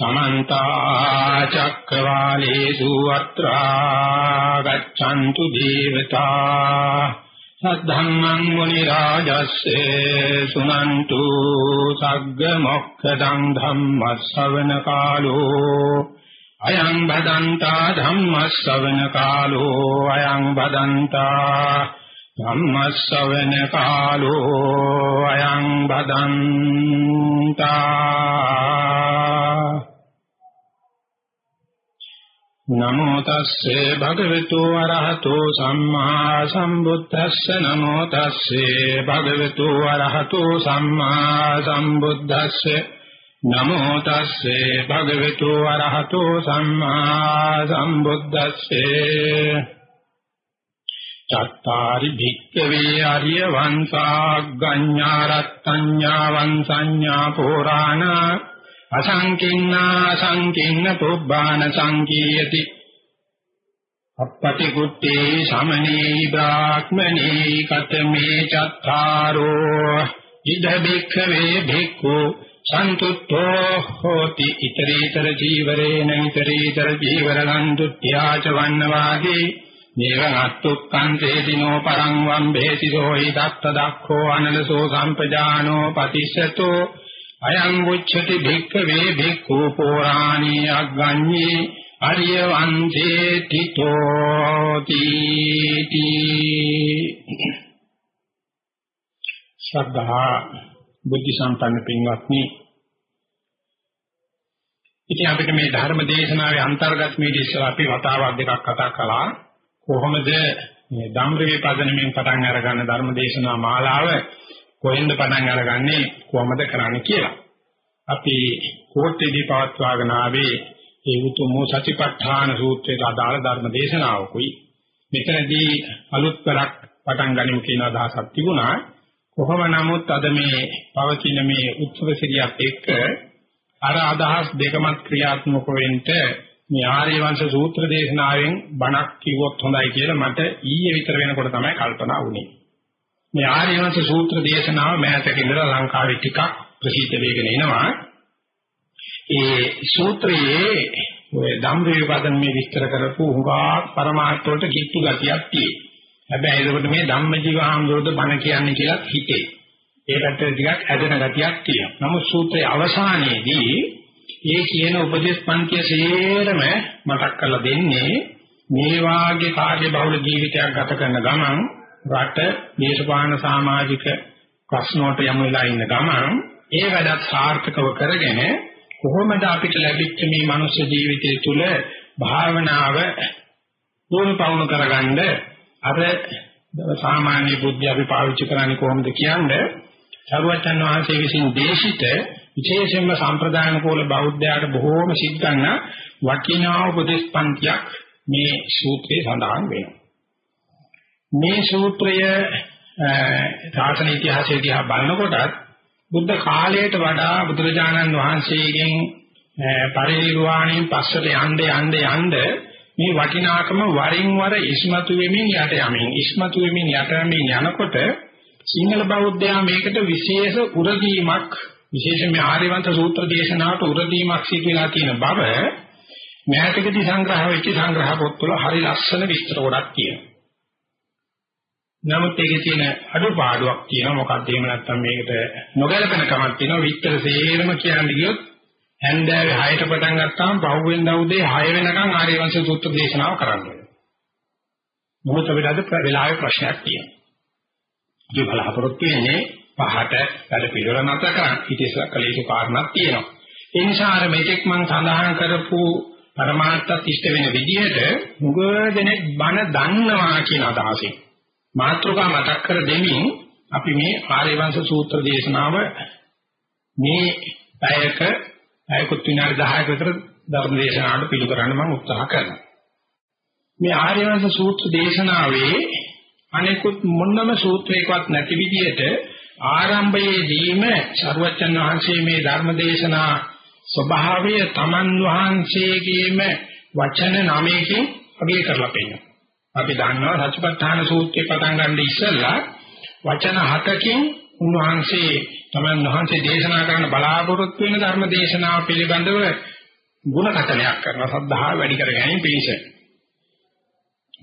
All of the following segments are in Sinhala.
समन्ता चक्रवालेषु अत्रा गच्छन्तु देवता सद्धम्मं मुनिराजस्य सुनन्तु सग्गमोक्षदं धम्मश्रवणकालो अयं भदन्ता धम्मश्रवणकालो अयं भदन्ता धम्मश्रवणकालो अयं भदन्ता නමෝ තස්සේ භගවතු වරහතෝ සම්මා සම්බුද්දස්ස. නමෝ තස්සේ භගවතු වරහතෝ සම්මා සම්බුද්දස්ස. නමෝ තස්සේ භගවතු වරහතෝ සම්මා සම්බුද්දස්සේ. චත්තාරි භික්ඛවේ ආර්ය වංශාග්ගඤ්ඤා රත්ත්‍ඤ්ඤා වංශඤ්ඤා පුරාණා අසංකින්නා සංකින්න පුබ්බාන සංකීයති අපපටි කුත්තේ සමනී බ්‍රාහ්මනී කතමේ චත්තාරෝ. ඉද බික්ඛවේ භික්ඛු සන්තුත්තෝ හෝති. ිතරීතර ජීවරේන ිතරීතර ජීවරං දුත්‍යාච වන්නවාදී නේවං අත්තුක්ඛන්තේ දිනෝ පරං වම්බේති සෝයි දත්ත දක්ඛෝ අනලසෝ සම්පජානෝ පතිස්සතෝ. අයං උච්චති භික්ඛවේ භික්ඛු පුරාණී අග්ගඤ්ඤේ අරිය වන්දේ තිතෝති ශ්‍රද්ධා බුද්ධ සම්පන්න පින්වත්නි ඉතින් අපිට මේ ධර්ම දේශනාවේ අන්තර්ගත මේ ඉස්සර අපි වතාවක් දෙකක් කතා කළා. කොහොමද මේ ධම්රේ පදනමින් පටන් අරගන්න ධර්ම දේශනා මාලාව? කොහෙන්ද පටන් අරගන්නේ කොහොමද කරන්නේ කියලා. අපි කෝට්ටේදී පවත්වාගෙන ආවේ ඒ උතුම් සතිපට්ඨාන සූත්‍රයට අදාළ ධර්ම දේශනාවකුයි. මෙතනදී අලුත් කරක් පටන් ගනිමු කියන අදහසක් තිබුණා. කොහොම නමුත් අද මේ පවතින මේ උත්සව සිරියක් එක්ක අර අදහස් දෙකමත් ක්‍රියාත්මක වෙන්න මේ ආර්ය වංශ සූත්‍ර දේශනාවෙන් බණක් කිව්වොත් හොඳයි කියලා මට ඊයේ විතර වෙනකොට තමයි කල්පනා වුනේ. මේ ආර්යවංශ සූත්‍ර දේශනාව මෑතක ඉඳලා ලංකාවේ ටිකක් ප්‍රසිද්ධ වෙගෙන එනවා. ඒ සූත්‍රයේ ඔය ධම්රේ වදන් මේ විස්තර කරපු හුඟා පරමාර්ථ වලට කිට්ටු ගතියක් තියෙනවා. හැබැයි ඒකට මේ ධම්මජීව ආම්දෝද බණ කියන්නේ කියලා හිතේ. ඒ පැත්තට ටිකක් ඇදෙන ගතියක් තියෙනවා. නමුත් සූත්‍රයේ අවසානයේදී ඒ කියන උපදේශ පන්තිය සේරම මතක් කරලා දෙන්නේ මේ වාගේ කාර්ය බහුල ජීවිතයක් ගත කරන ගමන් රට දේශපාලන සමාජික ප්‍රශ්න වලට යමු වෙලා ඉන්න ගමන් ඒ වැඩත් සාර්ථකව කරගෙන කොහොමද අපිට ලැබිච්ච මේ මනුෂ්‍ය ජීවිතය තුළ භාවනාව දුරු පවුණු කරගන්න? අර සාමාන්‍ය බුද්ධිය අපි පාවිච්චි කරන්නේ කොහොමද කියන්නේ? සරුවචන් වහන්සේ විසින් දේශිත විශේෂයෙන්ම සම්ප්‍රදාන කෝල බෞද්ධයාට බොහෝම සිද්ධ ගන්න වටිනා උපදේශ පන්තියක් මේ සූත්‍රයේ සඳහන් වෙනවා. මේ සූත්‍රය සාසන ඉතිහාසයේ දිහා බලනකොටත් බුද්ධ කාලයට වඩා බුදුරජාණන් වහන්සේගෙන් පරිනිර්වාණයෙන් පස්සට යන්න යන්න යන්න මේ වටිනාකම වරින් වර ඉස්මතු වෙමින් යට යමින් ඉස්මතු වෙමින් යට යමින් යනකොට සිංහල බෞද්ධයා මේකට විශේෂ උරදීමක් විශේෂයෙන්ම ආර්යවන්ත සූත්‍ර දේශනාවට උරදීමක් සිදු වෙලා තියෙන බව මෑතකදී සංග්‍රහ වෙච්ච සංග්‍රහ පොත්වල හරි ලස්සන විස්තර ගොඩක් තියෙනවා. නමුත් ඒකේ තියෙන අඩුපාඩුවක් තියෙනවා මොකක්ද එහෙම නැත්නම් මේකට නොගැලපෙන කමක් තියෙනවා විස්තර සේරම කියන්න ගියොත් හැන්දෑවේ 6ට පටන් ගත්තාම පහුවෙන්දා උදේ 6 වෙනකන් ආර්යවංශ සූත්‍ර දේශනාව කරන්න ඕනේ. මොකද අපිට අද වෙලාවේ ප්‍රශ්නයක් තියෙනවා. ඒ බලාපොරොත්තු වෙන්නේ පහට වැඩ පිළිවෙල නැතර කරන් ඉතින් කලේසු කාරණාවක් තියෙනවා. ඒ නිසා අර මේකෙක් මම සඳහන් කරපු පරමාර්ථත් ඉෂ්ට වෙන විදිහට මුග දෙනෙක් බණ දන්නවා කියන අදහසින් මාත්‍රකා මතක් කර දෙමින් අපි මේ ආර්යවංශ සූත්‍ර දේශනාව මේ පැයක පැයකුත් විනාඩි 10ක විතර ධර්ම දේශනාවට පිළි කරන්න මම උත්සාහ කරනවා. මේ ආර්යවංශ සූත්‍ර දේශනාවේ අනෙකුත් මොනම සූත්‍රයකවත් නැති විදිහට ආරම්භයේදීම සරුවච්චන් වහන්සේ මේ ධර්ම දේශනා ස්වභාවය තමන් වහන්සේගේම වචන නමයකින් අගය කරලා පෙන්නනවා. අපි දන්නවා සත්‍යපට්ඨාන සූත්‍රය පටන් ගන්න ඉස්සෙල්ලා වචන හතකින් උන්වහන්සේ තමන් වහන්සේ දේශනා කරන බලාපොරොත්තු වෙන ධර්ම දේශනාව පිළිබඳව ಗುಣ කතනයක් කරනවා සද්ධාව වැඩි කර ගැනීම පිණිස.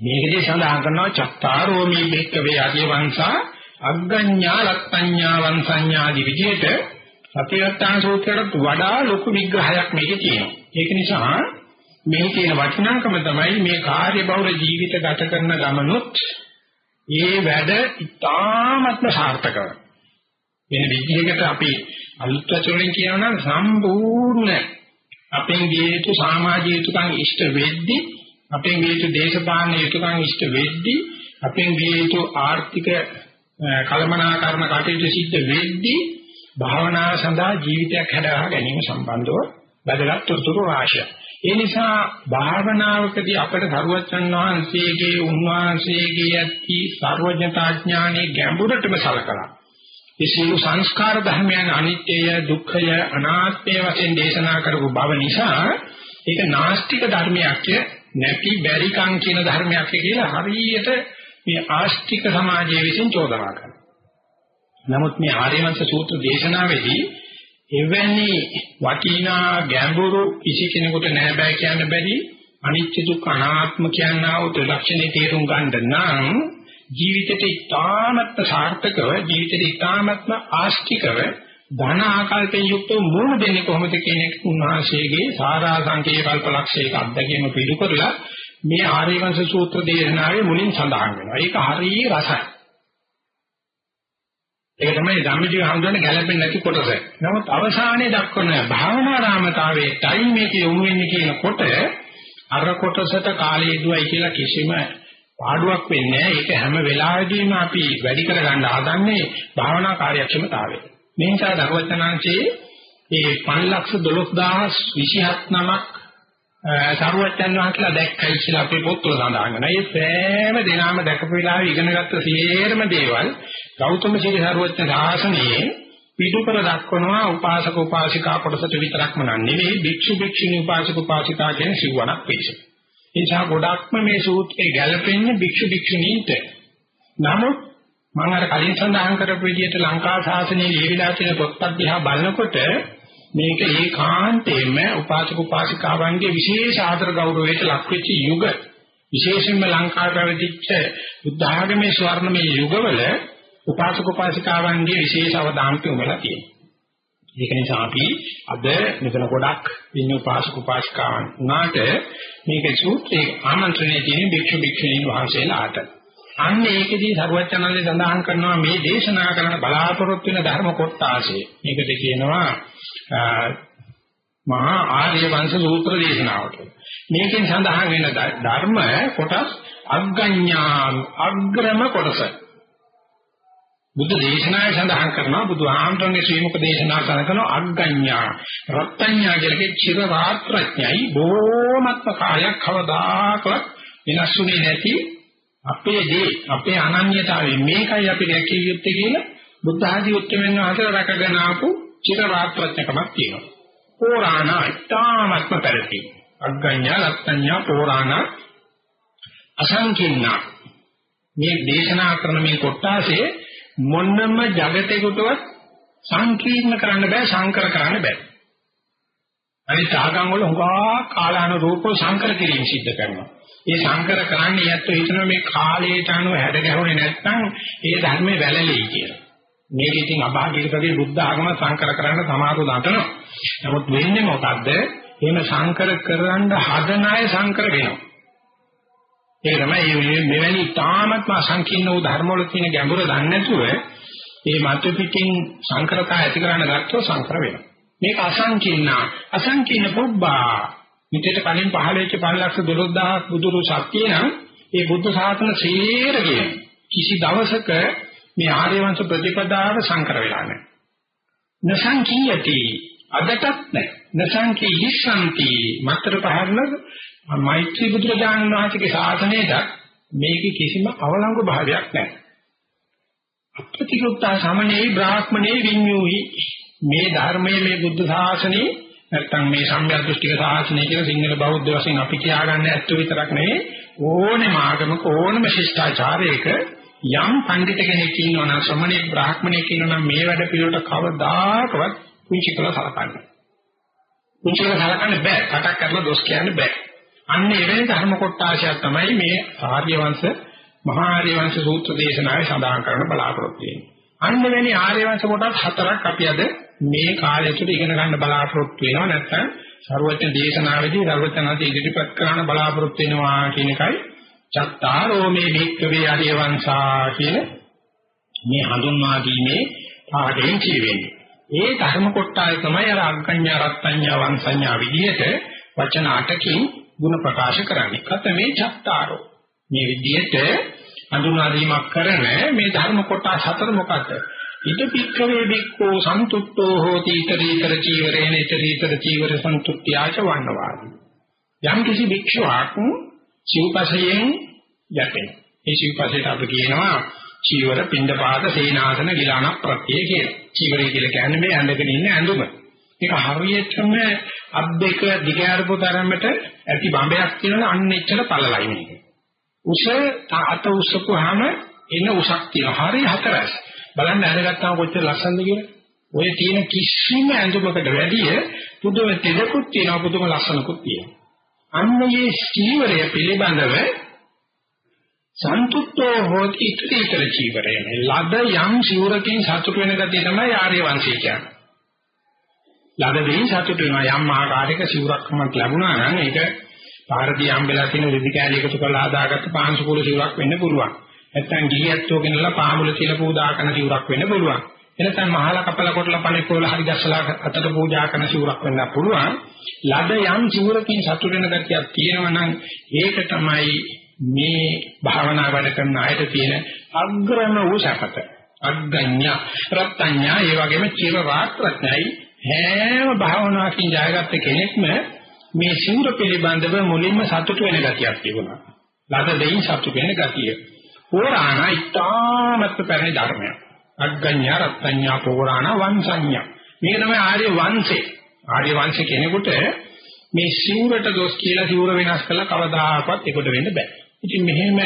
මේකදී සඳහන් කරනවා චත්තාරෝ මේ බෙක්කවේ ආදී වංශා අග්ගඤ්ඤා ලක්ඛඤ්ඤා වංශඤ්ඤාදී විදිහට සතියත්තාන සූත්‍රයට වඩා ලොකු විග්‍රහයක් මේකේ තියෙනවා. ඒක නිසා මේ තියෙන වටිනාකම තමයි මේ කාර්යබහුල ජීවිත ගත කරන ගමනොත් ඒ වැඩ ඉතාමත්ම සාර්ථකව. වෙන විදිහකට අපි අලුත් වචනෙන් කියනවා නම් සම්පූර්ණ අපෙන් ගිය යුතු සමාජීය යුතුකම් ඉෂ්ට වෙද්දී අපෙන් ගිය යුතු දේශපාලන යුතුකම් ඉෂ්ට වෙද්දී අපෙන් ගිය යුතු ආර්ථික කලමනාකරණ කටයුතු සිද්ධ වෙද්දී භාවනාව සඳහා ජීවිතයක් හදා ගැනීම සම්බන්ධව වැදගත් තොරතුරු රාශියක්. ඒ නිසා භාවනාවකදී අපට සරුවචන් වහන්සේගේ උන්වහන්සේගේ ඇති සර්වඥතා ඥානයේ ගැඹුරටම සලකලා ඒ සියලු සංස්කාර ධර්මයන් අනිත්‍යය දුක්ඛය අනාත්මය වශයෙන් දේශනා කරපු බව නිසා ඒක නාස්තික ධර්මයක් නැති බැරිකම් කියන ධර්මයක් කියලා හරියට මේ ආස්තික සමාජයේ විසින් චෝදනා කරනවා. නමුත් මේ ආර්යවංශ සූත්‍ර දේශනාවේදී එවැනි වටිනා ගැඹුරු කිසි කෙනෙකුට නැහැ බෑ කියන්න බැරි අනිත්‍ය දුක්ඛ අනාත්ම කියනා වූ ත්‍රිලක්ෂණේ තේරුම් ගන්න නම් ජීවිතේ ඉතාමත් සාර්ථකව ජීවිතේ ඉතාමත්ම ආස්තිකව ධන ආකල්පයෙන් යුක්ත මූණ දෙන්නේ කොහොමද කියන එක උන්වහන්සේගේ සාරා සංකේය කල්පලක්ෂයක අත්දැකීම පිටු කරලා මේ ආර්යවංශ සූත්‍ර දේශනාවේ මුලින් සඳහන් වෙනවා. ඒක හරිය රසයි. ඒක තමයි ධම්මජීව හඳුනන ගැළපෙන්නේ නැති කොටස. නමුත් අවසානයේ දක්වන භාවනා රාමතාවයේයි මේක යොමු වෙන්නේ කියනකොට අර කොටසට කාලය දුවයි කියලා කිසිම පාඩුවක් වෙන්නේ නැහැ. ඒක හැම වෙලාවෙදීම අපි වැඩි කරගන්න හදන්නේ භාවනා කාර්යක්ෂමතාවය. මේ නිසා දරුවචනාංශයේ මේ 512027 නමක් සරුවච්චන් වහන්සේලා දැක්කයි කියලා අපේ පොත්වල සඳහන් වෙනවා. ඒ සෑම දිනම දැකපු වෙලාවේ ඉගෙනගත්ත සියරම දේවල් ගෞතම සීල සරුවච්චන් ශාසනයේ පිටුකර දක්වනවා උපාසක උපාසිකා කොටසට විතරක්ම නෙවෙයි භික්ෂු භික්ෂුණී උපාසක උපාසිකා කියන සිවණක් පිළිස. ඒ නිසා ගොඩක්ම මේ සූත්‍රයේ ගැලපෙන්නේ භික්ෂු භික්ෂුණීන්ට. නමුත් මම අර කලින් සඳහන් කරපු විදිහට ලංකා ශාසනයේ ලියවිලා තියෙන පොත්පත් දිහා බලනකොට මේක ඒකාන්තයෙන්ම උපාසක උපාසිකාවන්ගේ විශේෂ ආදර ගෞරවයට ලක් වෙච්ච යුග විශේෂයෙන්ම ලංකාවේ පැවතිච්ච බුද්ධ ආගමේ ස්වර්ණමය යුගවල උපාසක උපාසිකාවන්ගේ විශේෂ අවධානය යොමුලා තියෙනවා. ඒක නිසා අපි අද මෙතන ගොඩක් ඉන්න උපාසක උපාසිකාවන් උනාට මේක සූත්‍රයේ ආමන්ත්‍රණය තියෙන භික්ෂු භික්ෂුණීන් වහන්සේලාට. අන්න ඒකෙදී සරුවචනන්දේ සඳහන් කරනවා මේ දේශනා කරන බලාපොරොත්තු වෙන ධර්ම කොටාසේ. මේකට කියනවා මහා ආර්ය වංශ සූත්‍ර දේශනාවට. මේකෙන් සඳහන් වෙන ධර්ම කොටස් අග්ගඤ්ඤා අග්‍රම කොටස. බුද්ධ දේශනාවේ සඳහන් කරනවා බුදු ආමතුන්ගේ ශ්‍රීමුක දේශනා කරන අග්ගඤ්ඤා රත්ත්‍ඤ්ඤා කියලකේ චිර රාත්‍රඥයි බොහෝමත්ම කාලයක් කවදාකවත් විනාශුනේ නැති අපේ දේ අපේ අනන්‍යතාවය මේකයි අපි රැකිය යුත්තේ කියලා බුද්ධ ආදී උත්තරමෙන් වහන්සේ රැකගෙන ආපු චිර රාත්‍රඥකමක් තියෙනවා. පෝරාණ ඉතාමත්ම පෙරටි. අග්ගඤ්ඤා ලක්ඥා පෝරාණ අසංකින්න මේ දේශනා කරන මේ කොටාසේ මොන්නම జగතේකටවත් සංකීර්ණ කරන්න බෑ සංකර කරන්න බෑ. අනිත් ආගම් වල හුඟා කාලානුරූපව සංකර කිරීම සිද්ධ කරනවා. ඒ සංකර කරන්නේ යැත්තු හිතන මේ කාලයට අනුව හැඩ ගැහුනේ නැත්නම් ඒ ධර්මයේ වැළලෙයි කියලා. මේක ඉතින් අභාගිකකගේ බුද්ධ ආගම සංකර කරන්න සමාරු දතනවා. නමුත් වෙන්නේ මොකද්ද? එහෙම සංකර කරන්න හදන අය සංකර වෙනවා. ඒක තමයි මෙවැනි තාමත්ම අසංකීර්ණ වූ ධර්ම වල තියෙන ගැඹුර දන්නේ නැතුව මේ මතු පිටින් සංකරතා ඇති කරන්න ගත්තොත් සංකර වෙනවා. මේක අසංකීර්ණ අසංකීර්ණ පුබ්බා මිත්‍යට කලින් පහළ වෙච්ච 512000 බුදුරු ශක්තිය නම් ඒ බුද්ධ ශාසන සීරගෙන කිසි දවසක මේ ආර්ය වංශ ප්‍රතිපදාව සංකර වෙලා නැහැ. නසංකීයති අදටත් නැහැ. නසංකී හිස්සන්ති මතර පහරන මෛත්‍රී බුදුරජාණන් වහන්සේගේ ශාසනයට මේකේ කිසිම අවලංගු භාවයක් නැහැ. අපතිකුත්තා සමනේ බ්‍රාහ්මණේ විඤ්ඤූහි මේ ධර්මයේ මේ බුද්ධ ශාසනයේ නැත්තම් මේ සම්‍යක් දෘෂ්ටික ශාසනය කියලා සිංහල බෞද්ධ වශයෙන් අපි කියාගන්න ඇත්ත විතරක් නෙවෙයි ඕනෙම ආගමක ඕනම ශිෂ්ටාචාරයක යම් පඬිත කෙනෙක් ඉන්නවා නම් ශ්‍රමණේ බ්‍රාහ්මණයෙක් ඉන්නවා නම් මේ වැඩ පිළිවෙලට කවදාකවත් කුංචි කළ සලකන්නේ. උන්චල සලකන්න බෑ. කටක් කරලා දොස් කියන්න බෑ. අන්න එවැනි ධර්ම කොටාශයක් තමයි මේ ආර්ය වංශ මහා ආර්ය වංශ සූත්‍ර දේශනාවේ සඳහන් කරන බලාපොරොත්තු වෙන්නේ. අන්න වෙනි ආර්ය වංශ කොටස් හතරක් අපි අද මේ කාලය තුළ ඉගෙන ගන්න බලාපොරොත්තු වෙනවා නැත්නම් ਸਰවඥ දේශනාවේදී ਸਰවඥාන්ති ඉදිරිපත් කරන බලාපොරොත්තු වෙනවා කියන එකයි චත්තාරෝ මේ භික්ඛවේ ආර්ය වංශා කියන මේ හඳුන්වා දීමේ පාඩයෙන් කියවෙන්නේ. ඒ ධර්ම කොටාය තමයි අර අග්ගඤ්ඤා රත්ඤ්ඤා වංශඤ්ඤා විදිහට වචන අටකින් ಗುಣ ප්‍රකාශ කරන්නේ. අත මේ චත්තාරෝ මේ විදිහට හඳුන්වා දීමක් කරන මේ ධර්ම කොටා හතර මොකක්ද? ඉද පික්කවේ බික්කෝ සන්තුට්ඨෝ හෝති ඊතරීතර චීවරේන ඊතරීතර චීවර සන්තුට්ඨ්‍යාච වන්නවාදී. යම් කිසි භික්ෂුවක් සිව්පසයෙන් යටේ. මේ සිව්පසයට අපි කියනවා චීවර පින්ඩපාත සේනාසන ගිලාන ප්‍රත්‍ය කියලා. චීවරය කියලා කියන්නේ මේ ඇඳගෙන ඉන්න ඇඳුම. ඒක හරියටම අත් දෙක දිග අරපු තරමට ඇති බඹයක් කියලා අන්න එච්චර පළලයි මේක. උස අත උස්සපුවාම එන උසක් තියෙනවා. හරිය හතරයි. බලන්න අරගත්තාම කොච්චර ලස්සනද කියලා. ඔය තියෙන කිසිම ඇඳුමකට වැඩිය පුදුම තෙදකුත් තියෙනවා පුදුම ලස්සනකුත් තියෙනවා. අන්න මේ ස්ථීවරය පිළිබඳව සන්තුෂ්ඨෝ හෝති ඉතිතර චීවරය. ලද යම් සිවුරකින් සතුට වෙන ගතිය තමයි ආර්ය වංශය කියන්නේ. ලද දෙයින් සතුට වෙනවා යම් ආකාරයක සිවුරක්මක් ලැබුණා නම් ඒක පාරදී හම්බෙලා තියෙන රෙදි කෑලි එකතු කරලා හදාගත්ත පාංශුකූල සිවුරක් වෙන්න පුළුවන්. නැත්තම් ගිහියත්ෝ කෙනලා පාමුල තියලා පූජා කරන සිවුරක් වෙන්න පුළුවන්. එනසම් මහල කපල කොටලා පණේ කොල හරි දැස්සලා අතට පූජා කරන සිවුරක් වෙන්න පුළුවන්. ලද යම් සිවුරකින් සතුට වෙන ගතියක් තියෙනවා නම් ඒක තමයි මේ භාවනා වැඩ කරන අයට තියෙන අග්‍රම වූ සැපත. අග්ගඤ්ඤ රත්ත්‍ඤ්ඤ ඒ වගේම චිර රාත්‍රඥයි හැම භාවනාවකින් ජයගත්ත කෙනෙක්ම මේ සිවුර පිළිබඳව මුලින්ම සතුට වෙන ගතියක් තිබුණා. ලද දෙයින් සතුට වෙන ගතිය. පෝරාණ ඉතාමත් පැරණි ධර්මයක්. අග්ගඤ්ඤ රත්ත්‍ඤ්ඤ පෝරාණ වංශඤ්ඤ. මේක තමයි ආර්ය වංශේ. ආර්ය වංශ කෙනෙකුට මේ සිවුරට දොස් කියලා සිවුර වෙනස් කළා කවදාකවත් ඒකට වෙන්න බෑ. ඉතින් මෙහෙම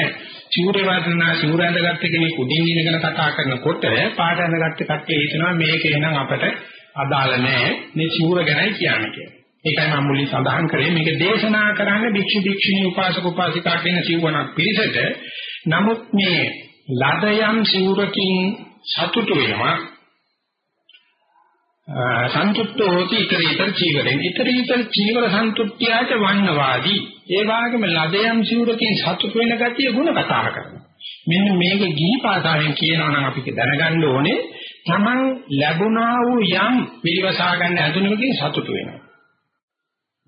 සිවුරේ වර්ණනා සිවුර ඇඳගත්ත කෙනෙක් උඩින් ඉඳගෙන කතා කරනකොට පාට ඇඳගත්ත කට්ටිය හිතනවා මේක එනම් අපට අදාළ නෑ මේ සිවුර ගැනයි කියන්නේ කියලා. ඒකයි මම මුලින් සඳහන් කරේ මේක දේශනා කරන්නේ භික්ෂු භික්ෂුණී උපාසක උපාසිකා කියන සිවුවණක් පිළිසෙට. නමුත් මේ ලදයන් සිවුරකින් සතුටු වෙනවා. සන්තුෂ්ඨ හොති ඊතරීතර චීවරෙන්. ඊතරීතර චීවර සන්තුෂ්ඨ්‍යාච වන්නවාදී. ඒ වගේම ලදයන් සිවුරකින් සතුට වෙන ගතිය ಗುಣ කතා කරනවා. මෙන්න මේක ගිහි පාසාවෙන් කියනවා නම් අපි දැනගන්න ඕනේ Taman ලැබුණා වූ යම් පිළිවසා ගන්න ඇඳුමකින් සතුට වෙනවා.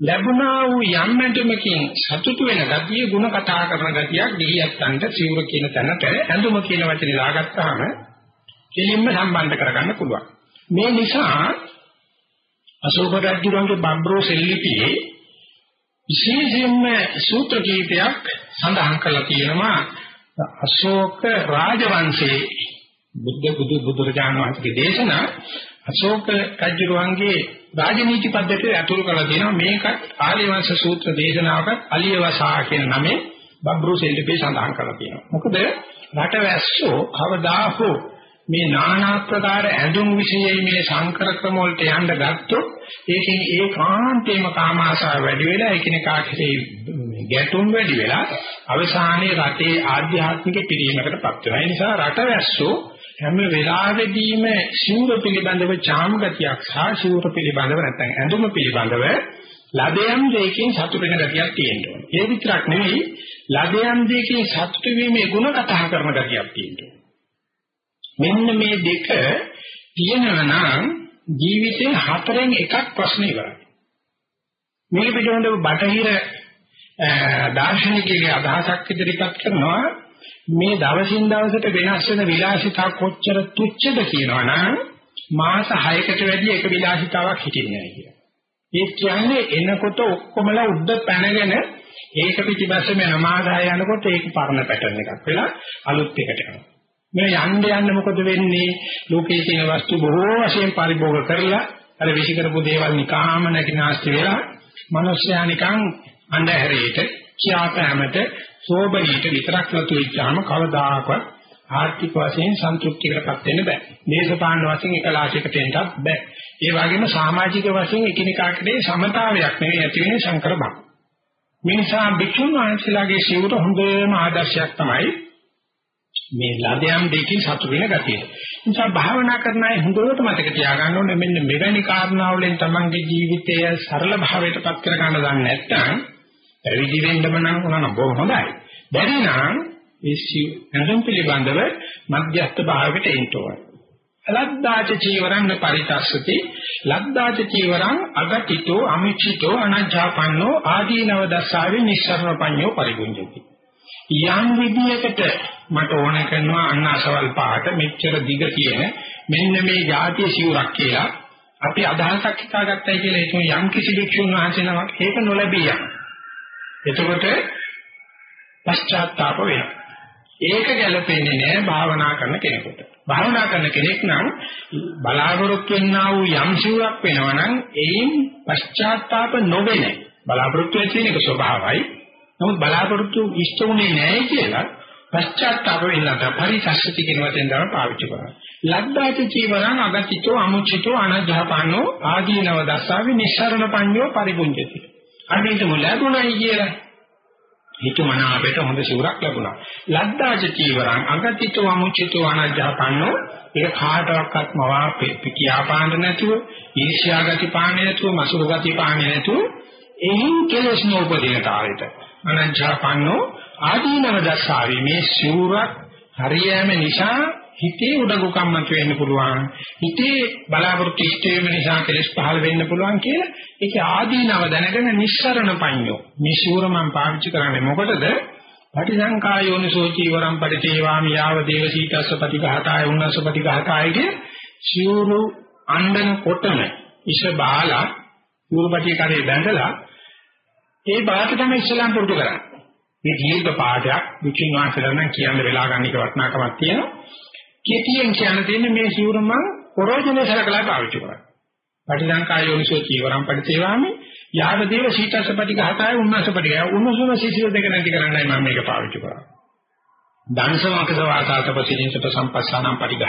ලැබුණා වූ යම් ඇඳුමකින් සතුට වෙන ගතිය ಗುಣ කතා කරන ගතියක් ගිහියන්ට සිවුර කියන තැනට ඇඳුම කියන වචනේ දාගත්තාම කෙලින්ම සම්බන්ධ කරගන්න පුළුවන්. මේ නිසා අශෝක රජුගේ බබ්‍රෝ සෙල්ලිපියේ විශේෂයෙන්ම සූත්‍ර කීපයක් සඳහන් කරලා තියෙනවා. අශෝක රාජවංශයේ බුද්ධ බුදු බුදුරජාණන් වහන්සේගේ දේශනා අශෝක රජුගේ රාජනීති පද්ධතිය අතුරු කරලා තියෙනවා මේක ආර්යවංශ සූත්‍ර දේශනාවක අලියවසා කියන නමේ බබ්‍රෝ සෙල්ලිපියේ සඳහන් කරලා තියෙනවා මොකද රටවැස්සෝ කවදා හෝ මේ নানা ආකාර ඇඳුම් විශේෂයි මේ සංකර ක්‍රම වලට යන්න ගත්තොත් ඒකෙන් ඒකාන්තේම කාමාශාව වැඩි වෙලා එකිනෙකා කෙරේ ගැටුම් වැඩි වෙලා අවසානයේ රටේ ආධ්‍යාත්මික පිරීමකටපත් වෙනවා. ඒ නිසා රටවැස්සෝ හැම වෙලාවෙදීම සිවුර පිළිබඳව චාම් ගතියක් සහ සිවුර පිළිබඳව නැත්නම් ඇඳුම පිළිබඳව ලදයන් දෙකකින් සතුට වෙන ගතියක් තියෙන්න ඕනේ. ඒ විතරක් නෙවෙයි ලදයන් දෙකකින් සතුට වීමේ ಗುಣ කතා කරන ගතියක් තියෙන්න ඕනේ. මෙන්න මේ දෙක තියෙනවා නම් ජීවිතේ හතරෙන් එකක් ප්‍රශ්න ඉවරයි. මේක පිටවෙනව බටහිර දාර්ශනිකයේ අදහසක් ඉදිරිපත් කරනවා මේ දවසින් දවසට වෙනස් වෙන විලාසිතා කොච්චර තුච්ඡද කියනවනම් මාස 6කට වැඩි එක විලාසිතාවක් හිටින්නේ නැහැ කියලා. ඒ කියන්නේ එනකොට ඔක්කොමලා උද්ද පැනගෙන ඒක පිටිපස්සෙම අමාදාය යනකොට ඒක පරණ පැටර්න් එකක් වෙලා අලුත් එකට යනවා. මේ යන්න යන්න මොකද වෙන්නේ? ලෝකයේ තියෙන වස්තු බොහෝ වශයෙන් පරිභෝග කරලා අර විශ් කරපු දේවල් නිකාම නැකිනාස්ති වෙලා මිනිස්යා නිකන් අන්ධහැරේට කියාපෑමට සෝබනීට විතරක් නතු වෙච්චාම කවදාකවත් ආර්ථික වශයෙන් සන්තුෂ්ටිකරපත් වෙන්න බෑ. දේශපාලන වශයෙන් එකලාශයකට එන්නත් බෑ. ඒ වගේම සමාජික වශයෙන් එකිනෙකාට සමතාවයක් නෙවෙයි ඇති වෙන්නේ සංකර බව. මිනිසා භික්ෂුන් වහන්සේලාගේ සිවුර හොඳම ආදර්ශයක් තමයි මේ ලදයන් දෙකකින් සතු වෙන ගතිය. නිසා භාවනා කරන අය හොඳට මතක තියාගන්න ඕනේ මෙන්න මෙවැනි කාරණාවලින් තමන්ගේ ජීවිතය සරල භාවයට පත් කර ගන්න දන්නේ නැත්නම් පැවිදි වෙන්නම නම් උනන බොහොම හොඳයි. බැරි නම් ඒ සිව් ඇඳුම් පිළිබඳව මධ්‍යස්ථ භාවයකට එන්න ඕනේ. ලද්දාච චීවරං පරිතස්සති ලද්දාච චීවරං අගතිතෝ අමිච්ඡිතෝ අනජ්ජාපන්නෝ ආදීනව දස්සාවේ නිස්සරණ පඤ්ඤෝ පරිගුඤ්ජති යම් විදියකට මට ඕන කරනවා අන්න අසවල් පාට මෙච්චර දිග තියෙන මෙන්න මේ જાතිය සිවුරක් කියලා අපි අදහසක් හිතාගත්තයි කියලා හිතමු යම් කිසි භික්ෂුන් වහන්සේ නමක් ඒක නොලැබී යන. එතකොට පශ්චාත්තාප වෙනවා. ඒක ගැලපෙන්නේ නැහැ භාවනා කරන කෙනෙකුට. භාවනා කරන කෙනෙක් නම් බලාපොරොත්තු වෙන්නා වූ යම් සිවුරක් වෙනවා නම් එයින් පශ්චාත්තාප නොවෙන බලාපොරොත්තු වෙන එක ස්වභාවයි. නමුත් බලාපොරොත්තු ඉෂ්ට උනේ නැහැ කියලා පශ්චාත්තාප වෙන්නට පරිසස්සති කියන වචෙන් තමයි පාවිච්චි කරන්නේ. ලද්දාච චීවරං අගතිතෝ අමුචිතෝ අනජහපන්නෝ ආදීනව දස්සාවි නිස්සරණ පඤ්ඤෝ පරිපුඤ්ජති. අනිත් මුලගුණයි කියලා හිතුමන අපිට හොඳ සිවුරක් ලැබුණා. ලද්දාච චීවරං අගතිතෝ අමුචිතෝ අනජහපන්නෝ ඒක කාටවත් මවා පිටියා පාන්න නැතුව, ඊර්ෂ්‍යා ගති පාන්නේ නැතුව, මසුරු ගති පාන්නේ නැතුව එයින් කෙලස් නෝපදින කාලෙට අනංචාපන්නෝ ආදීනව දස්සාවි මේ සිවුරක් හරියෑම නිසා හිතේ උඩඟුකම් මත වෙන්න පුළුවන් හිතේ බලාපොරොත්තු ඉෂ්ට වීම නිසා කෙලස් පහළ වෙන්න පුළුවන් කියලා ඒක ආදීනව දැනගෙන නිස්සරණ පඤ්ඤෝ මේ සිවුර මම පාවිච්චි කරන්නේ මොකටද පටිසංකායෝනිසෝ චීවරම් පරිතේවාමි යාව දේව සීතස්ස පටිඝාතාය උන්නස්ස පටිඝාතායගේ සිවුරු අණ්ඩන කොටම ඉෂ බාලා සිවුරුපටිය කරේ බැඳලා ඒ පාඩක තමයි ඉස්ලාම් පුරුදු කරන්නේ. මේ දීර්ඝ පාඩයක් විචින් වාසලන කියන්න වෙලා ගන්න එක වටිනාකමක් තියෙනවා. කෙටියෙන් කියන්න තියෙන්නේ මේ සිවුරම පරෝජනේ සලකලා පාවිච්චි කරන්නේ. පටිලංකා යෝනිසෝ චීවරම් පරිසේවාමි යාව දේව සීතසපටි ගහතය උන්නසපටි ගහ උන්නසුන සිසිල දෙක නැති කරන්නයි මම මේක පාවිච්චි කරන්නේ. දංශමකස වාසාතපසිනින්සප සම්පස්සානම් පරිගහතය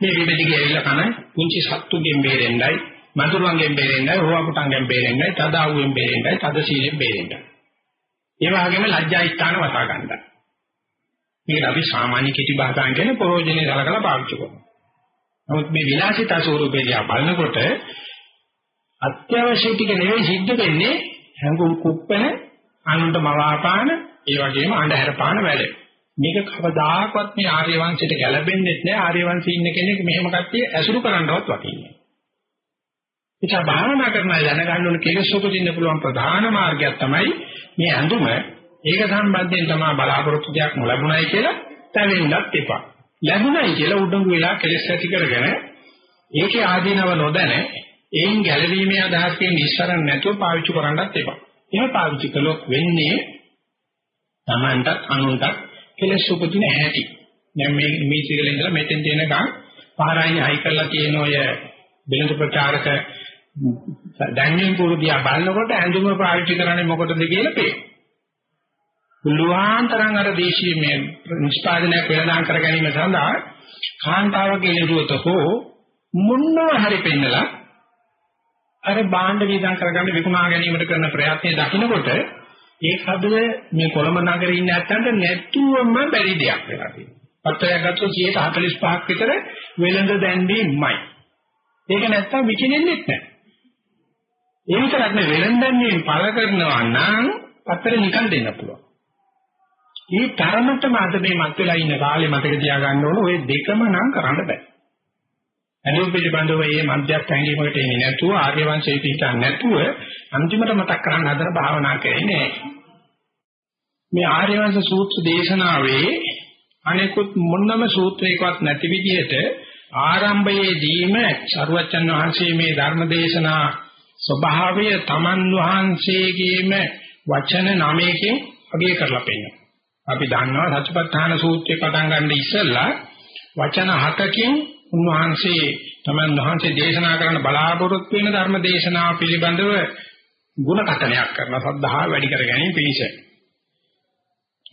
මේ විවිධිගේ ඇවිල්ලා කන පුංචි සත්තුගෙන් බේරෙන්නයි මధుරංගෙන් බේරෙන්නයි, රෝවකුටංගෙන් බේරෙන්නයි, තදාවුවෙන් බේරෙන්නයි, තද සීලෙන් බේරෙන්නයි. ඒ වගේම ලැජ්ජා ස්ථාන වසා ගන්නයි. මේක අපි සාමාන්‍ය කෙටි භාෂාවෙන් කියන්නේ ප්‍රෝජනේ සලකලා පාවිච්චි කරනවා. නමුත් මේ විලාසිතා ස්වරූපේදී බලනකොට අත්‍යවශ්‍ය ටික නෙවෙයි සිද්ධ වෙන්නේ හැඟුම් කුප්පන අනුන්ට මවාපාන ඒ වගේම අඳුර පාන වැඩ. මේක කවදාකවත් මේ ආර්ය වංශයට ගැලපෙන්නේ නැහැ ආර්ය වංශයේ ඉන්න කෙනෙක් මෙහෙම කට්ටිය ඇසුරු කරන්නවත් වටින්නේ. නිසා භාවනා කරන අය දැනගන්න ඕන කෙලෙස් උපදින්න පුළුවන් ප්‍රධාන මාර්ගයක් තමයි මේ ඇඳුම. ඒක සම්බන්ධයෙන් තමයි බලාපොරොත්තු දෙයක් ලැබුණයි කියලා තැවෙන්නත් එපා. ලැබුණයි කියලා උඩඟු වෙලා කෙලෙස් ඇති කරගෙන ඒකේ ආදීනව නොදැන ඒන් ගැලවීමේ අදහසකින් ඉස්සරන් නැතුව පාවිච්චි කරන්නත් එපා. එහෙම පාවිච්චි කළොත් වෙන්නේ Tamanටත් අනුන්ටත් කෙලෙස් උපදින හැටි. දැන් මේ මේ සිගලෙන් ඉඳලා මෙතෙන් දෙනකම් පාරායින් හයි කරලා තියෙන ඔය බිලඳ ප්‍රචාරක දැන්යෙන් පුරුදියා බලනකොට ඇඳුම පාවිච්චි කරන්නේ මොකටද කියලා පේනවා. පුළුවන් අර දේශීය මේ නිෂ්පාදනයක් වෙනදාම් කර ගැනීම සඳහා කාන්තාවගේ නිරුවත හෝ මුන්නව හරි පෙන්නලා අර භාණ්ඩ වේදම් කරගන්න විකුණා ගැනීමට කරන ප්‍රයත්නය දකිනකොට ඒක හදල මේ කොළඹ නගරේ ඉන්න ඇත්තන්ට නැතුවම බැරි දෙයක් වෙලා තියෙනවා. පත්‍රයක් ගත්තොත් 145ක් විතර වෙළඳ දැන්වීමයි. ඒක නැත්තම් විකිනෙන්නේ නැහැ. ඒ විතරක් නෙවෙයි වෙලෙන්දන්නේ පළ කරනවා නම් අතර නිකන් දෙන්න පුළුවන්. මේ තරමටම අද මේ මත් වෙලා ඉන්න කාලේ මතක තියාගන්න ඕන ওই දෙකම නම් කරන්න බෑ. අනිත් පිළිබඳව මේ මධ්‍යස්ථ හැඟීමකට එන්නේ නැතුව ආර්ය වංශයේ පිටන්න නැතුව අන්තිමට මතක් කරන්න හදන භාවනා කරන්නේ මේ ආර්ය වංශ සූත්‍ර දේශනාවේ අනෙකුත් මොනම සූත්‍රයකවත් නැති විදිහට ආරම්භයේදීම සරුවච්චන් වහන්සේ මේ ධර්ම දේශනා ස්වභාවය තමන් වහන්සේගේම වචන නමයකින් අගය කරලා පෙන්නනවා. අපි දන්නවා සත්‍යපට්ඨාන සූත්‍රේ පටන් ගන්න ඉස්සෙල්ලා වචන හතකින් උන්වහන්සේ තමන් වහන්සේ දේශනා කරන බලාපොරොත්තු වෙන ධර්ම දේශනාව පිළිබඳව ಗುಣ කතනයක් කරන සද්ධා වැඩි කර ගැනීම පිණිස.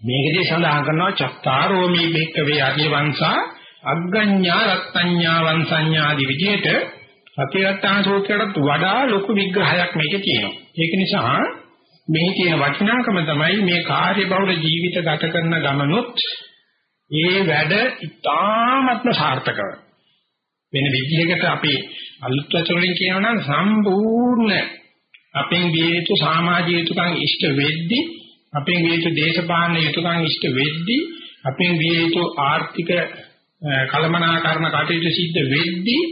මේකදී සඳහන් කරනවා චත්තාරෝ මේ බික්කවේ ආදී වංශා අග්ගඤ්ඤා රත්ත්‍ඤ්ඤා වංශඤ්ඤාදී විදිහට සතිරත්තාන සූත්‍රයට වඩා ලොකු විග්‍රහයක් මේකේ තියෙනවා. ඒක නිසා මේ කියන වටිනාකම තමයි මේ කාර්ය බහුල ජීවිත ගත කරන ගමනොත් ඒ වැඩ ඉතාමත්ම සාර්ථකව වෙන විදිහකට අපි අලුත් වචන කියනවා නම් සම්පූර්ණ අපෙන් විය යුතු සමාජීය යුතුකම් ඉෂ්ට වෙද්දී අපෙන් විය යුතු දේශපාලන යුතුකම් ඉෂ්ට වෙද්දී අපෙන් විය යුතු ආර්ථික කලමනාකරණ කටයුතු සිද්ධ වෙද්දී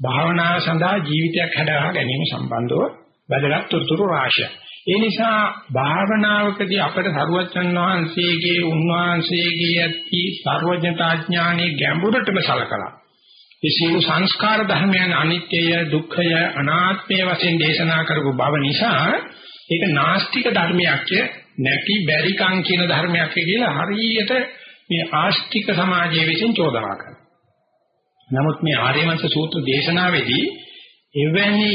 භාවනාව සඳහා ජීවිතයක් හදා ගැනීම සම්බන්ධව වැදගත් තොරතුරු රාශියක්. ඒ නිසා භාවනාවකදී අපට සරුවචන් වහන්සේගේ උන්වහන්සේගේ ඇති සර්වඥතා ඥානෙ ගැඹුරටම සලකලා ඒ සියලු සංස්කාර ධර්මයන් අනිත්‍යය දුක්ඛය අනාත්මය වශයෙන් දේශනා කරපු බව නිසා ඒක නාස්තික ධර්මයක් නැති බැරිකම් කියන ධර්මයක් කියලා හරියට මේ ආස්තික සමාජයේ විසින් චෝදනා කරනවා. නමුත් මේ ආර්යවංශ සූත්‍ර දේශනාවේදී එවැනි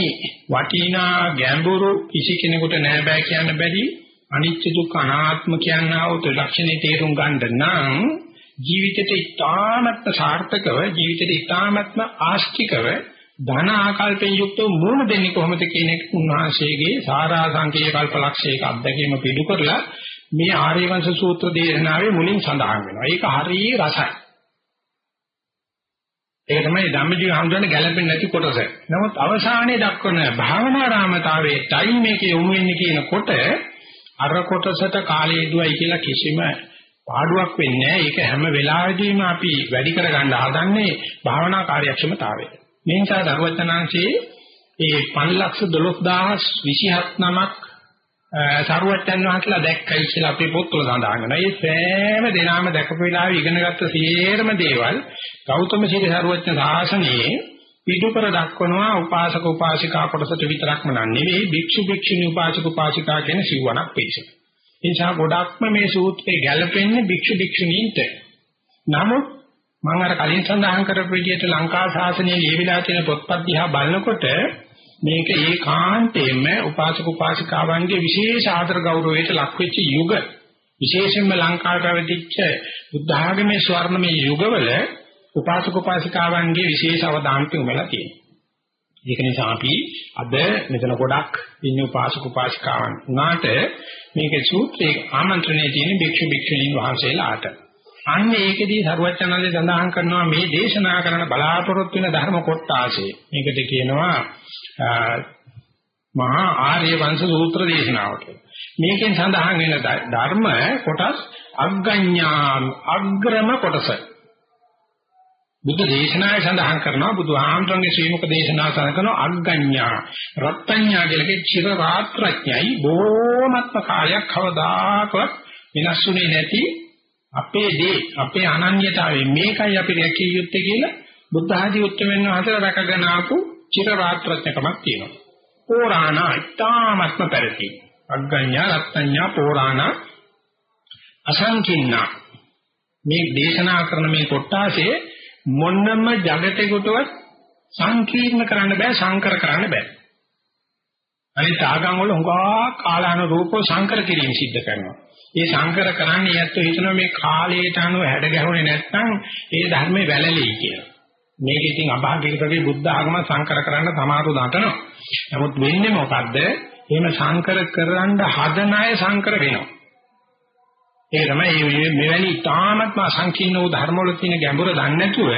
වටිනා ගැඹුරු කිසි කෙනෙකුට නෑ බෑ කියන්න බැරි අනිත්‍ය දුක්ඛ අනාත්ම කියනා වූ ත්‍රිලක්ෂණේ තේරුම් ගන්න නම් ජීවිතේට ඉතාමත්ම සාර්ථකව ජීවිතේට ඉතාමත්ම ආස්තිකව ධන ආකල්පෙන් යුක්තව මුණ දෙන්නේ කොහොමද කියන එක උන්වහන්සේගේ සාරාංශකීය කල්පලක්ෂයක අත්දැකීම පිටු කරලා මේ ආර්යවංශ සූත්‍ර දේශනාවේ මුලින් සඳහන් වෙනවා. ඒක හරිය රසයි. ඒක තමයි ධම්මජීව හඳුනන ගැළපෙන්නේ නැති කොටස. නමුත් අවසානයේ දක්වන භාවනාරාමතාවයේ ටයිම් එකේ යොමු වෙන්නේ කියනකොට අර කොටසට කාලය දුවයි කියලා කිසිම පාඩුවක් වෙන්නේ නැහැ. ඒක හැම වෙලාවෙදීම අපි වැඩි කරගන්න හදන්නේ භාවනා කාර්යක්ෂමතාවය. මේ නිසා දරුවචනාංශයේ ඒ 512027 නමක් සරුවච්චන් වහන්සේලා දැක්කයි කියලා අපේ පොත්වල සඳහන් වෙනවා. ඒ සෑම දිනම දැකපු වෙලාවේ ඉගෙනගත්ත සියරම දේවල් ගෞතම සීල සරුවච්චන් ශාසනයේ පිටුකර දක්වනවා උපාසක උපාසිකා කොටසට විතරක්ම නෙවෙයි භික්ෂු භික්ෂුණී උපාසක උපාසිකා කියන සිවණක් පිළිසෙ. ඒ නිසා ගොඩක්ම මේ සූත්‍රේ ගැලපෙන්නේ භික්ෂු භික්ෂුණීන්ට. නමුත් මම අර කලින් සඳහන් කරපු විදිහට ලංකා ශාසනයේ ලියවිලා තියෙන පොත්පත් දිහා බලනකොට මේක ඒකාන්තයෙන්ම උපාසක උපාසිකාවන්ගේ විශේෂ ආදර ගෞරවයට ලක් වෙච්ච යුග විශේෂයෙන්ම ලංකාවට පැවතිච්ච බුද්ධ ආගමේ ස්වර්ණමය යුගවල උපාසක උපාසිකාවන්ගේ විශේෂ අවධානය යොමුලා තියෙනවා. ඒක නිසා අපි අද මෙතන ගොඩක් ඉන්න උපාසක උපාසිකාවන් උනාට මේකේ සූත්‍රයේ ආමන්ත්‍රණයේ තියෙන භික්ෂු භික්ෂුණීන් වහන්සේලාට අන්න ඒකෙදී සරුවචනන්දේ සඳහන් කරනවා මේ දේශනා කරන බලාපොරොත්තු වෙන ධර්ම කොටාසේ මේකට කියනවා මහා ආර්ය වංශ සූත්‍ර දේශනාව කියලා. මේකෙන් සඳහන් වෙන ධර්ම කොටස් අග්ගඤ්ඤා අග්‍රම කොටස. බුද්ධ දේශනාවේ සඳහන් කරනවා බුදුහාමතුන්ගේ ශ්‍රීමුක දේශනාව සඳහන් කරනවා අග්ගඤ්ඤා රත්ත්‍ඤ්ඤා කියලා චිර රාත්‍රඥයි බොහොමත්ම කාලයක් කවදාකවත් විනාශුනේ නැති අපේ දේ අපේ අනන්‍යතාවය මේකයි අපි රැකිය යුත්තේ කියලා බුද්ධ ආදී උත්තරෙන් හතර රැකගෙන ආපු චිර රාත්‍රඥකමක් තියෙනවා. පෝරාණ ඉතාමත්ම පරිදි. අග්ගඤ්ඤා රත්ත්‍ඤ්ඤා පෝරාණ අසංකින්න මේ දේශනා කරන මේ කොටාසේ මොන්නම జగතේකටවත් සංකීර්ණ කරන්න බෑ සංකර කරන්න බෑ. අනිත් ආගම් වල හුඟා කාලානුරූපව සංකර කිරීම සිද්ධ කරනවා. ඒ සංකර කරන්නේ ඇත්තෝ හිතනවා මේ කාලයට අනුව හැඩ ගැහුනේ නැත්නම් ඒ ධර්මේ වැළලෙයි කියලා. මේක ඉතින් අභාග්‍යකටගේ බුද්ධ ආගම සංකර කරන්න සමහරු දඬනවා. නමුත් වෙන්නේ මොකද්ද? එහෙම සංකර කරන්න හදන අය සංකර වෙනවා. ඒ තමයි මෙවැනි තාමත්ම අසංකීර්ණ වූ ධර්මවල තියෙන ගැඹුර දන්නේ නැතුව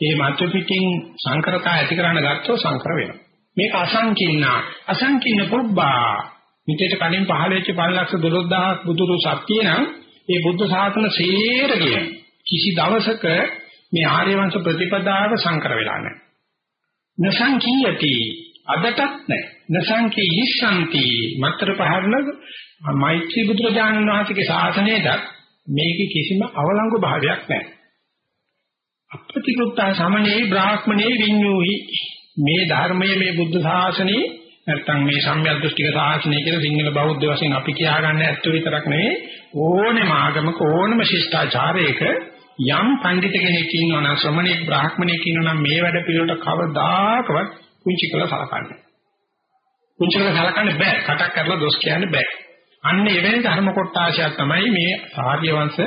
මේ මත පිටින් සංකරතා ඇති කරන්න ගත්තොත් සංකර වෙනවා. මේක අසංකීර්ණ අසංකීර්ණ පුබ්බා මිත්‍යට කලින් පහළ වෙච්ච 512000ක් බුදුරු සත්‍ය නම් ඒ බුද්ධ ශාසන සේරගෙන කිසි දවසක මේ ආර්ය වංශ ප්‍රතිපදාව සංකර වෙලා නැහැ. නසංකීයති අදටත් නැහැ. නසංකී ඉස්සන්ති මතර පහරන මෛත්‍රී බුදුරජාණන් වහන්සේගේ ශාසනයට මේකේ කිසිම අවලංගු භාවයක් නැහැ. අප්‍රතිකෘත්තා සමනේ බ්‍රාහ්මණේ විඤ්ඤෝහි මේ ධර්මයේ මේ බුද්ධ ශාසනයේ නැත්තම් මේ සම්‍යක් දෘෂ්ටික ශාසනය කියලා සිංහල බෞද්ධ වශයෙන් අපි කියාගන්න ඇත්ත විතරක් නෙවෙයි ඕනෙම ආගමක ඕනෙම ශිෂ්ටාචාරයක යම් පඬිත කෙනෙක් ඉන්නවා නම් ශ්‍රමණෙක් බ්‍රාහ්මණෙක් ඉන්නවා නම් මේ වැඩ පිළිවෙලට කවදාකවත් කුංචි කළ සලකන්නේ. කුංචි කළ සලකන්න බෑ. කටක් කරලා දොස් කියන්න බෑ. අන්න එවැනි ධර්ම කොටාශයක් තමයි මේ ආර්ය වංශ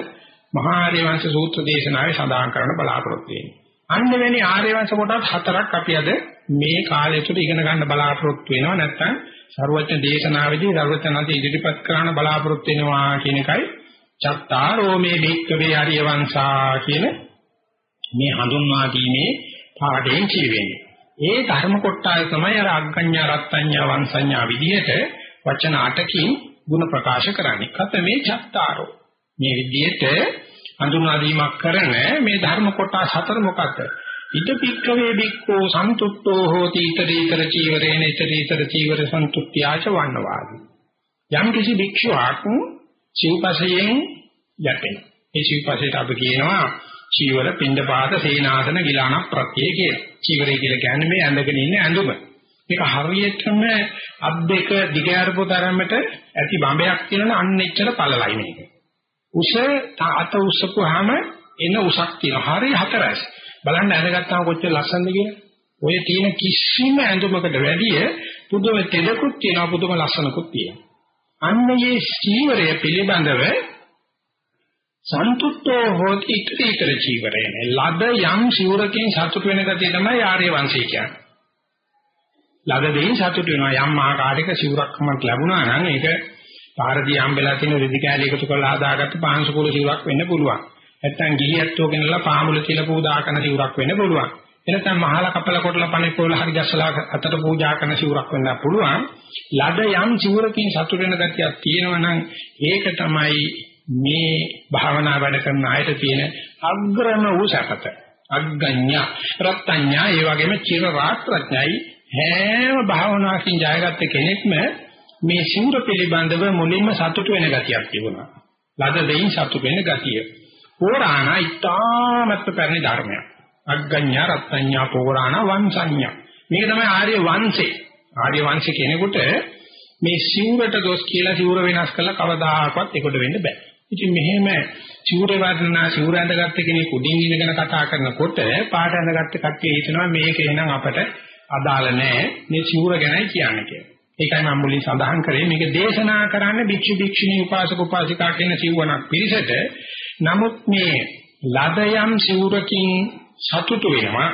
මහා ආර්ය වංශ සූත්‍ර දේශනාවේ සඳහන් කරන්න බලාපොරොත්තු වෙන්නේ. අන්න එවැනි ආර්ය වංශ කොටස් හතරක් අපි අද මේ කාලය තුළ ඉගෙන ගන්න බලාපොරොත්තු වෙනවා නැත්නම් සර්වඥ දේශනාවේදී සර්වඥාන්ත ඉදිරිපත් කරන්න බලාපොරොත්තු වෙනවා කියන එකයි චත්තාරෝ මේ භික්කවේ ආර්ය වංශා කියන මේ හඳුන්වා දීමේ පාඩයෙන් කියවෙන්නේ. ඒ ධර්ම කොටය තමයි අර අග්ගඤ්ඤා රත්ත්‍ඤ්ඤා වංශඤ්ඤා විදිහට වචන අටකින් ಗುಣ ප්‍රකාශ කරන්නේ. කත මේ චත්තාරෝ. මේ විදිහට හඳුනා දීමක් කරන මේ ධර්ම කොටස් හතර මොකක්ද? ඉද පික්කවේ බික්කෝ සන්තුට්ඨෝ හෝති ඊතරීතර චීවරේන ඊතරීතර චීවර සන්තුට්ඨ්‍යාච වන්නවාදී. යම් කිසි භික්ෂුවක් සිව්පසයෙන් යැපෙන. ඒ සිව්පසයට අපි කියනවා චීවර පින්ඩපාත සේනාසන ගිලාන ප්‍රත්‍ය කියලා. චීවරය කියලා කියන්නේ මේ ඇඳගෙන ඉන්න ඇඳුම. මේක හරියටම අත් දෙක දිගහැරපු තරමට ඇති බඹයක් කියනන අන්න එච්චර පළලයි මේක. උස අත උස්සපුවාම එන උසක් තියෙනවා. හරිය හතරයි. බලන්න ඇඳගත්තාම කොච්චර ලස්සනද කියලා. ඔය තියෙන කිසිම ඇඳුමකට වැඩිය පුදුම තෙදකුත් තියෙනවා පුදුම ලස්සනකුත් තියෙනවා. අන්න මේ සීවරය පිළිබඳව සන්තුෂ්ඨෝ හෝති ඉතරීතර චීවරේන ලද යම් සිවුරකින් සතුට වෙන ගතිය තමයි ආර්ය වංශය කියන්නේ. ලද දෙයින් සතුට වෙනවා යම් ආකාරයක සිවුරක්මක් ලැබුණා නම් ඒක පාරදී හම්බෙලා තියෙන රෙදි කෑලි එකතු කරලා හදාගත්ත පාංශකූල සිවුරක් වෙන්න පුළුවන්. නැත්තම් ගිහියත්ෝ ගෙනලා පාමුල තියලා පූජා කරන සිවුරක් වෙන්න පුළුවන්. එනතම් මහල කපල කොටලා පණේ පොළ හරි ගැස්සලා අතට පූජා කරන සිවුරක් වෙන්න පුළුවන්. ලද යම් සිවුරකින් සතුට වෙන ගතියක් තියෙනවා නම් ඒක තමයි මේ භාවනා වැඩ කරන අයට තියෙන අග්‍රම වූ සැපත. අග්ගඤ්ඤ රත්ත්‍ඤ්ඤා ඒ වගේම චිර රාත්‍රඥයි හැම භාවනාවකින් ජයගත්ත කෙනෙක්ම මේ සිවුර පිළිබඳව මුලින්ම සතුට වෙන ගතියක් තිබුණා. ලද දෙයින් සතුට වෙන ගතිය. පෝරාණ ඊටාමත් පැරණි ධර්මයක්. අග්ගඤ්ඤ රත්ත්‍ඤ්ඤා පෝරාණ වංශඤ්ඤ. මේක තමයි ආර්ය වංශේ. ආර්ය වංශේ කෙනෙකුට මේ සිවුරට දොස් කියලා සිවුර වෙනස් කළා කවදාහක්වත් ඒකට වෙන්න බෑ. ඉතින් මෙහෙම සිවුර වර්ණනා සිවුර ඇඳගත්ත කෙනෙක් උඩින් ඉඳගෙන කතා කරනකොට පාට ඇඳගත්ත කට්ටිය හිතනවා මේක එහෙනම් අපට අදාළ නෑ මේ සිවුර ගැනයි කියන්නේ කියලා. ඒකයි මම මුලින් සඳහන් කරේ මේක දේශනා කරන්නේ භික්ෂු භික්ෂුණී උපාසක උපාසිකා කියන සිවුවණක් පිළිසෙට. නමුත් මේ ලදයම් සිවුරකින් සතුටු වෙනවා.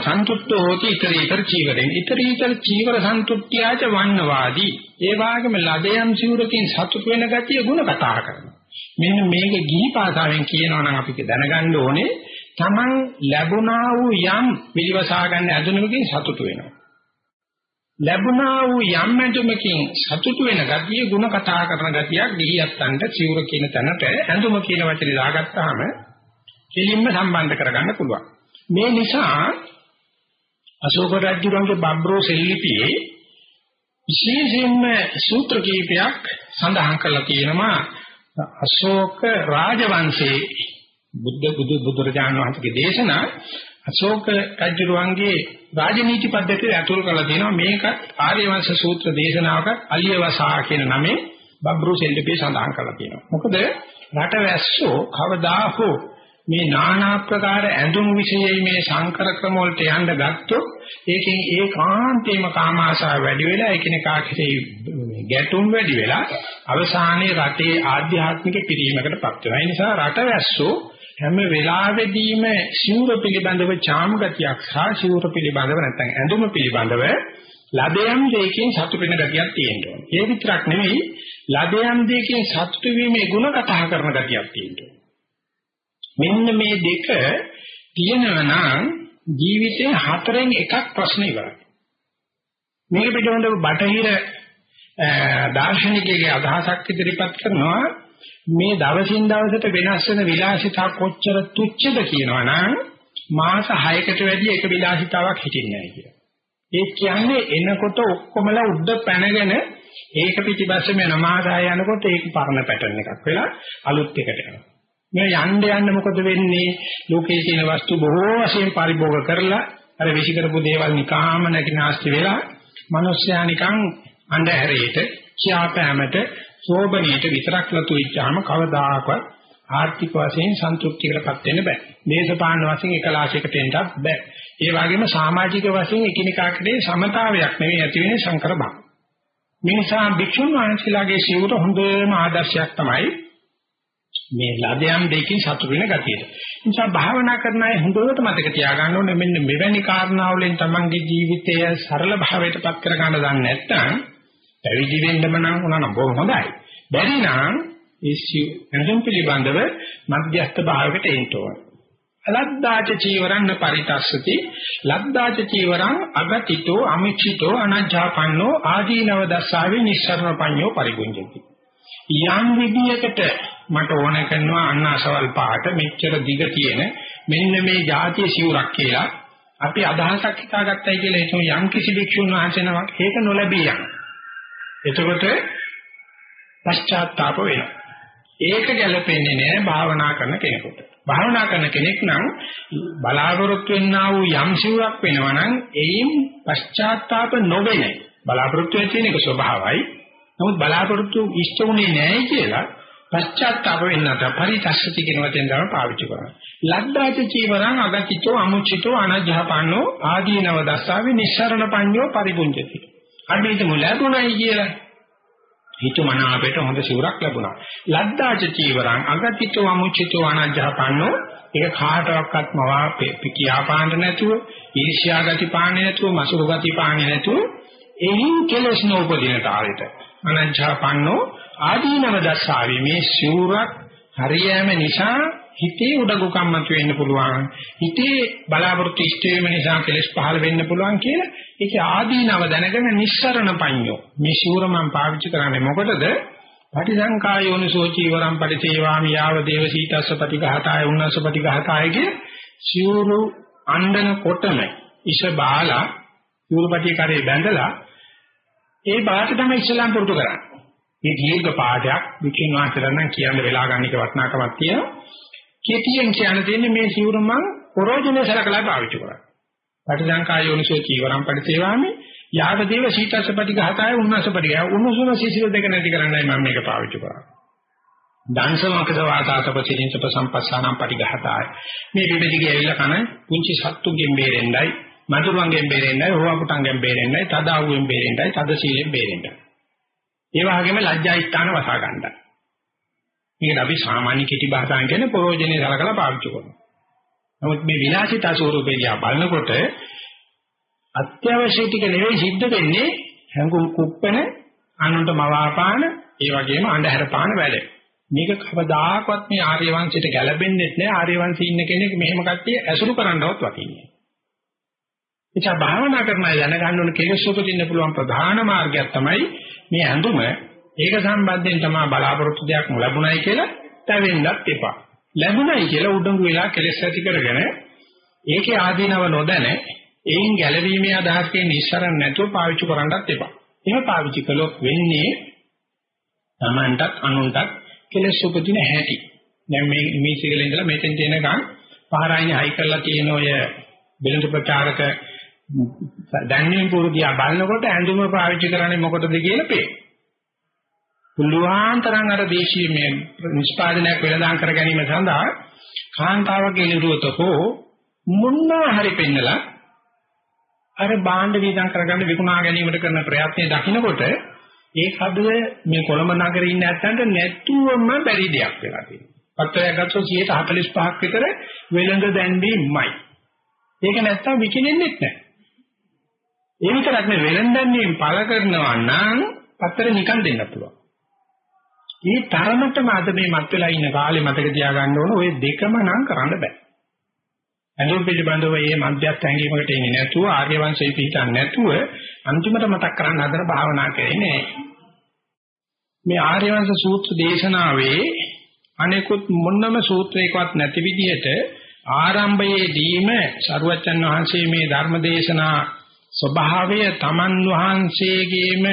සන්තුෂ්ඨ හෝති iterator චීවරෙන්. iterator චීවර සන්තුෂ්ත්‍යාච වන්නවාදී. ඒ වාගේම ලදයන් සිවුරකින් සතුට වෙන ගතිය ಗುಣ කතා කරනවා. මෙන්න මේක ගිහි පාසාවෙන් කියනවා නම් අපි දැනගන්න ඕනේ Taman ලැබුණා වූ යම් පිළිවසා ගන්න ඇඳුමකින් සතුට වෙනවා. ලැබුණා වූ යම් ඇඳුමකින් සතුට වෙන ගතිය ಗುಣ කතා කරන ගතියක් ගිහියත්තන්ට සිවුර කියන තැනට ඇඳුම කියන වචනේ දාගත්තාම කෙලින්ම සම්බන්ධ කරගන්න පුළුවන්. මේ නිසා අශෝක රජුගේ බබ්‍රෝ සෙල්ලිපියේ විශේෂයෙන්ම සූත්‍ර කීපයක් සඳහන් කරලා තියෙනවා. අශෝක රාජවංශයේ බුද්ධ බුදු බුදුරජාණන් වහන්සේගේ දේශනා අශෝක රජුගේ රාජනීති පද්ධතිය ඇතුල් කරලා තියෙනවා මේක ආර්ය වංශ සූත්‍ර දේශනාවක අලියවසා කියන නමේ බබ්‍රෝ සෙල්ලිපියේ සඳහන් කරලා තියෙනවා මොකද රටවැස්සෝ කවදා හෝ මේ নানা ආකාර ඇඳුම් විශේෂයි මේ සංකර ක්‍රම වලට යන්න ගත්තොත් ඒකෙන් ඒකාන්තේම කාමාශාව වැඩි වෙලා එකිනෙකා කෙරෙහි ගැටුම් වැඩි වෙලා අවසානයේ රටේ ආධ්‍යාත්මික පිරීමකටපත් වෙනවා. ඒ නිසා රටවැස්සෝ හැම වෙලාවෙදීම සිවුර පිළිබඳව චාම් ගතියක් සහ සිවුර පිළිබඳව නැත්නම් ඇඳුම පිළිබඳව ලදයන් දෙකකින් සතුට වෙන ගතියක් තියෙනවා. ඒ විතරක් නෙවෙයි ලදයන් දෙකකින් සතුට වීමේ ಗುಣ කතා කරන ගතියක් තියෙනවා. මෙන්න මේ දෙක තියෙනවා නම් ජීවිතේ හතරෙන් එකක් ප්‍රශ්න ඉවරයි. මේක පිටවෙන්ද බටහිර දාර්ශනිකයේ අදහසක් ඉදිරිපත් කරනවා මේ දවසින් දවසට වෙනස් වෙන විලාසිතා කොච්චර තුච්ඡද කියනවනම් මාස 6කට වැඩි එක විලාසිතාවක් හිටින්නේ නැහැ කියලා. ඒ කියන්නේ එනකොට ඔක්කොමලා උඩ පැනගෙන ඒක පිටිපස්සෙම යන මාස 6 යනකොට ඒක පරණ පැටර්න් එකක් වෙලා අලුත් එකට යනවා. මේ යන්න යන්න මොකද වෙන්නේ? ලෝකයේ තියෙන වස්තු බොහෝ වශයෙන් පරිභෝග කරලා අර විශ් කරපු දේවල් නිකාම නැකිනාස්ති වෙලා මිනිස්සයා නිකන් අන්ධහැරයට, ක්‍යාපෑමට, සෝබණයට විතරක් ලතු වෙච්චාම කවදාකවත් ආර්ථික වශයෙන් සන්තුෂ්ටියකටපත් වෙන්න බෑ. දේශපාලන වශයෙන් එකලාශයකට එන්නත් බෑ. ඒ වගේම සමාජික වශයෙන් එකිනෙකාට සමතාවයක් නෙවෙයි ඇති වෙන්නේ සංකර බව. මේ නිසා භික්ෂුන් වහන්සේලාගේ සිවුර හොඳම ආදර්ශයක් තමයි මේ ලදයන් දෙකකින් සතුට වෙන ගතියට. ඒ නිසා භාවනා කරන අය හොඳට මතක තියාගන්න ඕනේ මෙන්න මෙවැනි කාරණාවලින් තමන්ගේ ජීවිතය සරල භාවයටපත් කරගන්න දන්නේ නැත්නම් පැවිදි වෙන්නම නම් උනනම් බොහොම හොඳයි. බැරි නම් ඒ එනම් පිළිබඳව මධ්‍යස්ථ භාවයකට එන්න ඕනේ. ලද්දාච චීවරන්න පරිතස්සති ලද්දාච චීවරං අගතිතෝ අමිච්ඡිතෝ අනජ්ජාපන්නෝ ආදීනව දස්සාවේ නිස්සරණ පඤ්ඤෝ පරිගුංජති යම් විදියකට මට ඕන කරනවා අන්නාසවල් පාට මෙච්චර දිග තියෙන මෙන්න මේ જાතිය සිවුරක් කියලා අපි අදහසක් හිතාගත්තයි කියලා හිතමු යම් කිසි භික්ෂුන් වහන්සේ නමක් ඒක නොලැබී යන. එතකොට පශ්චාත්තාප වෙනවා. ඒක ගැලපෙන්නේ නැහැ භාවනා කරන කෙනෙකුට. භාවනා කරන කෙනෙක් නම් බලාපොරොත්තු වෙන්නා වූ යම් සිවුරක් වෙනවා නම් එයින් පශ්චාත්තාප නොවෙන්නේ. බලාපොරොත්තු වෙච්ච එක ස්වභාවයි. නමුත් බලාපොරොත්තු ඉෂ්ට වුණේ නැහැ කියලා පශ්චාත්තාප වෙන්නට පරිතස්සති කියන වචෙන් තමයි පාවිච්චි කරන්නේ. ලද්දාච චීවරං අගතිතෝ අමුචිතෝ අනජහපන්නෝ ආදීනව දස්සාවේ නිස්සරණ පඤ්ඤෝ පරිපුංජති. අපි හිතමු ලැබුණයි කියලා. හිතමන අපේට හොඳ සිවුරක් ලැබුණා. ලද්දාච චීවරං අගතිතෝ අමුචිතෝ අනජහපන්නෝ ඒක කාටවත් මවා පිකියා පාන්න නැතුව, ඊර්ෂ්‍යා ගති පාන්නේ නැතුව, මසුරු ගති පාන්නේ නැතුව එයින් කෙලස් නෝපදින තාලෙට අනංචාපන්නෝ ආදීනව දස්සාවේ මේ සිවුරක් හරියෑම නිසා හිතේ උඩගුකම් මත වෙන්න පුළුවන් හිතේ බලාපොරොත්තු ඉෂ්ට වීම නිසා කෙලස් පහළ වෙන්න පුළුවන් කියලා ඒකේ ආදීනව දැනගෙන නිස්සරණ පඤ්ඤෝ මේ සිවුර මම පාවිච්චි කරන්නේ මොකටද පටිසංකා යෝනිසෝ චීවරම් පරිසේවාමි යාව දේව සීතස්ස පටිඝාතාය උන්නස්ස පටිඝාතාය කිය සිවුරු අණ්ඩන කොටම ඉෂ බාලා සිවුරු පටිය කරේ බැඳලා ඒ පාඩ තමයි ඉස්ලාම් පුරුදු කරන්නේ. මේ දීර්ඝ පාඩයක් විකින් වාචරණ නම් කියන්න වෙලා ගන්න එක වටිනාකමක් තියෙනවා. කෙටියෙන් කියන්න තියෙන්නේ මේ සිවුර මං පරෝජනේ සලකලා පාවිච්චි කරා. පටිසංකා යෝනිසෝ චීවරම් පරිසේවාමි යාව දේව සීතස්සපටික හතය උන්නසපටික උණුසුම සිසිල දෙක නැති කරන්නයි මම මේක පාවිච්චි කරා. දංශමකද වාතාතප සිරින්සප සම්පස්සානම් පටිඝාතය මේ පිටිගේ ඇවිල්ලා කන පුංචි සත්තුගෙන් බේරෙන්නයි මතුරුවන්ගෙන් බේරෙන්නයි, හොවාපුටන්ගෙන් බේරෙන්නයි, තදාවුවෙන් බේරෙන්නයි, තද සීලෙන් බේරෙන්නයි. ඒ වගේම ලැජ්ජා ස්ථාන වසා ගන්නයි. මේකට අපි සාමාන්‍ය කෙටි භාෂාවෙන් කියන්නේ ප්‍රෝජනේ සලකලා පාවිච්චි කරනවා. නමුත් මේ විලාසිතා ස්වරූපේ දිහා බලනකොට අත්‍යවශ්‍ය ටික නෙවෙයි සිද්ධ වෙන්නේ හැඟුම් කුප්පන අනුන්ට මවාපාන ඒ වගේම අන්ධහැර පාන වැඩ. මේක කවදාකවත් මේ ආර්ය වංශයට ගැලපෙන්නේ නැහැ. ආර්ය වංශයේ ඉන්න කෙනෙක් මෙහෙම කට්ටිය ඇසුරු කරන්නවත් වටින්නේ. එචා භාවනා කරන අය දැනගන්න ඕන කෙලෙස් උපදින්න පුළුවන් ප්‍රධාන මාර්ගයක් තමයි මේ ඇඳුම. ඒක සම්බන්ධයෙන් තමයි බලාපොරොත්තු දෙයක් ලැබුණයි කියලා තැවෙන්නත් එපා. ලැබුණයි කියලා උඩඟු වෙලා කෙලෙස් ඇති කරගෙන ඒකේ ආදීනව නොදැන එයින් ගැලවීමේ අදහසකින් ඉස්සරන් නැතුව පාවිච්චි කරන්නත් එපා. එහෙම පාවිච්චි කළොත් වෙන්නේ Tamanටත් අනුන්ටත් කෙලෙස් උපදින හැටි. දැන් මේ මේ සිගල ඉඳලා මෙතෙන් දෙනකන් පහරයිනේ හයි කරලා තියෙන ඔය බෙලඳ ප්‍රචාරක දැන්වීම පුරුදියා බලනකොට ඇඳුම පාවිච්චි කරන්නේ මොකටද කියලා පේනවා. පුළුවන් තරම් අර දේශීය මේ නිෂ්පාදනයක් වෙනදාම් කර ගැනීම සඳහා කාන්තාවගේ නිරුවත හෝ මුන්නා හරි පෙන්නලා අර භාණ්ඩ වීදම් කරගන්න විකුණා ගැනීමට කරන ප්‍රයත්නය දකින්නකොට ඒ කඩුව මේ කොළඹ නගරේ ඉන්න ඇත්තන්ට නැතුවම බැරි දෙයක් වෙලා තියෙනවා. පත්‍රයක් ගත්තොත් 145ක් විතර වෙළඳ දැන්වීමයි. ඒක නැත්තම් විකිනෙන්නේ නැහැ. ඒ විතරක් නෙවෙයි වෙලෙන්දන්නේ පළ කරනවා නම් පතර නිකන් දෙන්න පුළුවන්. මේ තරමටම අද මේ මත් වෙලා ඉන්න කාලේ මතක තියාගන්න ඕන ওই දෙකම නම් කරන්න බෑ. ඇඳුම් පිළිබඳව මේ මධ්‍යස්ථ හැඟීමකට එන්නේ නැතුව ආර්ය වංශය පිටින් නැතුව අන්තිමට මතක් කරන්න හදන භාවනා කරන්නේ මේ ආර්ය වංශ සූත්‍ර දේශනාවේ අනෙකුත් මොන්නම සූත්‍රයකවත් නැති විදිහට ආරම්භයේදීම සරුවච්චන් වහන්සේ මේ ධර්ම දේශනා ස්වභාවය තමන් වහන්සේගේම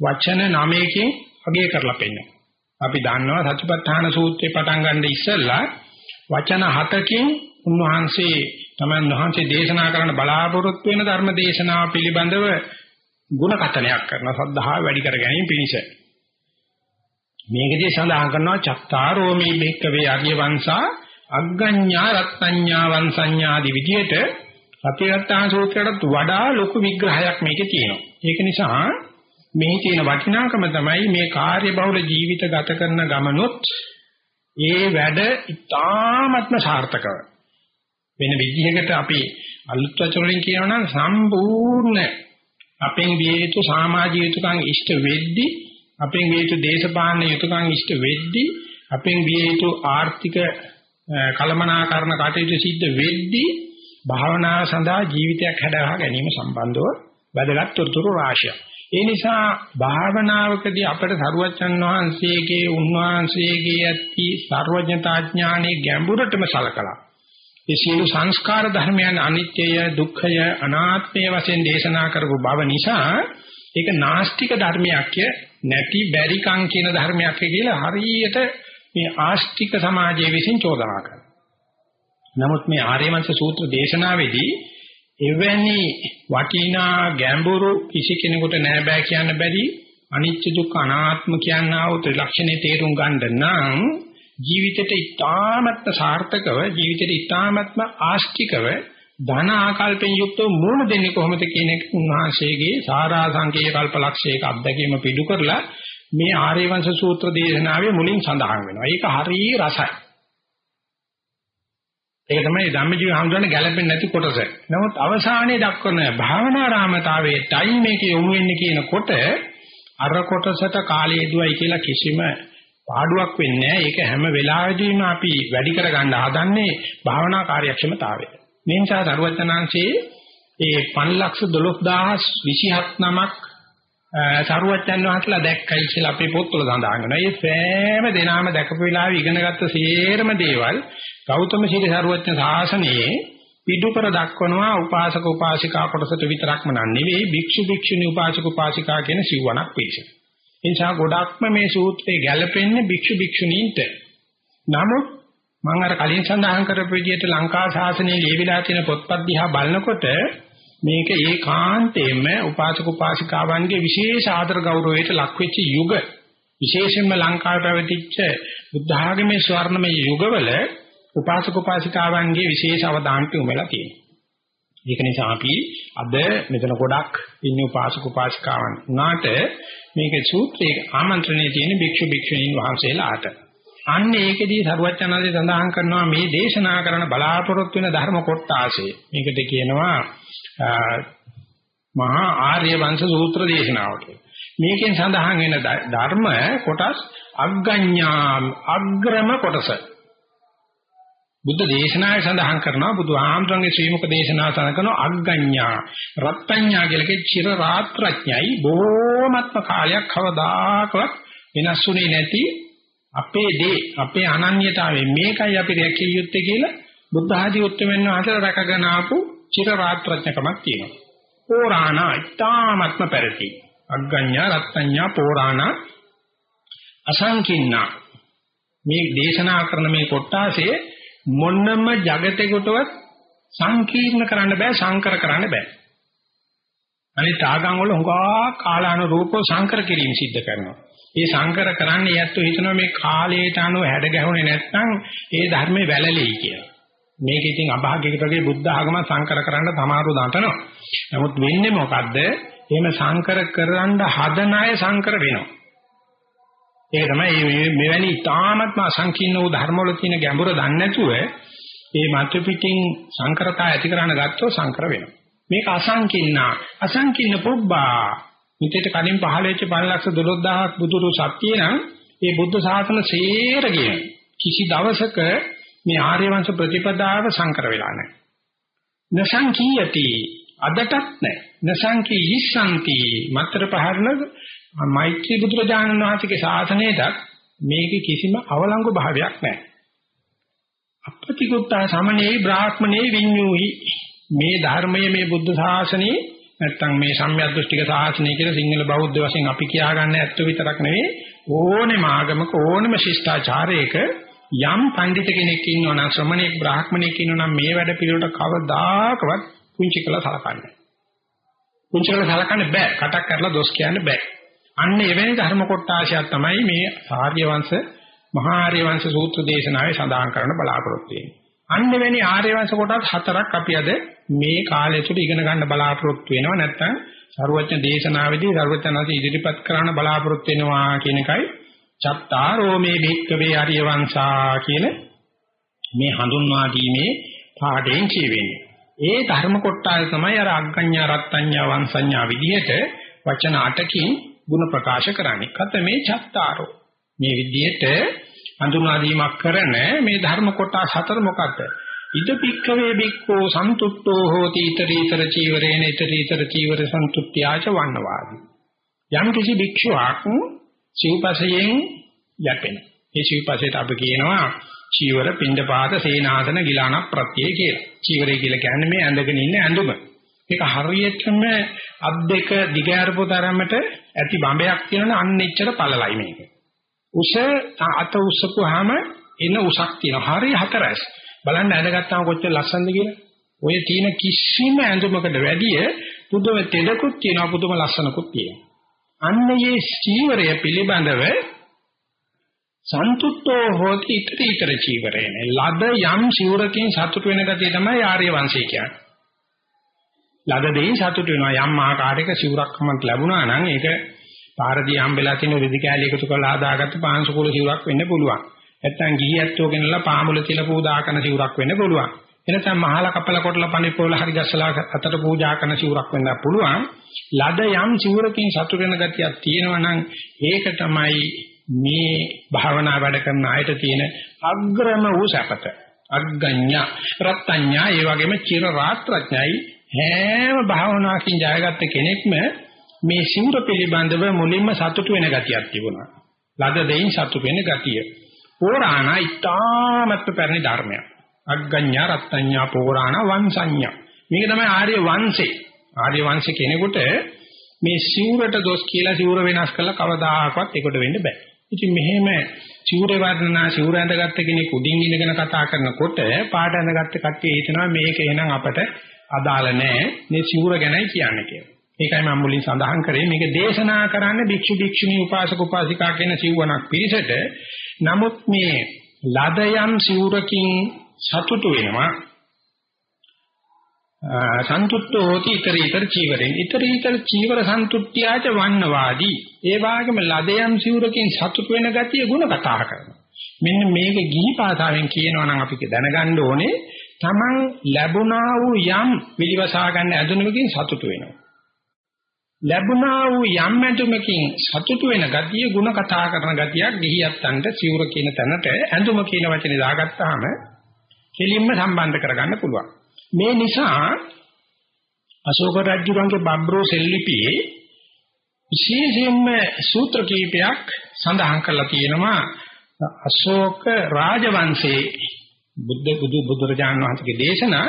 වචන නමයකින් අගය කරලා පෙන්නනවා. අපි දන්නවා සතිපට්ඨාන සූත්‍රේ පටන් ගන්න ඉස්සෙල්ලා වචන හතකින් උන්වහන්සේ තමන් වහන්සේ දේශනා කරන බලාපොරොත්තු වෙන ධර්ම දේශනාව පිළිබඳව ಗುಣ කතනයක් කරන සද්ධාව වැඩි කර ගැනීම පිණිස. මේකදී සඳහන් කරනවා චත්තාරෝ මේ බේකවේ ආර්ය වංශා අග්ගඤ්ඤා රත්ත්‍ඤ්ඤා වංශඤ්ඤාදි විදියට සතිරත්තාන සූත්‍රයටත් වඩා ලොකු විග්‍රහයක් මේකේ තියෙනවා. ඒක නිසා මේ තියෙන වටිනාකම තමයි මේ කාර්යබහුල ජීවිත ගත කරන ගමනොත් ඒ වැඩ ඉතාමත්ම සාර්ථකව වෙන විදිහකට අපි අලුත් වචන කියනවා නම් සම්පූර්ණ අපෙන් විය යුතු සමාජීය යුතුකම් ඉෂ්ට වෙද්දී අපෙන් විය යුතු දේශපාලන යුතුකම් ඉෂ්ට වෙද්දී අපෙන් විය යුතු ආර්ථික කලමනාකරණ කටයුතු සිද්ධ වෙද්දී භාවනාව සඳහා ජීවිතයක් හැදගහ ගැනීම සම්බන්ධව වැදගත් තොරතුරු රාශියක්. ඒ නිසා භාවනාවකදී අපට සරුවච්චන් වහන්සේගේ උන්වහන්සේගේ ඇති සර්වඥතා ඥානෙ ගැඹුරටම සලකලා ඒ සියලු සංස්කාර ධර්මයන් අනිත්‍යය දුක්ඛය අනාත්මය වශයෙන් දේශනා කරපු බව නිසා ඒක නාස්තික ධර්මයක් නැති බැරිකම් කියන ධර්මයක් කියලා හරියට මේ ආස්තික සමාජයේ විසින් චෝදනා කරනවා. නමුත් මේ ආර්යවංශ සූත්‍ර දේශනාවේදී එවැනි වටිනා ගැඹුරු කිසි කෙනෙකුට නෑ බෑ කියන්න බැරි අනිත්‍ය දුක්ඛ අනාත්ම කියනා වූ ත්‍රිලක්ෂණේ තේරුම් ගන්න නම් ජීවිතයට ඉතාමත්ම සාර්ථකව ජීවිතයට ඉතාමත්ම ආස්තිකව ධන ආකල්පෙන් යුක්තව මුණ දෙන්නේ කොහොමද කියන එක උන්වහන්සේගේ සාරා සංකේය කල්පලක්ෂයක අත්දැකීම පිටු කරලා මේ ආර්යවංශ සූත්‍ර දේශනාවේ මුලින් සඳහන් වෙනවා. ඒක හරිය රසයි. ඒක තමයි ධම්මජීව හඳුනන ගැළපෙන්නේ නැති කොටස. නමුත් අවසානයේ දක්වන භාවනාරාමතාවයේ ටයිම් එක යොමු වෙන්නේ කියනකොට අර කොටසට කාලය දුවයි කියලා කිසිම පාඩුවක් වෙන්නේ නැහැ. ඒක හැම වෙලාවෙදීම අපි වැඩි කරගන්න හදන්නේ භාවනා කාර්යක්ෂමතාවය. මේ නිසා දරුවචනාංශයේ ඒ 512027 නමක් සරුවච්චන් වහන්සේලා දැක්කයි කියලා අපේ පොත්වල සඳහන් වෙනවා. ඒ සෑම දෙනාම දැකපු වෙලාවේ ඉගෙනගත්ත සේරම දේවල් ගෞතම සීල සරුවච්චන් ශාසනයේ පිටුකර දක්වනවා උපාසක උපාසිකා කොටසට විතරක්ම නෙවෙයි භික්ෂු භික්ෂුණී උපාසක උපාසිකා කියන සිවණක් පිළිසෙ. ඒ නිසා ගොඩක්ම මේ සූත්‍රයේ ගැලපෙන්නේ භික්ෂු භික්ෂුණීන්ට. නමුත් මම අර කලින් සඳහන් කරපු විදිහට ලංකා ශාසනයේ ලියවිලා තියෙන පොත්පත් දිහා බලනකොට මේක ඒකාන්තයෙන්ම උපාසක උපාසිකාවන්ගේ විශේෂ ආදර ගෞරවයට ලක් වෙච්ච යුග විශේෂයෙන්ම ලංකාවේ පැවතිච්ච බුද්ධ ආගමේ ස්වර්ණමය යුගවල උපාසක උපාසිකාවන්ගේ විශේෂ අවධානයට යොමුලා තියෙනවා. ඒක නිසා අපි අද මෙතන ගොඩක් ඉන්නේ උපාසක උපාසිකාවන් උනාට මේකේ සූත්‍රයේ ආමන්ත්‍රණයේ තියෙන භික්ෂු භික්ෂුණීන් වහන්සේලාට. අන්න ඒකෙදී සරුවචනන්දේ සඳහන් කරනවා මේ දේශනා කරන බලාපොරොත්තු වෙන ධර්ම කොටාසේ. මේකට කියනවා මහා ආර්ය වංශ සූත්‍ර දේශනාව මේකෙන් සඳහන් වෙන ධර්ම කොටස් අග්ගඤ්ඤා අග්‍රම කොටස. බුද්ධ දේශනාවේ සඳහන් කරනවා බුදු ආමරංගේ ශ්‍රීමුක දේශනාව සඳහන් කරනවා අග්ගඤ්ඤා රත්ත්‍ඤ්ඤා කියලා චිර රාත්‍රඥයි බොහෝමත්ම කාලයක් කවදාකවත් වෙනස්ුනේ නැති අපේ දේ අපේ අනන්‍යතාවය මේකයි අපි රැකිය යුත්තේ කියලා බුද්ධ ආදී උත්තරමෙන් වහන්සේලා රැකගෙන ආපු චිර රාත්‍රඥකමක් තියෙනවා. පෝරාණා ඊතාත්ම පෙරති. අග්ගඤ්ඤා රත්ඤ්ඤා පෝරාණා අසංකින්නා මේ දේශනා කරන මේ කොටාසේ මොන්නම జగතේකටවත් සංකීර්ණ කරන්න බෑ සංකර කරන්න බෑ අනිත් ආගම් වල හුඟා කාලානුරූපව සංකර කිරීම සිද්ධ කරනවා. ඒ සංකර කරන්නේ යැත්තු හිතනවා මේ කාලයට අනුව හැඩ ගැහුනේ නැත්නම් ඒ ධර්මේ වැළලෙයි කියලා. මේක ඉතින් අභාග්‍යකට වගේ බුද්ධ ආගම සංකර කරන්න තමාරු දන්තනවා. නමුත් වෙන්නේ මොකද්ද? එහෙම සංකර කරන්න හදන අය සංකර වෙනවා. ඒක තමයි මෙවැනි ඊ타ත්ම අසංකීර්ණ වූ ධර්මවල තියෙන ගැඹුර දන්නේ නැතුව මේ මතු පිටින් සංකරතා ඇති කරන්න ගත්තොත් සංකර වෙනවා. මේක අසංකීර්ණ අසංකීර්ණ පුබ්බා මිත්‍යට කලින් පහළ වෙච්ච 512000ක් බුදුරු සත්‍ය නම් ඒ බුද්ධ ශාසන සේරගෙන කිසි දවසක මේ ආර්ය වංශ ප්‍රතිපදාව සංකර වෙලා නැහැ. නසංකීයති අදටත් නැහැ. නසංකී ඉස්සන්ති මතර පහරන මෛත්‍රී බුදුරජාණන් වහන්සේගේ ශාසනයටත් මේකේ කිසිම අවලංගු භාවයක් නැහැ. අපතිකුත්තා සමනේ බ්‍රාහ්මනේ විඤ්ඤුහි මේ ධර්මයේ මේ බුද්ධ ශාසනයේ නැත්තම් මේ සම්‍යද්දෘෂ්ටික ශාසනය කියලා සිංහල බෞද්ධ වශයෙන් අපි කියාගන්න ඇත්ත විතරක් නෙවෙයි ඕනෙම ආගමක ඕනෙම ශිෂ්ටාචාරයක යම් පඬිත කෙනෙක් ඉන්නවා නම් ශ්‍රමණෙක් බ්‍රාහ්මණෙක් ඉන්නවා නම් මේ වැඩ පිළිවෙලට කවදාකවත් පුංචි කළා සලකන්නේ. පුංචි කළා සලකන්න බෑ. කටක් කරලා දොස් කියන්න බෑ. අන්න එවැනි ධර්ම කොටාශයක් තමයි මේ ආර්ය වංශ මහා ආර්ය වංශ සූත්‍ර දේශනාවේ සඳහන් කරන්න බලාපොරොත්තු වෙන්නේ. අන්න එවැනි ආර්ය වංශ කොටස් හතරක් අපි අද මේ කාලය තුළ ඉගෙන ගන්න බලාපොරොත්තු වෙනවා නැත්නම් සර්වඥ දේශනාවේදී සර්වඥාන්සේ ඉදිරිපත් කරන්න බලාපොරොත්තු වෙනවා කියන එකයි චත්තාරෝ මේ භික්කවේ ආර්ය වංශා කියන මේ හඳුන්වා දීමේ පාඩයෙන් කියවෙන්නේ. ඒ ධර්ම කොටය තමයි අර අග්ගඤ්ඤා රත්ත්‍ඤ්ඤා වංශඤ්ඤා විදිහට වචන අටකින් ಗುಣ ප්‍රකාශ කරන්නේ. කත මේ චත්තාරෝ මේ විදිහට හඳුන්වා දීමක් කරන මේ ධර්ම කොටස් හතර මොකක්ද? ඉද පික්කවේ බික්කෝ සන්තුට්ඨෝ හෝති ඊතරීතර චීවරේන ඊතරීතර චීවර සන්තුට්ඨ්‍යාච වන්නවාදී. යම් කිසි භික්ෂුවක් සිව්පසයෙන් යැපෙන. ඒ සිව්පසයට අපි කියනවා චීවර පින්ඩපාත සේනාසන ගිලාන ප්‍රත්‍යය කියලා. චීවරය කියලා කියන්නේ මේ ඇඳගෙන ඉන්න ඇඳුම. ඒක හරියටම අත් දෙක දිගහැරපු තරමට ඇති බඹයක් තියෙනවා අන්න එච්චර පළලයි මේක. උස අත උස්සපුවාම එන උසක් තියෙනවා. හරිය හතරස්. බලන්න ඇඳගත්තාම කොච්චර ලස්සනද කියලා. ඔය තියෙන කිසිම ඇඳුමකට වැඩිය පුදුම තෙදකුත් තියෙනවා පුදුම ලස්සනකුත් තියෙනවා. අන්න මේ චීවරය පිළිබඳව සන්තුට්ඨෝ හෝති ඊතර ඊතර චීවරේන ලද යම් සිවුරකින් සතුට වෙන ගතිය තමයි ආර්ය වංශය කියන්නේ. ලද දෙයින් සතුට වෙනවා යම් ආකාරයක සිවුරක්මත් ලැබුණා නම් ඒක පාරදී හම්බෙලා තියෙන රෙදි කෑලි එකතු කරලා හදාගත්ත පාංශුකුල සිවුරක් වෙන්න පුළුවන්. නැත්තම් ගිහියැත්තෝ ගෙනලා පාමුල තියලා පූජා කරන සිවුරක් වෙන්න පුළුවන්. එනතම් මහල කපල කොටලා පණිපෝල හරි ගස්සලා අතට පූජා කරන සිවුරක් වෙන්න පුළුවන්. ලද යම් සිවුරකින් සතුට වෙන ගතියක් තියෙනවා නම් ඒක තමයි මේ භාවනා වැඩ කරන අයට තියෙන අග්‍රම වූ සැපත. අග්ගඤ්ඤා රත්ත්‍ඤ්ඤා ඒ වගේම චිර රාත්‍රඥයි හැම භාවනාවකින් ජයගත්ත කෙනෙක්ම මේ සිවුර පිළිබඳව මුලින්ම සතුට වෙන ගතියක් තිබුණා. ලද දෙයින් සතුට වෙන ගතිය. පෝරාණ ඊටාමත් පැරණි ධර්මයක්. අග්ගඤ්ඤා රත්ත්‍ඤ්ඤා පෝරාණ වංශඤ්ඤා. මේක තමයි ආර්ය වංශේ. ආර්ය වංශ කෙනෙකුට මේ සිවුරට දොස් කියලා සිවුර වෙනස් කළා කවදාහක්වත් ඒකට වෙන්න බෑ. ඉතින් මෙහෙම සිවුර වර්ණනා සිවුර ඇඳගත්ත කෙනෙක් උඩින් ඉඳගෙන කතා කරනකොට පාට ඇඳගත්ත කට්ටිය හිතනවා මේක එහෙනම් අපට අදාළ නෑ මේ සිවුර ගැනයි කියන්නේ කියලා. ඒකයි මම මුලින් සඳහන් කරේ. මේක දේශනා කරන්න භික්ෂු භික්ෂුණී උපාසක උපාසිකා කියන සිව්වණක් පිරිසට. නමුත් මේ ලදයන් සිවුරකින් සතුටු වෙනවා. සන්තුට්ඨෝ හෝති ඊතර ඊතර චීවරෙන්. ඊතර ඊතර චීවර සන්තුට්ඨ්‍යාච වන්නවාදී. ඒ වගේම ලදයන් සිවුරකින් සතුට වෙන ගතිය ಗುಣ කතා කරනවා. මෙන්න මේක ගිහි පාසාවෙන් කියනවා නම් අපි දැනගන්න ඕනේ Taman ලැබුණා වූ යම් පිළිවසා ගන්න ඇඳුමකින් සතුට වෙනවා. ලැබුණා වූ යම් ඇඳුමකින් සතුට වෙන ගතිය ಗುಣ කතා කරන ගතියක් ගිහියත්තන්ට සිවුර කියන තැනට ඇඳුම කියන වචනේ දාගත්තාම කෙලින්ම සම්බන්ධ කරගන්න පුළුවන්. මේ නිසා අශෝක රජුගේ බබ්‍රෝ සෙල්ලිපියේ විශේෂයෙන්ම සූත්‍ර කීපයක් සඳහන් කරලා තියෙනවා. අශෝක රාජවංශයේ බුද්ධ බුදු බුදුරජාණන් වහන්සේගේ දේශනා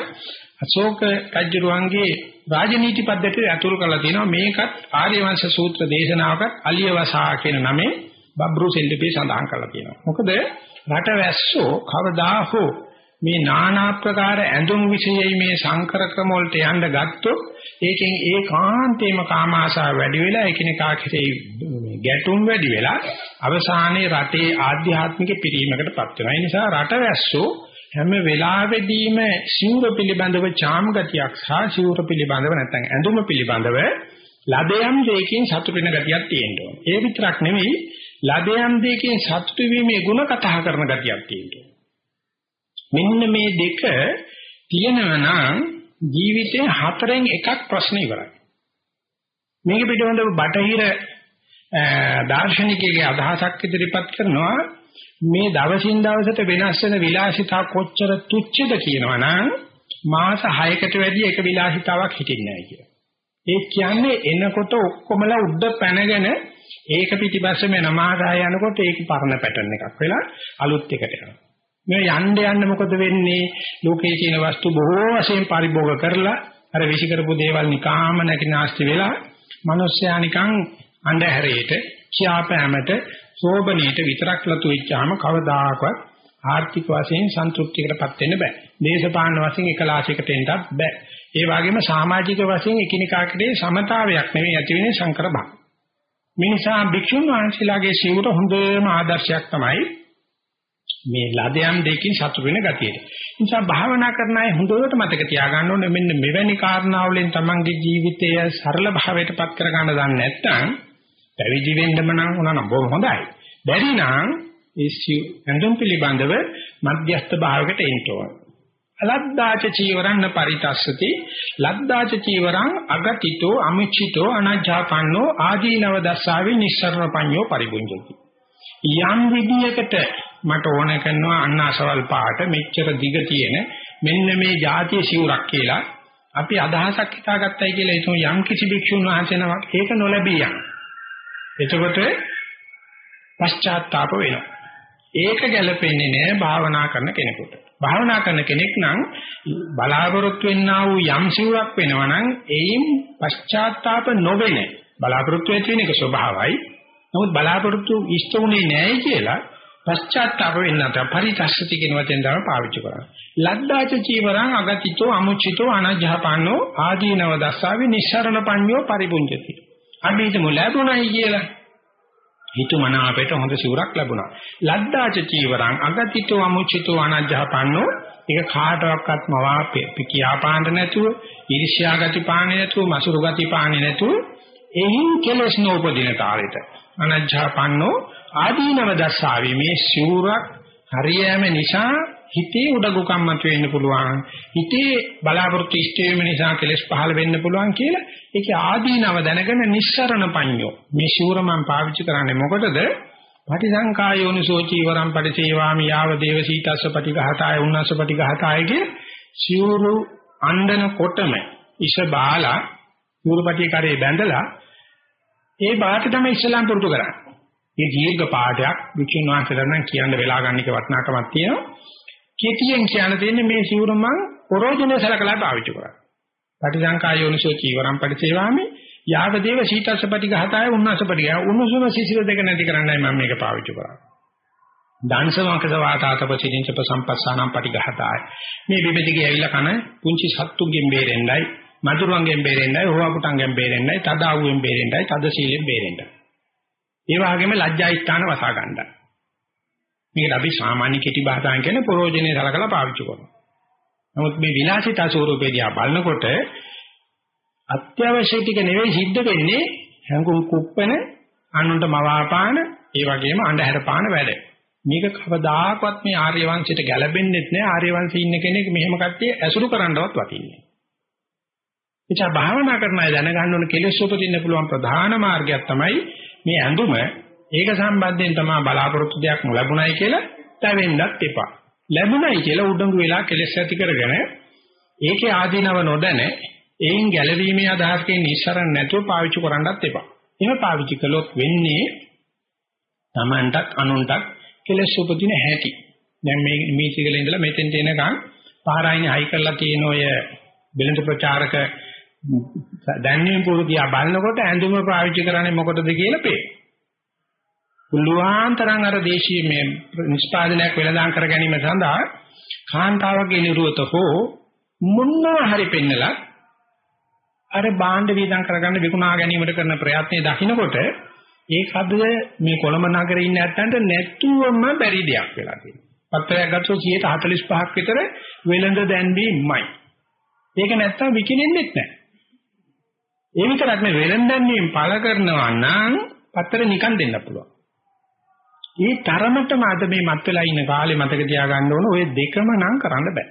අශෝක රජුගේ රාජනීති පද්ධතියට ඇතුළු කරලා තියෙනවා මේකත් ආර්ය වංශ සූත්‍ර දේශනාවකත් අලියවසා කියන නමේ බබ්රු සෙල්ලිපියේ සඳහන් කරලා තියෙනවා මොකද රටවැස්සෝ කවදා හෝ මේ নানা ආකාර ඇඳුම් විශේෂයි මේ සංකර ක්‍රම වලට යන්න ගත්තොත් ඒකෙන් ඒකාන්තේම කාම ආශාව වැඩි වෙලා එකිනෙකා කෙරෙහි ගැටුම් වැඩි වෙලා අවසානයේ රටේ ආධ්‍යාත්මික පිරීමකටපත් වෙනවා. ඒ නිසා රටවැස්සෝ හැම වෙලාවෙදීම සිවුර පිළිබඳව චාම් ගතියක් සහ සිවුර පිළිබඳව නැත්නම් ඇඳුම පිළිබඳව ලදයම් දෙකකින් සතුට වෙන ගතියක් තියෙන්න ඕනේ. ඒ විතරක් නෙවෙයි ලදයම් දෙකකින් සතුට වීමේ ಗುಣ කතා කරන ගතියක් තියෙන්න ඕනේ. මෙන්න මේ දෙක තියෙනවා නම් ජීවිතේ හතරෙන් එකක් ප්‍රශ්න ඉවරයි. මේක පිටවෙන්ද බටහිර දාර්ශනිකයේ අදහසක් ඉදිරිපත් කරනවා මේ දවසින් දවසට වෙනස් වෙන විලාසිතා කොච්චර තුච්ඡද කියනවා නම් මාස 6කට වැඩි එක විලාසිතාවක් හිටින්නේ නැහැ කියලා. ඒ කියන්නේ එනකොට ඔක්කොමලා උඩ පැනගෙන ඒක පිටිපස්සෙම නමාදාය යනකොට ඒක පරණ පැටර්න් එකක් වෙලා අලුත් එකට යනවා. මේ යන්න යන්න මොකද වෙන්නේ? ලෝකයේ තියෙන වස්තු බොහෝ වශයෙන් පරිභෝග කරලා අර විශ් කරපු දේවල් නිකාම නැති නාස්ති වෙලා මිනිස්සයා නිකන් අන්ධහැරයට, ක්‍යාපෑමට, සෝබනීට විතරක් ලතු වෙච්චාම කවදාකවත් ආර්ථික වශයෙන් සන්තුෂ්ටියකටපත් වෙන්න බෑ. දේශපාලන වශයෙන් එකලාශයකට එන්නත් බෑ. ඒ වගේම සමාජික වශයෙන් එකිනෙකාට සමතාවයක් නෙවෙයි ඇති වෙන්නේ සංකර භාව. මේ නිසා භික්ෂුන් වහන්සේලාගේ සිවුර හොඳම ආදර්ශයක් තමයි මේ ලදයන් දෙකකින් සතුට වෙන ගතියට. නිසා භාවනා කරන අය හොඳට මතක තියාගන්න ඕනේ මෙන්න මෙවැනි කාරණාවලින් තමන්ගේ ජීවිතය සරල භාවයටපත් කරගන්න දන්නේ නැත්නම් පැවිදි වෙන්නම නම් උනනම් බොහොම හොඳයි. බැරි නම් ඒ ඇඳුම් පිළිබඳව මධ්‍යස්ථ භාවයකට එන්න ඕන. අලද්දාච චීවරන්න පරිතස්සති ලද්දාච චීවරං අගතිතෝ අමිච්ඡිතෝ අනජ්ජාපන්නෝ ආදීනව දස්සාවේ නිස්සරණ පඤ්ඤෝ පරිබුඤ්ජති. යම් විදියකට මට ඕන කරනවා අන්නාසවල් පාට මෙච්චර දිග තියෙන මෙන්න මේ જાතිය සිවුරක් කියලා අපි අදහසක් හිතාගත්තයි කියලා හිතමු යම් කිසි භික්ෂුන් වහන්සේ නමක් ඒක නොලැබී යන. එතකොට පශ්චාත්තාප වෙනවා. ඒක ගැලපෙන්නේ නෑ භාවනා කරන කෙනෙකුට. භාවනා කරන කෙනෙක් නම් බලාපොරොත්තු වෙන්නා වූ යම් සිවුරක් වෙනවා නම් එයින් පශ්චාත්තාප නොවෙන බලාපොරොත්තු ඇති වෙන එක ස්වභාවයි. නමුත් බලාපොරොත්තු ඉෂ්ට උනේ නැහැ කියලා පශ්චාත්තාප වෙන්න නැත පරිත්‍ස්සති කියන වචෙන් තමයි පාවිච්චි කරන්නේ. ලද්දාච චීවරං අගතිතෝ අමුචිතෝ අනජ්ජහපන්නෝ ආදීනව දස්සාවේ නිස්සරණ පඤ්ඤෝ පරිපුංජති. අපි හිතමු ලැබුණයි කියලා. හිතුමනාපයට හොඳ සිවුරක් ලැබුණා. ලද්දාච චීවරං අගතිතෝ අමුචිතෝ අනජ්ජහපන්නෝ ඒක කාටවත් මවා කියාපාන්න නැතුව, ඊර්ෂ්‍යා ගති පාන්නේ නැතුව, මසුරු ගති පාන්නේ නැතුව එයින් කෙලස් නෝපදින තාලෙට අනජ්ජහපන්නෝ ආදීනව දස්සාවේ මේ සිවුරක් හරියෑම නිසා හිතේ උඩගුකම් මත වෙන්න පුළුවන්. හිතේ බලාපොරොත්තු ඉෂ්ට වීම නිසා කෙලස් පහළ වෙන්න පුළුවන් කියලා ඒකේ ආදීනව දැනගෙන නිස්සරණ පඤ්ඤෝ. මේ සිවුර මම පාවිච්චි කරන්නේ මොකටද? පටිසංකායෝනිසෝ චීවරම් පටිසේවාමි යාව දේව සීතස්ස පටිඝාතාය උන්නස්ස පටිඝාතාය කිය සිවුරු අණ්ඩන කොටම ඉෂ බාලා සිවුරුපටිය කරේ බැඳලා ඒ බාට තමයි ඉස්ලාම් පුරුදු කරන්නේ. මේ දීර්ඝ පාඩයක් වික්ෂුන් වහන්සේලා නම් කියන්න වෙලා ගන්න එක වටිනාකමක් තියෙනවා. කෙටියෙන් කියන්න තියෙන්නේ මේ සිවුර මං පරෝජනේ සලකලා පාවිච්චි කරා. පටිසංකායෝනිසෝ චීවරම් පරිසේවාමි යාව දේව සීතස්සපටි ගහතාය උන්නසපටි ගහ උන්නසම සිසිල දෙක නැති කරන්නයි මම මේක පාවිච්චි කරා. දාංශවංකස වාතාතපචිනින්චප සම්පස්සානම් පටි ගහතාය. මේ විවිධකේ ඇවිල්ලා කන පුංචි සත්තුන්ගෙන් බේරෙන්නයි මధుරංගෙන් බේරෙන්නයි හොවාපුටංගෙන් බේරෙන්නයි තදාවුවෙන් බේරෙන්නයි තද සීලෙන් බේරෙන්නයි. ඒ වගේම ලැජ්ජා ස්ථාන වසා ගන්නයි. මේකට අපි සාමාන්‍ය කෙටි භාෂාවෙන් කියන්නේ ප්‍රෝජනේ සලකලා පාවිච්චි කරනවා. නමුත් මේ විලාසිතා ස්වරූපේදී ආ බලනකොට අත්‍යවශ්‍ය ටික නෙවෙයි සිද්ධ වෙන්නේ හැඟුම් කුප්පන අනුන්ට මවාපාන ඒ වගේම අඳුර පාන වැඩ. මේක කවදාකවත් මේ ආර්ය වංශයට ගැලපෙන්නේ නැහැ. ආර්ය වංශයේ ඉන්න කෙනෙක් මෙහෙම කට්ටිය ඇසුරු කරන්නවත් වටින්නේ. එචා භාවනා කරන අය දැනගන්න ඕන කෙලෙස් උපදින්න පුළුවන් ප්‍රධාන මාර්ගයක් තමයි මේ ඇඳුම ඒක සම්බන්ධයෙන් තමයි බලාපොරොත්තු දෙයක් ලැබුණයි කියලා තැවෙන්නත් එපා. ලැබුණයි කියලා උඩඟු වෙලා කෙලස් ඇති කරගෙන ඒකේ ආදීනව නොදැන එයින් ගැලවීමේ අදහසකින් නිස්සරණ නැතුව පාවිච්චි කරන්නත් එපා. එහෙම පාවිච්චි කළොත් වෙන්නේ Tamanටත් අනුන්ටත් කෙලස් උපදින හැටි. දැන් මේ මීතිකල ඉඳලා මෙතෙන් එනකන් පාරායිනේ හයි කරලා තියෙන ඔය බෙලඳ ප්‍රචාරක දැන්වීම පුරුදියා බලනකොට ඇඳුම පාවිච්චි කරන්නේ මොකටද කියලා පේ. පුළුවන් තරම් අර දේශීය මේ නිෂ්පාදනයක් වෙළඳාම් කර ගැනීම සඳහා කාන්තාවගේ නිරුවත හෝ මොනවා හරි පෙන්නලා අර භාණ්ඩ වේදම් කරගන්න විකුණා ගැනීමට කරන ප්‍රයත්නයේ දකින්නකොට ඒකද මේ කොළඹ නගරේ ඉන්න ඇත්තන්ට නැතුවම බැරි දෙයක් වෙලා තියෙනවා. පත්‍රයක් ගත්තොත් 145ක් විතර වෙළඳ දැන්වීමයි. ඒක නැත්තම් විකිනෙන්නේ නැහැ. ඒ විතරක් නෙවෙයි වෙලෙන්දන්නේ පළ කරනවා නම් පතර නිකන් දෙන්න පුළුවන්. ඒ තරමටම අද මේ මත් වෙලා ඉන්න කාලේ මතක තියාගන්න ඕන ඔය දෙකම නම් කරන්න බෑ.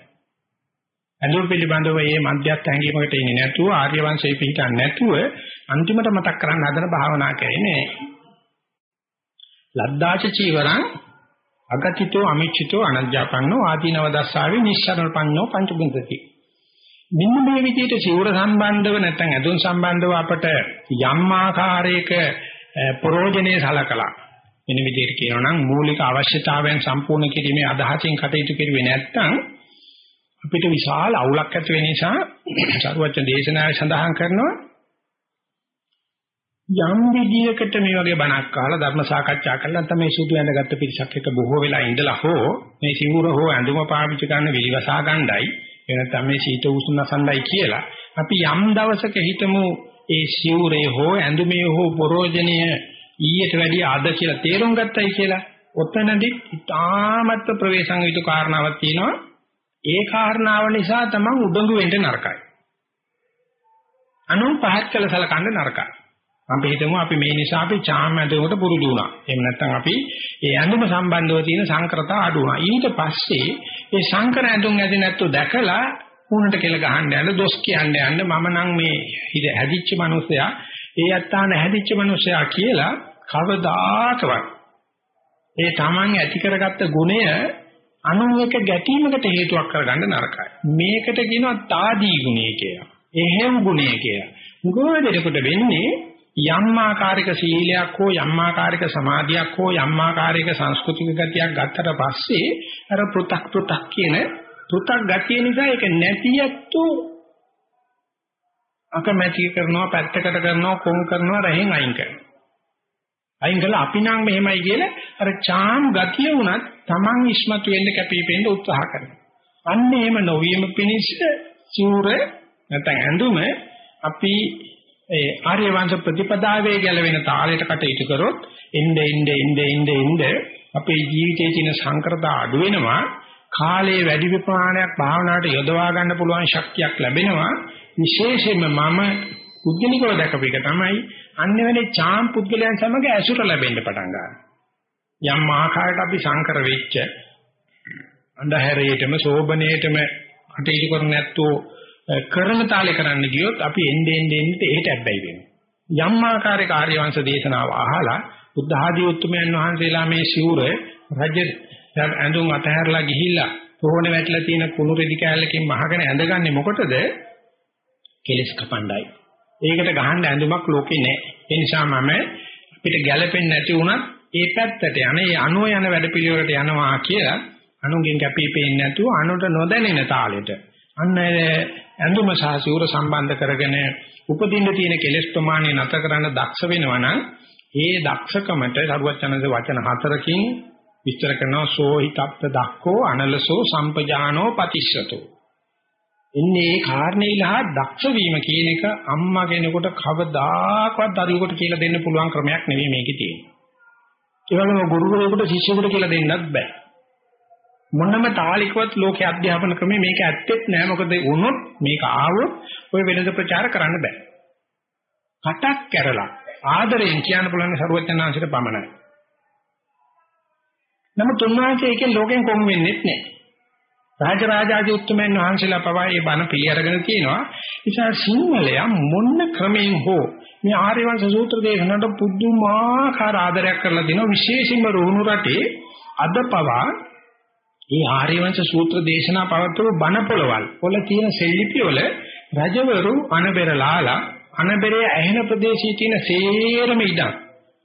ඇඳුම් පිළිබඳව මේ මධ්‍යස්ථ හැඟීමකට ඉන්නේ නැතුව ආර්ය වංශය පිටින් නැතුව අන්තිමට මතක් කරන්න හදන භාවනා කරන්නේ ලද්දාච චීවරං අගතිතෝ අමිච්ඡිතෝ අනජ්ජාපන්නෝ ආදීනව දස්සාවේ නිස්සරණ පඤ්ඤෝ පංචබුන්දති මෙන්න මේ විදිහට සිවුර සම්බන්ධව නැත්නම් ඇඳුම් සම්බන්ධව අපට යම් ආකාරයක ප්‍රෝජනේ සලකලා වෙන විදිහට කියනවා නම් මූලික අවශ්‍යතාවයන් සම්පූර්ණ කිරීමේ අදහසින් කටයුතු කරුවේ නැත්නම් අපිට විශාල අවුලක් ඇති වෙන නිසා සරුවච්ච දේශනාවේ සඳහන් කරනවා යම් විදියකට මේ වගේ බණක් අහලා ධර්ම සාකච්ඡා කරලා තමයි සුදු ඇඳගත්තු පිරිසක් එක්ක බොහෝ වෙලා ඉඳලා හෝ මේ සිවුර හෝ ඇඳුම පාවිච්චි කරන විලිවසා ගණ්ඩායි එනතම මේ සීත උෂ්ණ සඳයි කියලා අපි යම් දවසක හිතමු ඒ සිවුරේ හෝ ඇඳුමේ හෝ පරෝජනීය ඊට වැඩිය අද කියලා තේරුම් ගත්තයි කියලා ඔතනදි ඉතාමත් ප්‍රවේශම් යුතු කාරණාවක් තියෙනවා. ඒ කාරණාව නිසා තමයි උඩඟු වෙන්න නරකයි. අනුන් පහත් කළ සලකන්න නරකයි. අපි හිතමු අපි මේ නිසා අපි චාම් ඇඳුමකට පුරුදු වුණා. එහෙම නැත්නම් අපි ඒ ඇඳුම සම්බන්ධව තියෙන සංකරතා අඩු වුණා. ඊට පස්සේ ඒ සංකර ඇඳුම් ඇඳි නැත්තු දැකලා උණට කෙල ගහන්න යන දොස් කියන්න යන්න මම නම් මේ හිත හැදිච්ච මිනිසයා ඒ අත්තාන හැදිච්ච මිනිසයා කියලා කවදාකවත් ඒ තමන් ඇති කරගත්ත ගුණය අනුන්වක ගැටීමකට හේතුවක් කරගන්න නරකයි. මේකට කියනවා తాදී ගුණය කියලා. එහෙම් ගුණය කියලා. ගෝධරේකට වෙන්නේ යම් ආකාරයක සීලයක් හෝ යම් ආකාරයක සමාධියක් හෝ යම් ආකාරයක සංස්කෘතික ගතියක් ගත්තට පස්සේ අර පෘ탁 පෘ탁 කියන පෘ탁 ගතිය නිසා ඒක නැතියැත්තු අකමැති කරනවා පැත්තකට කරනවා කොන් කරනවා රහෙන් අයින් කරනවා. අයින් කළා අපි නම් මෙහෙමයි කියලා අර චාම් ගතිය වුණත් Taman ඉස්මතු වෙන්න කැපිපෙන්න උත්සාහ කරනවා. අන්න එහෙම නොවීම පිණිස චූර නැත්නම් ඇඳුම අපි ඒ ආර්ය වංශ ප්‍රතිපදාවේ ගැලවෙන තාලයට කටයුතු කරොත් එnde එnde එnde එnde එnde අපේ ජීවිතයේ තියෙන සංකරතා අඩු වෙනවා. කාලයේ වැඩි ප්‍රමාණයක් භාවනාවට යොදවා ගන්න පුළුවන් ශක්තියක් ලැබෙනවා. විශේෂයෙන්ම මම පුද්ගලිකව දැකපු එක තමයි අන්‍යවැනි චාම් පුද්ගලයන් සමග ඇසුර ලැබෙන්න පටන් ගන්නවා යම් ආකාරයකට අපි සංකර වෙච්ච අන්ධහැරයේටම සෝබනේටම කටයුතු කරන්නේ නැත්තෝ කරන තාලේ කරන්න ගියොත් අපි එන්නේ එන්නේ එන්නේ ඒට ඇබ්බැහි වෙනවා. යම් ආකාරයක ආර්යවංශ දේශනාව අහලා බුද්ධ ආදී උතුමයන් වහන්සේලා මේ සිවුර රජ ඇඳුම් අතහැරලා ගිහිල්ලා තෝරණ වැටලා තියෙන කුණු රෙදි කෑල්ලකින් මහගෙන ඇඳගන්නේ මොකටද? කෙලස් කපණ්ඩයි. ඒකට ගහන්න ඇඳුමක් ලෝකේ නැහැ. ඒ නිසා මම අපිට ගැළපෙන්නේ නැති වුණත් ඒ පැත්තට යන ඒ අනෝ යන වැඩපිළිවෙලට යනවා කියලා අනුගෙන් කැපී පෙනෙන්නේ නැතුව අනුට නොදැනෙන තාලෙට අන්න ඇඳුම සහ සිවුර සම්බන්ධ කරගෙන උපදින්න තියෙන කෙලෙස් ප්‍රමාණය නැතර කරන්න දක්ෂ වෙනවා නම් ඒ දක්ෂකමට සරුවචනද වචන හතරකින් විස්තර කරනවා සෝහිතප්ප දක්කෝ අනලසෝ සම්පජානෝ පතිස්සතෝ ඉන්නේ මේ කාරණේලා දක්ෂ වීම කියන එක අම්මා කෙනෙකුට කවදාකවත් දරුවෙකුට කියලා දෙන්න පුළුවන් ක්‍රමයක් නෙවෙයි මේකේ තියෙන්නේ. ඒ වගේම ගුරුවරයෙකුට ශිෂ්‍යයෙකුට කියලා දෙන්නත් බෑ. මොනම තාලිකවත් ලෝකයේ අධ්‍යාපන ක්‍රමේ මේක ඇත්තෙත් නෑ මොකද වුණොත් මේක ආවොත් ඔය වෙනද ප්‍රචාර කරන්න බෑ. කටක් කැරලා ආදරයෙන් කියන්න පුළුවන් සරුවචනාංශයට පමණයි. නමුත් උන්වහන්සේ ඒකෙන් ලෝකෙන් කොම් වෙන්නේත් නෑ. රාජරාජාදී උත්තමයන් වහන්සේලා පවා මේ බණ පිළි අරගෙන තියෙනවා. නිසා සිංහලයා මොන ක්‍රමයෙන් හෝ මේ ආර්යවංශ සූත්‍ර දේශනට පුදුමාකාර ආදරයක් කරලා දෙනවා විශේෂයෙන්ම රුහුණු රටේ අද පවා මේ ආර්යවංශ සූත්‍ර දේශනා පවත්වපු බණ පොළවල් වල තියෙන සෙල්ලිපි වල රජවරු අනබෙරලාලා අනබෙරේ ඇහෙන ප්‍රදේශයේ තියෙන සේරම ඉඩම්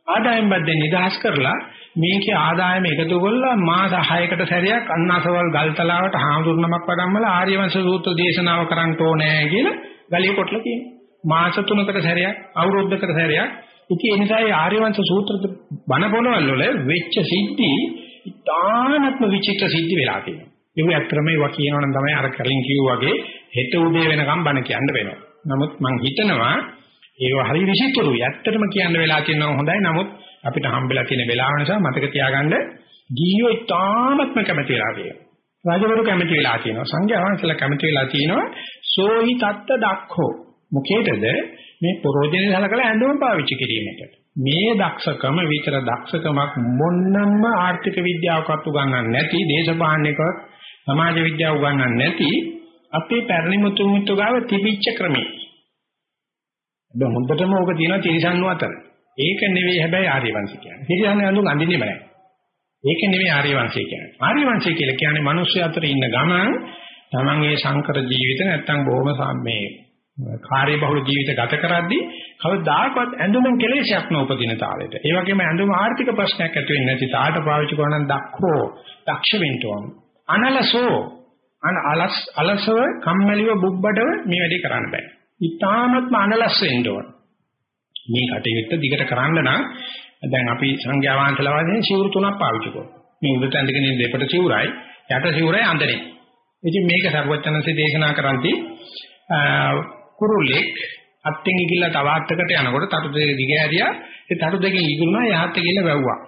ආදායම් බද්දෙන් නිදහස් කරලා මේකේ ආදායම එකතු කරලා මාස 6කට සැරයක් අන්නසවල් ගල්තලාවට හාමුදුරනමක් වඩම්මලා ආර්යවංශ සූත්‍ර දේශනාව කරන්න ඕනේ කියලා ගලිය කොටලා තියෙනවා. මාස 3කට සැරයක් අවුරුද්දකට සැරයක් ඉතින් ඒ නිසා මේ ආර්යවංශ සූත්‍ර බණ පොළවල් වල වෙච්ච සිද්ධි ඉතාමත්ම විචිත්‍ර සිද්ධි වෙලා තියෙනවා. ඒක ඇත්තටම ඒවා කියනවනම් තමයි අර කලින් කිව්වා වගේ හෙට උදේ වෙනකම් බණ කියන්න වෙනවා. නමුත් මම හිතනවා ඒව හරි විචිත්‍රයි. ඇත්තටම කියන්න වෙලා තියෙනවා හොඳයි. නමුත් අපිට හම්බෙලා තියෙන වෙලාව නිසා මතක තියාගන්න ගිහියෝ ඉතාමත්ම කැමති වෙලා තියෙනවා. රාජවරු කැමති වෙලා තියෙනවා. සංඝයා වහන්සේලා කැමති වෙලා තියෙනවා. සෝහි තත්ත දක්ඛෝ. මොකේදද මේ ප්‍රෝජනේ සලකලා ඇඳුම් පාවිච්චි කිරීමකට. මේ දක්ෂකම විතර දක්ෂකමක් මොන්නම්ම ආර්ථික විද්‍යාවකත් උගන්වන්නේ නැති දේශපාලනිකවත් සමාජ විද්‍යාව උගන්වන්නේ නැති අපේ පැරණි මුතු මුතු ගාව තිබිච්ච ක්‍රමේ. දැන් හොඳටම ඕක තියෙනවා තිරිසන්නු අතර. ඒක නෙවෙයි හැබැයි ආර්යවංශ කියන්නේ. තිරිසන්නු අඳුන් අඳින්නේම නැහැ. ඒක නෙවෙයි ආර්යවංශය කියන්නේ. ආර්යවංශය කියලා කියන්නේ මිනිස්සු අතර ඉන්න ගමන් තමන්ගේ සංකර ජීවිත නැත්තම් බොහොම මේ කාර්යබහුල ජීවිත ගත කරද්දී කවදාකවත් ඇඳුමෙන් කෙලෙසයක් නොඋපදින තාලෙට. ඒ වගේම ඇඳුම ආර්ථික ප්‍රශ්නයක් ඇති වෙන්නේ නැති තාලට පාවිච්චි කරන නම් දක්ෂෝ දක්ෂ වෙන්න ඕන. අනලසෝ අන අලස් අලසව කම්මැලිව බුබ්බඩව මේ වැඩේ කරන්න බෑ. ඊටාත්ම අනලස් වෙන්න ඕන. මේ කටයුත්ත දිගට කරන්න නම් දැන් අපි සංඥා වහන්සලා වශයෙන් සිවුරු තුනක් පාවිච්චි කරනවා. මේ උඩට ඇඳගෙන ඉන්න දෙපට සිවුරයි යට සිවුරයි අඳනේ. ඉතින් මේක සර්වඥන්සේ දේශනා කරන්ති කුරුල්ලෙක් අත්ෙන් ඉගිල්ලා තව අත්තකට යනකොට තටු දෙක දිග ඇරියා ඒ තටු දෙකෙන් ඉගුණා යහත් ගිහිල්ලා වැව්වා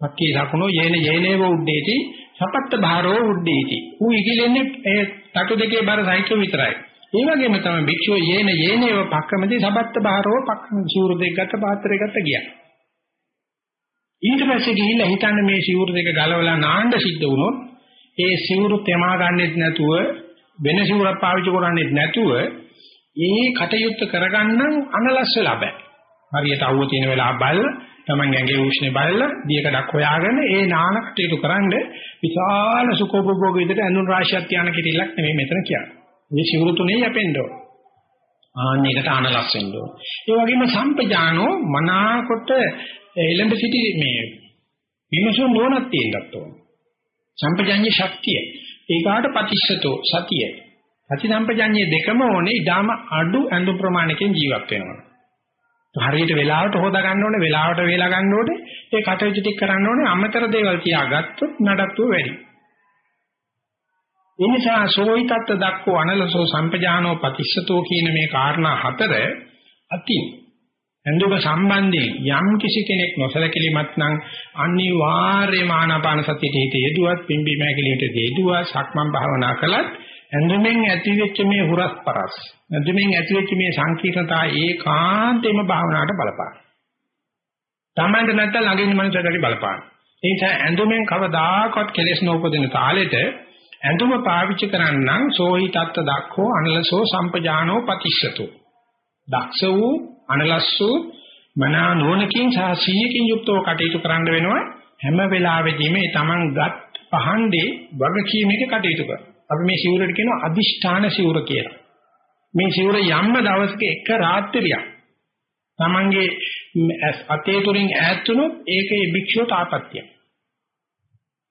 පක්කී දකුණෝ යේන යේනේව උද්දේති සපත්ත භාරෝ උද්දේති. ඌ ඉගිලෙන්නේ ඒ තටු දෙකේ බර සහිත විතරයි. ඒ වගේම තමයි භික්ෂුව යේන යේනේව පක්කමදී සපත්ත භාරෝ පක්කම සිවුරු දෙක ගත්ත පාත්‍රය ගත්ත ගියා. ඊට පස්සේ ගිහිල්ලා හිතන්න මේ සිවුරු දෙක ගලවලා නාන්න සිද්ධ වුණොත් ඒ සිවුරු තෙමා ගන්නෙත් නැතුව වෙන සිවුරක් පාවිච්චි කරන්නේත් නැතුව ඒ කටයුත්ත කරගන්න අනලස් වෙලා බෑ. හරියට අවුව තියෙන වෙලාව බලලා Taman ඇඟේ උෂ්ණේ බලලා දියකඩක් හොයාගෙන ඒ නාන කටයුතු කරන්න විශාල සුඛෝපභෝග විදිහට ඇඳුම් රාශියක් තියන කෙටිලක් නෙමෙයි මෙතන කියන්නේ. මේ සිවුරු තුනේ යැපෙන්න ඕන. ආන්නයකට අනලස් වෙන්න ඕන. ඒ වගේම සම්පජානෝ මනාකොට එළඹ සිටි මේ විමසුම් නොනක් තියෙන්නත් ඕන. සම්පජාඤ්ඤ ශක්තිය. ඒකාට ප්‍රතිශතෝ සතිය. සති සම්පජාඤ්ඤේ දෙකම ඕනේ ඊටාම අඩු ඇඳුම් ප්‍රමාණයකින් ජීවත් වෙනවා. හරියට වෙලාවට හොදා ගන්න ඕනේ වෙලාවට වේලා ගන්න ඕනේ ඒ කටයුතු ටික කරන්න ඕනේ අමතර දේවල් තියාගත්තොත් නඩත්තුව වැඩි. ඒ නිසා සෝයිතත් දක්කෝ අනලසෝ සම්පජානෝ ප්‍රතිශතෝ කියන මේ කාරණා හතර අති ඇඳුම සම්බන්ධයෙන් යම් කිසි කෙනෙක් නොසලකලිමත් නම් අනිවාර්යයෙන්ම ආනාපාන සතියට හිත යෙදුවත් පිම්බීම හැකිලිට යෙදුවා සක්මන් භාවනා කළත් ඇඳුමෙන් ඇතිවෙච්ච මේ හුරස්පරස් ඇඳුමෙන් ඇතිවෙච්ච මේ සංකීර්ණතා ඒකාන්තයෙන්ම භාවනාවට බලපාන. තමන්ට නැත්තම් ළඟින් මනුස්සයෙකුට බලපාන. ඒ නිසා ඇඳුමෙන් කවදාකවත් කෙලෙස් නොඋපදින තාලෙට ඇඳුම පාවිච්චි කරන්නම් සෝහි තත්ත දක්ඛෝ අනලසෝ සම්පජානෝ පතිස්සතෝ. දක්ෂ වූ අනලස් වූ මනා නෝනකින් සහ සීයකින් යුක්තව කටයුතු කරන්න වෙනවා හැම වෙලාවෙදීම මේ Taman ගත් පහන්දේ වගකීමක කටයුතු කරනවා. අපි මේ සිවුරට කියනවා අදිෂ්ඨාන සිවුර කියලා. මේ සිවුර යම්ම දවසක එක රාත්‍රියක් Tamange අතේ තුලින් ඈත් වුණොත් ඒකේ භික්ෂුවට ආපත්‍යයි.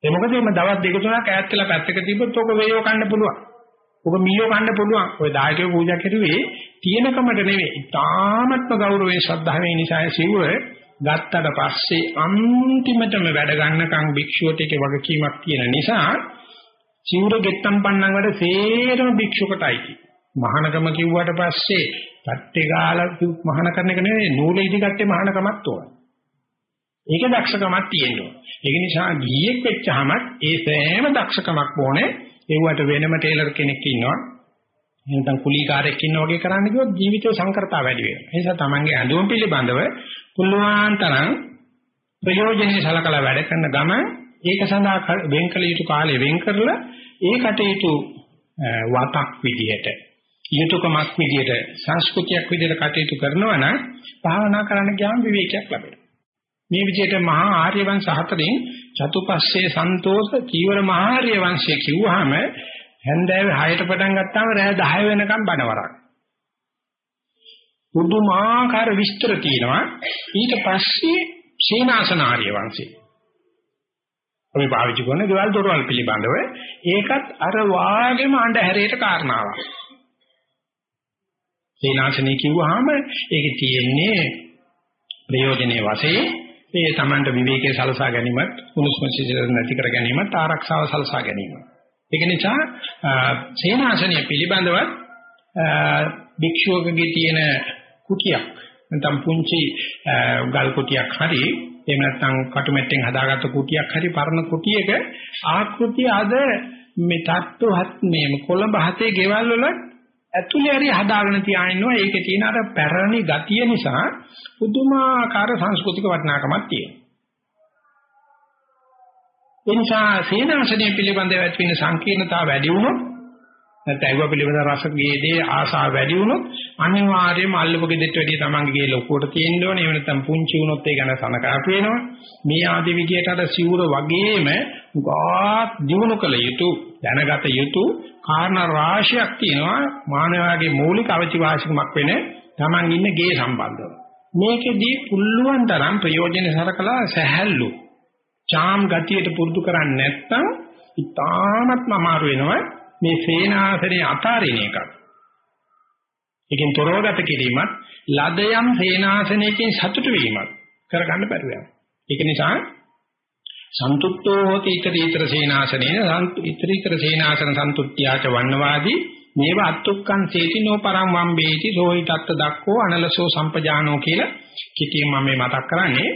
ඒ මොකද මේ දවස් දෙක තුනක් ඈත් වෙලා පැත්තක තිබ්බොත් ඔක වේයෝ කන්න පුළුවන්. ඔක මීයෝ කන්න පුළුවන්. ඔය දායකයෝ පූජා කරුවේ තියෙනකමට නෙවෙයි. තාමත්ම ගෞරවයෙන් ශ්‍රද්ධාවෙන් නිසා සිවුර ගත්තට පස්සේ අන්තිමටම වැඩ ගන්නකම් භික්ෂුවට ඒකේ වගකීමක් තියෙන නිසා සිවුර ගෙත්තම් පන්නන් වල සේරම භික්ෂුවකටයි. මහානකම කිව්වට පස්සේ තට්ටේ ගාලා මහාන කරන එක නෙවෙයි නූල ඉදිකට්ටේ මහානකමත් ඕන. ඒක දක්ෂකමක් තියෙනවා. ඒක නිසා ගියෙක් වෙච්චහම ඒ සෑම දක්ෂකමක් ඕනේ. ඒවට වෙනම ටේලර් කෙනෙක් ඉන්නවා. එහෙනම් කුලීකාරයෙක් ඉන්නා වගේ කරන්න කිව්වොත් ජීවිතේ සංකරතා වැඩි වෙනවා. ඒ නිසා තමන්ගේ ඇඳුම් පිළිබඳව පුළුවන් තරම් ප්‍රයෝජනෙයි සලකලා වැඩ කරන ගම ඒක සඳහා වෙන් කළ යුතු කාලය වෙන් කරලා ඒ කටයුතු වතක් විදියට යුතුයකමක් විදියට සංස්කෘතියක් විදියට කටයුතු කරනවා නම් භාවනා කරන්න ගියාම විවේකයක් ලැබෙනවා. මේ විදිහට මහා ආර්ය වංශ හතරෙන් චතුපස්සේ සන්තෝෂ චීවර මහා ආර්ය වංශය කිව්වහම හැන්දෑවේ 6ට පටන් ගත්තාම රෑ 10 වෙනකම් බණවරක්. පුදුමාකාර විස්තර තියෙනවා. ඊට පස්සේ සීනාසන ආර්ය වංශය. අපි පාවිච්චි කරන දේවල් දොරවල් පිළිබඳව ඒකත් අර වාගේම අඳුරේට කාරණාවක්. සීනාසනේ කිව්වහම ඒකේ තියෙන්නේ ප්‍රයෝජනේ වශයෙන් ඒ Tamanට විවේකයේ සලසා ගැනීමත් උණුසුම සිසිල නැති කර ගැනීමත් ආරක්ෂාව සලසා ගැනීම. ඒක නිසා සේනාසනය පිළිබඳව භික්ෂුවකගේ තියෙන කුටියක් නැත්නම් පුංචි ගල් කුටියක් හරි එහෙම නැත්නම් කටුමැට්ටෙන් හදාගත්ත කුටියක් හරි පරණ කුටියක ආකෘතිය අද මේ තට්ටු හත් මේ කොළඹ හතේ ගෙවල් වල ඇතුලේ හරි හදාගෙන තියානිනවා ඒකේ තියෙන අර පැරණි ගතිය නිසා පුදුමාකාර සංස්කෘතික වටිනාකමක් තියෙනවා. එනිසා සේනාසනය පිළිබඳව ඇති වෙන සංකීර්ණතාව වැඩි වුණොත් නැත්නම් ඒව පිළිබඳ රසගේදී ආසාව වැඩි වුණොත් අනිවාර්යයෙන්ම අල්ලපු ගෙදෙට්ට වැඩිය තමන්ගේ ගේ ලොකුවට තියෙන්න ඕනේ. එහෙම නැත්නම් පුංචි වුණොත් ඒ ගැන සනකාපු වෙනවා. මේ ආදී විදියට අර සිවුර වගේම ගාත් දිනු කළ යුතු දැනගත යුතු කාරණා රාශියක් තියෙනවා මානවයාගේ මූලික අවශ්‍යවාසිකමක් වෙන තමන් ඉන්න ගේ සම්බන්ධව. මේකෙදී පුළුවන් තරම් ප්‍රයෝජන සරකලා සැහැල්ලු චාම් ගතියට පුරුදු කරන්නේ නැත්නම් ඉතාමත්ම අමාරු වෙනවා මේ සේනාසනේ අතාරින එකක්. ඒකෙන් තොරවගත කිරීමත් ලදයම් සේනාසනයකින් සතුටු වීමත් කරගන්න බැරුව යනවා. ඒක නිසා සන්තුට්ඨෝ හෝති ඊතරීතර සේනාසනේන ඊතරීතර සේනාසන සන්තුට්ඨ්‍යාච වන්නවාදී මේව අත්ුක්කං සේති නෝ පරම් වම්බේති සෝහි තත්ත දක්කෝ අනලසෝ සම්පජානෝ කියලා කිතියෙන් මම මේ මතක් කරන්නේ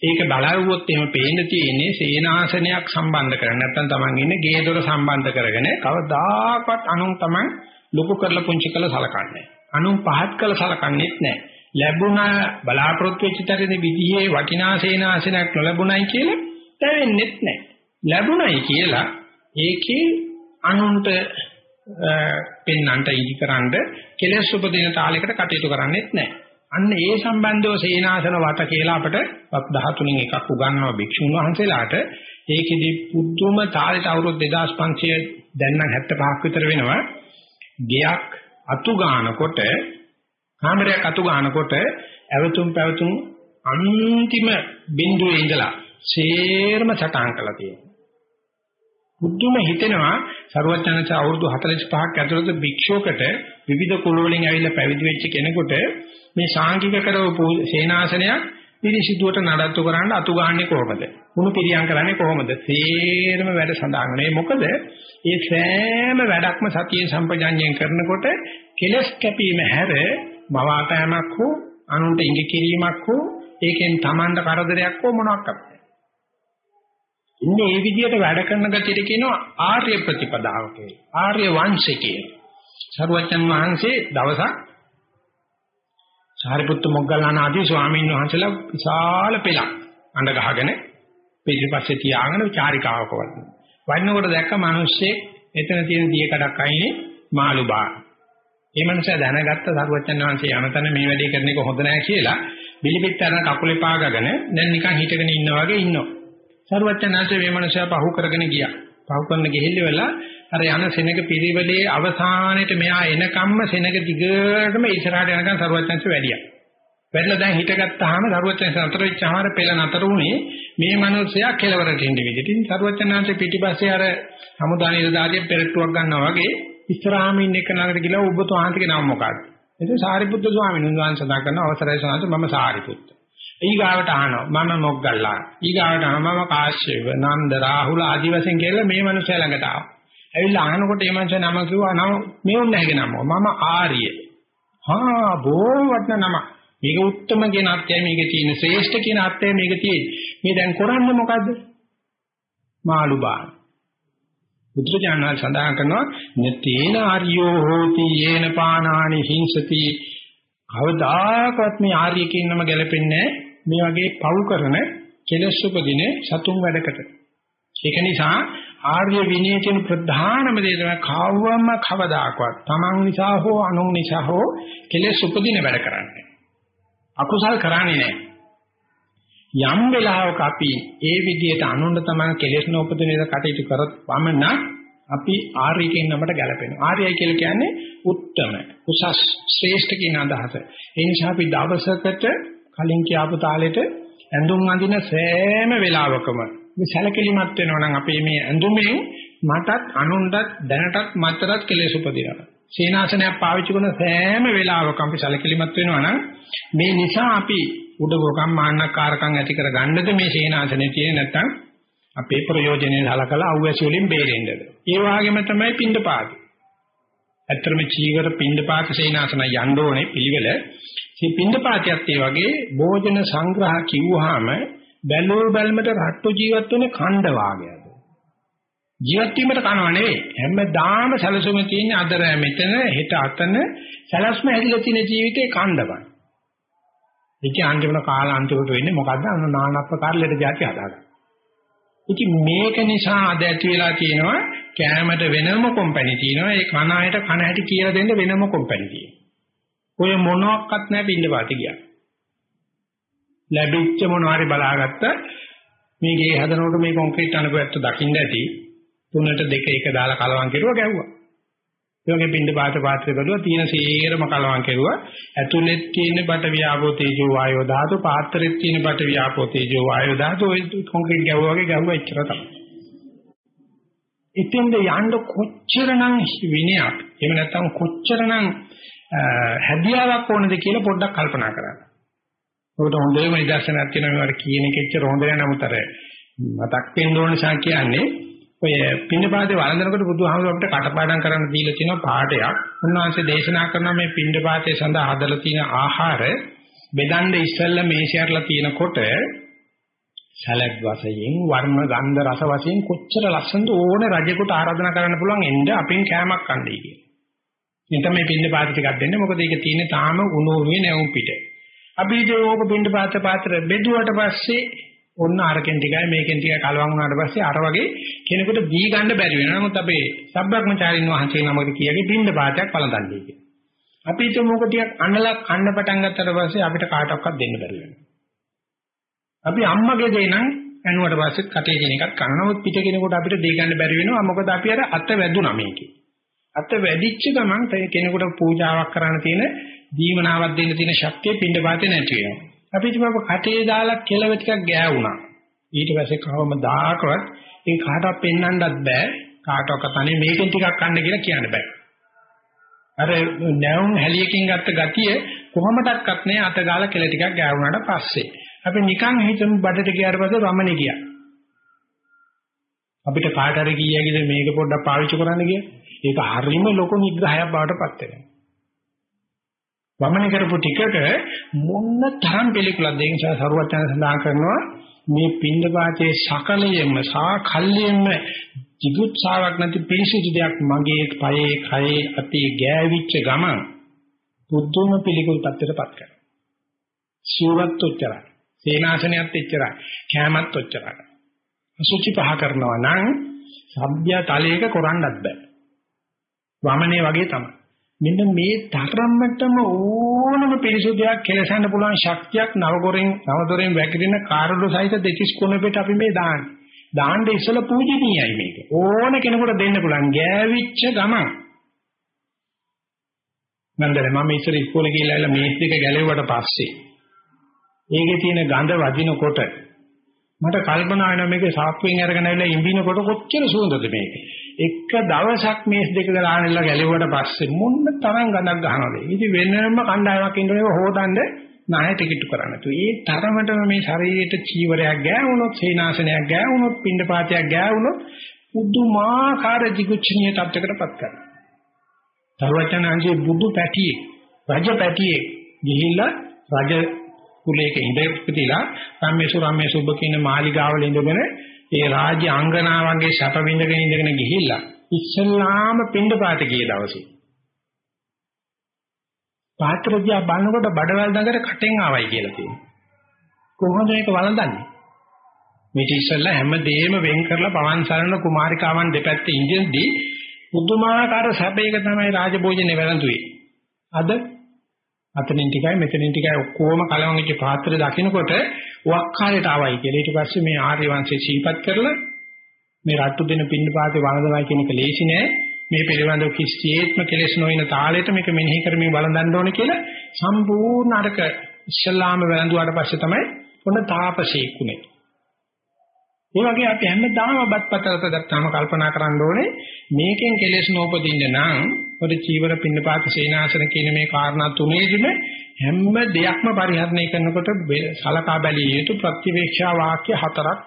ඒක බලවුවොත් එහෙම පේන්න තියෙන්නේ සේනාසනයක් සම්බන්ධ කරගෙන නැත්නම් Taman ඉන්නේ ගේ දොර සම්බන්ධ කරගෙන කවදාකවත් අනුන් Taman ලොකු කරලා පුංචි කරලා සලකන්නේ. අනුන් පහත් කරලා සලකන්නේත් නැහැ. ලැබුණ බලාපොරොත්තු වෙච්ච තරමේ විදිහේ වටිනා සේනාසනයක් නොලැබුණයි කියලා දැවෙන්නේත් නැහැ. ලැබුණයි කියලා ඒකේ අනුන්ට පෙන්නන්ට ඉදිකරනද කෙලස් උපදින තාලයකට කටයුතු කරන්නේත් නැහැ. අන්න ඒ සම්බන්ධව සේනාසන වත කියලා අපිට 13න් එකක් උගන්වනවා භික්ෂුන් වහන්සේලාට. ඒකෙදි පුදුම තාලෙට අවුරුදු 2500 දැන් නම් 75ක් විතර වෙනවා. ගයක් අතු ගන්නකොට කාමරයක් අතු ගන්නකොට ඇවතුම් පැවතුම් අන්තිම බිඳුවේ ඉඳලා සේරම සටහන් කරලා තියෙනවා. බුද්ධුම හිතෙනවා සරුවචනච අවුරුදු 45ක් ඇතුළත භික්ෂුවකට විවිධ කුල වලින් ඇවිල්ලා පැවිදි වෙච්ච කෙනෙකුට මේ සාංගික කරව සේනාසනයක් පිරිසිදුවට නඩත්තු කරන්න අතු ගන්නන්නේ කොහොමද? මුණු පිරියම් කරන්නේ කොහොමද? සේරම වැඩ සඳහන් වෙන්නේ. මොකද මේ සෑම වැඩක්ම සතිය සම්පජාඤ්ඤයෙන් කරනකොට කෙලස් කැපීම හැර මවාපෑමක් හෝ අනුන්ට ඉඟ කිරීමක් හෝ ඒකෙන් Tamanda කරදරයක් හෝ මොනවාක් ඉන්නේ මේ විදිහට වැඩ කරන ගතියට කියනවා ආර්ය ප්‍රතිපදාව කියලා. ආර්ය වංශය කියලා. සරුවචන් වහන්සේ දවසක් සාරිපුත්ත මොග්ගල්ලාන ආදී ස්වාමීන් වහන්සේලා විශාල පෙළක් අඬ ගහගෙන පිටිපස්සේ තියාගෙන චාරිකාවක වඩිනවා. වඩිනකොට දැක්ක මිනිස්සේ එතන තියෙන දිය කඩක් අයිනේ මාළු බාන. මේ මනුස්සයා දැනගත්ත සරුවචන් වහන්සේ යනතන මේ වැඩේ කරන එක හොඳ නැහැ කියලා බිලිපිට අරන කකුලේ පාගගෙන දැන් නිකන් හිටගෙන ඉන්නා වගේ ඉන්නවා. සරුවචනාංශයේ මේ මනුස්සයා පහු කරගෙන ගියා. පහු කරන ගෙහිල්ල වෙලා අර යන සෙනඟ පිරිවලේ අවසානයේට මෙහා එනකම්ම සෙනඟ දිගටම ඉස්සරහට යනකම් සරුවචනාංශ වැඩියා. වැඩිලා දැන් හිටගත්තාම සරුවචනාංශ නතර වෙච්චාම පෙළ නතර වුණේ මේ මනුස්සයා කෙලවරට ඉන්න විදිහට. ඉතින් සරුවචනාංශ පිටිපස්සේ අර හමුදා නිලධාරිය පෙරට්ටුවක් ගන්නවා වගේ ඉස්සරහාම ඉන්න එක ළඟට ගිහලා ඔබ තුආන්තිගේ නම මොකක්ද? ඉතින් සාරිපුත්‍ර ස්වාමීන් වහන්සේ සඳහන් කරන අවසරයි සනාත මම සාරිපුත්‍ර. ඊගාවට අහනවා මම මොග්ගල්ලාන. ඊගාවට අහනවා මම කාශ්‍යප, නන්ද, රාහුල ආදි වශයෙන් කියලා මේ මනුස්සයා ළඟට ආවා. ඇවිල්ලා අහනකොට මේ මනුස්සයා නම කිව්වා නම මේ උන්නේගේ නම. මම ආර්ය. හා බොහොමත්ම නම. මේක උත්තරම කියන අර්ථය මේකේ තියෙන ශ්‍රේෂ්ඨ කියන අර්ථය මේක තියෙන්නේ. මේ දැන් කරන්නේ මොකද්ද? මාළු බාන. බුදුරජාණන් සඳහන් කරනවා නතේන ආර්යෝ හෝති යේන පානානි හිංසති කවදාකවත් මේ ආර්ය කියනම ගැලපෙන්නේ නැහැ මේ වගේ පව් කරන කෙලස් උපදින සතුන් වැඩකට. ඒක නිසා ආර්ය විනයේ තියෙන ප්‍රධානම දේ තමයි කවවම කවදාකවත් තමන් නිසා හෝ අනුන් නිසා හෝ කෙලස් උපදින වැඩ කරන්නේ. අකුසල් කරන්නේ නැහැ. යම් වෙලාවක අපි ඒ විදිහට අනුන්ට තමයි කෙලෙස් නොඋපදින විදිහට කටයුතු කරත් පමණ අපි ආර්යකෙන් නමට ගැලපෙනවා. ආර්යයි කියලා කියන්නේ උත්තම, උසස්, ශ්‍රේෂ්ඨ කියන අදහස. ඒ නිසා අපි දවසකට කලින් කියාපු තාලෙට ඇඳුම් අඳින සෑම වෙලාවකම මේ සැලකිලිමත් වෙනවා නම් අපේ මේ ඇඳුමෙන් මටත් අනුන්ටත් දැනටත් මතරත් කෙලෙස් උපදිනවා. සීනාසනයක් පාවිච්චි කරන සෑම වෙලාවකම අපි සැලකිලිමත් වෙනවා නම් මේ නිසා අපි උඩගොකම් මාන්නකාරකම් ඇති කර ගන්නද මේ සීනාසනේ තියෙන්නේ නැත්තම් අපේ ප්‍රයෝජනෙ සලකලා අවැසි වලින් බේරෙන්නද. ඒ වගේම තමයි පින්ඩපාත. ඇත්තටම චීවර පින්ඩපාත සේනාසන යන්න ඕනේ පිළිවෙල. මේ පින්ඩපාතයත් ඒ වගේ භෝජන සංග්‍රහ කිව්වහම බැලුව බැලමට රට්ටු ජීවත් වෙන ඛණ්ඩ වාගයද. ජීවත් වීමට කනව නෙවෙයි. හැමදාම සැලසුම තියෙන අදර මෙතන හෙට අතන සැලස්ම හැදිලා තියෙන ජීවිතේ ඛණ්ඩවන්. ඉති අන්තිම කාලාන්තයට වෙන්නේ මොකද්ද? අන්න නානප්ප කාර්ලයට જાති හදාගන්න. ඉතින් මේක නිසා අද ඇති වෙලා තියෙනවා කෑමට වෙනම කොම්පැනි තියෙනවා ඒ කන අයට කන හැටි කියලා දෙන්න වෙනම කොම්පැනි තියෙනවා ඔය මොනවත් නැහැ පින්නපාති ගියා. ලැබිච්ච මොනවාරි බලාගත්ත මේ ගේ හදනකොට මේ කොන්ක්‍රීට් අනුපැත්ත දකින්න ඇති තුනට දෙක එක දාලා කලවම් කෙරුවා ගැව්වා. ඒ වගේ පින්න පාත පාත්‍රය බැලුවා තියෙන සේරම කලවම් කෙරුවා. ඇතුළෙත් තියෙන බට ව්‍යාපෝ තේජෝ වායෝ ධාතු පාත්‍රෙත් තියෙන බට ව්‍යාපෝ තේජෝ වායෝ ධාතු ඔය කොන්ක්‍රීට් ගැව්වා වගේ ගැව්වා එච්චර තමයි. ඉතින්ද යන්න කොච්චරනම් විනයක් එහෙම නැත්නම් කොච්චරනම් හැදියාවක් ඕනද කියලා පොඩ්ඩක් කල්පනා කරන්න. ඔකට හොඳම නිදර්ශනයක් තියෙනවා මේවට කියන එක එච්චර හොඳ නෑ නමුත් අර මතක් වෙන්න ඕන නිසා කියන්නේ ඔය පින්නපාතේ වළඳනකොට බුදුහාමුදුර අපිට කටපාඩම් කරන්න දීලා තියෙන පාඩයක්. උන්වහන්සේ දේශනා කරන මේ පින්නපාතේ සඳහා හදලා තියෙන ආහාර බෙදන්න ඉස්සෙල්ලා මේෂයර්ලා තියෙනකොට සැලඩ් වශයෙන් වර්ණ ගන්ධ රස වශයෙන් කොච්චර ලස්සනද ඕනේ රජෙකුට ආරාධනා කරන්න පුළුවන් එන්න අපෙන් කෑමක් කන්නයි කියන. ඉතින් මේ පින්න පාත්‍ර ටිකක් දෙන්න මොකද ඒක තියෙන්නේ තාම උණුවේ නැවුම් පිට. අපි ඉතින් ඕක පින්න පාත්‍ර පාත්‍ර බෙදුවට පස්සේ ඔන්න අරකින් ටිකයි මේකෙන් ටිකයි කලවම් වුණාට පස්සේ අර වගේ කෙනෙකුට දී ගන්න බැරි වෙනවා. නමුත් අපේ සබ්බක්මචාරින් වහන්සේ නමකට කියගේ පින්න පාත්‍යක් පළඳන්නේ කියලා. අපි හිතමු මොක ටිකක් අනලක් කන්න පටන් ගත්තට පස්සේ අපිට කාටවත් දෙන්න බැරි වෙනවා. අපි අම්මගේ දේ නම් ඇනුවට පස්සේ කටේ කියන එකක් කන නමුත් පිට කෙනෙකුට අපිට දෙය ගන්න බැරි වෙනවා. මොකද අපි අර අත වැදුනා මේකේ. අත වැඩිච්ච ගමන් කෙනෙකුට පූජාවක් කරන්න තියෙන දීවනාවක් දෙන්න තියෙන ශක්තිය පින්න පාතේ නැති වෙනවා. අපි හිතමු කටේ දාලා කෙලව ටිකක් ගෑවුණා. ඊට පස්සේ කවමදාකවත් ඒ කාටවත් පෙන්වන්නත් බෑ. කාටවත් අනේ මේකෙන් ටිකක් කන්න කියලා කියන්න බෑ. අර නැවුම් හැලියකින් ගත්ත ගතිය කොහොමඩක්වත් නෑ අත ගාලා කෙල ටිකක් ගෑවුනාට පස්සේ. අපි නිකන් හිතමු බඩට ගියාට පස්සේ රමණේ ගියා. අපිට කාට හරි කීයකද මේක පොඩ්ඩක් පාවිච්චි කරන්න කියලා. ඒක හරීම ලොකු නිග්‍රහයක් බවට පත් වෙනවා. වමන කරපු ටිකට මොන්න තරම් පිළිකුලක්ද ඒ නිසා සරුවචන සඳහන් කරනවා මේ පින්දපාතේ සකලයෙන්ම සාකල්යෙන්ම jigutsaවක් නැති පිරිසිදු දෙයක් මගේ පයේ කයේ අතේ ගෑවිච්ච ගමන් පුදුම පිළිකුල් තත්ත්වයටපත් කරනවා. සිවුරත් ඔච්චරයි. සේනාසනයත් එච්චරයි. කැමත් ඔච්චරයි. අසුචි පහ කරනවා නම් සભ્ય තලයක කරන්නත් බෑ. වමනේ වගේ තමයි. මෙන්න මේ තරම්මටම ඕනම පිරිසුදුයක් කෙලසන්න පුළුවන් ශක්තියක් නවගොරෙන් නවදොරෙන් වැగిරෙන කාර්ඩු සහිත දෙතිස් කුණපෙට අපි මේ දාන්නේ. දාන්න ඉස්සල පූජනීයයි මේක. ඕන කෙනෙකුට දෙන්න පුළුවන්. ගෑවිච්ච ගමන්. නන්දර මම ඉස්සර ඉස්කෝලේ ගිහලා මේස් දෙක ගැලෙව්වට පස්සේ ඒකේ තියෙන ගඳ වදිනකොට මට කල්පනා වෙනවා මේක සාප්පුවෙන් අරගෙන ආවිලා ඉඹිනකොට කොච්චර සුවඳද මේක. එක දවසක් මේස් දෙක ගලානෙලා ගැලෙව්වට පස්සේ මොන්න තරම් ගඳක් ගන්නවද. ඉතින් වෙනම කණ්ඩායමක් ඉන්නනේ හොදන්න නාය ටිකිට් කරන්න තු. ඒ තරමටම මේ ශරීරයට චීවරයක් ගෑවුනොත්, සේනාසනයක් ගෑවුනොත්, පිණ්ඩපාතයක් ගෑවුනොත් පුදුමාකාර jigucchiniya තත්ත්වයකටපත් කරනවා. සර්වචනංශේ බුදු පැටියේ, රජ පැටියේ ගිහිල්ලා රජ කුලයක ඉඳලා රම්මේසු රම්මේසු ඔබ කියන මාලිගාවල ඉඳගෙන ඒ රාජ්‍ය අංගනාවන්ගේ සැප විඳගෙන ඉඳගෙන ගිහිල්ලා ඉස්සල්ලාම පින්ඩපාත ගිය දවසේ පාත්‍රදියා බලනකොට බඩවැල් නගර කටෙන් ආවයි කියලා තියෙනවා. කොහොමද මේක වළඳන්නේ? මේක ඉස්සල්ලා හැමදේම වෙන් කරලා පවන් සරණ කුමාරිකාවන් දෙපැත්තේ ඉඳින්දී පුදුමාකාර සැපයක තමයි රාජභෝජනේ වැළඳුවේ. අද අතනින් ටිකයි මෙතනින් ටිකයි ඔක්කොම කලවන්ගේ පාත්‍රය දකින්නකොට වක්කාරයට ආවයි කියලා. ඊට පස්සේ මේ ආර්ය වංශේ සීපත් කරලා මේ රට්ටු දෙන පින්නපාතේ වළඳනවා කියන එක ලේසි නෑ. මේ පිළිබඳව කිසියෙත්ම කෙලෙස් නොවන තාලෙට මේක මෙනෙහි කරමින් වළඳන්න ඕනේ කියලා සම්පූර්ණ අරක ඉස්ලාම වැළඳුවාට පස්සේ තමයි ඔන්න තාපසීකුනේ. ඒ වගේ අපි හැමදාම බත්පතලත ගත්තාම කල්පනා කරන්න ඕනේ මේකෙන් කෙලෙස් නෝපදින්න නම් පොඩි චීවර පින්නපාත සේනාසන කියන මේ කාරණා තුනේදිම හැම දෙයක්ම පරිහරණය කරනකොට සලකා බැලිය යුතු ප්‍රතිවේක්ෂා වාක්‍ය හතරක්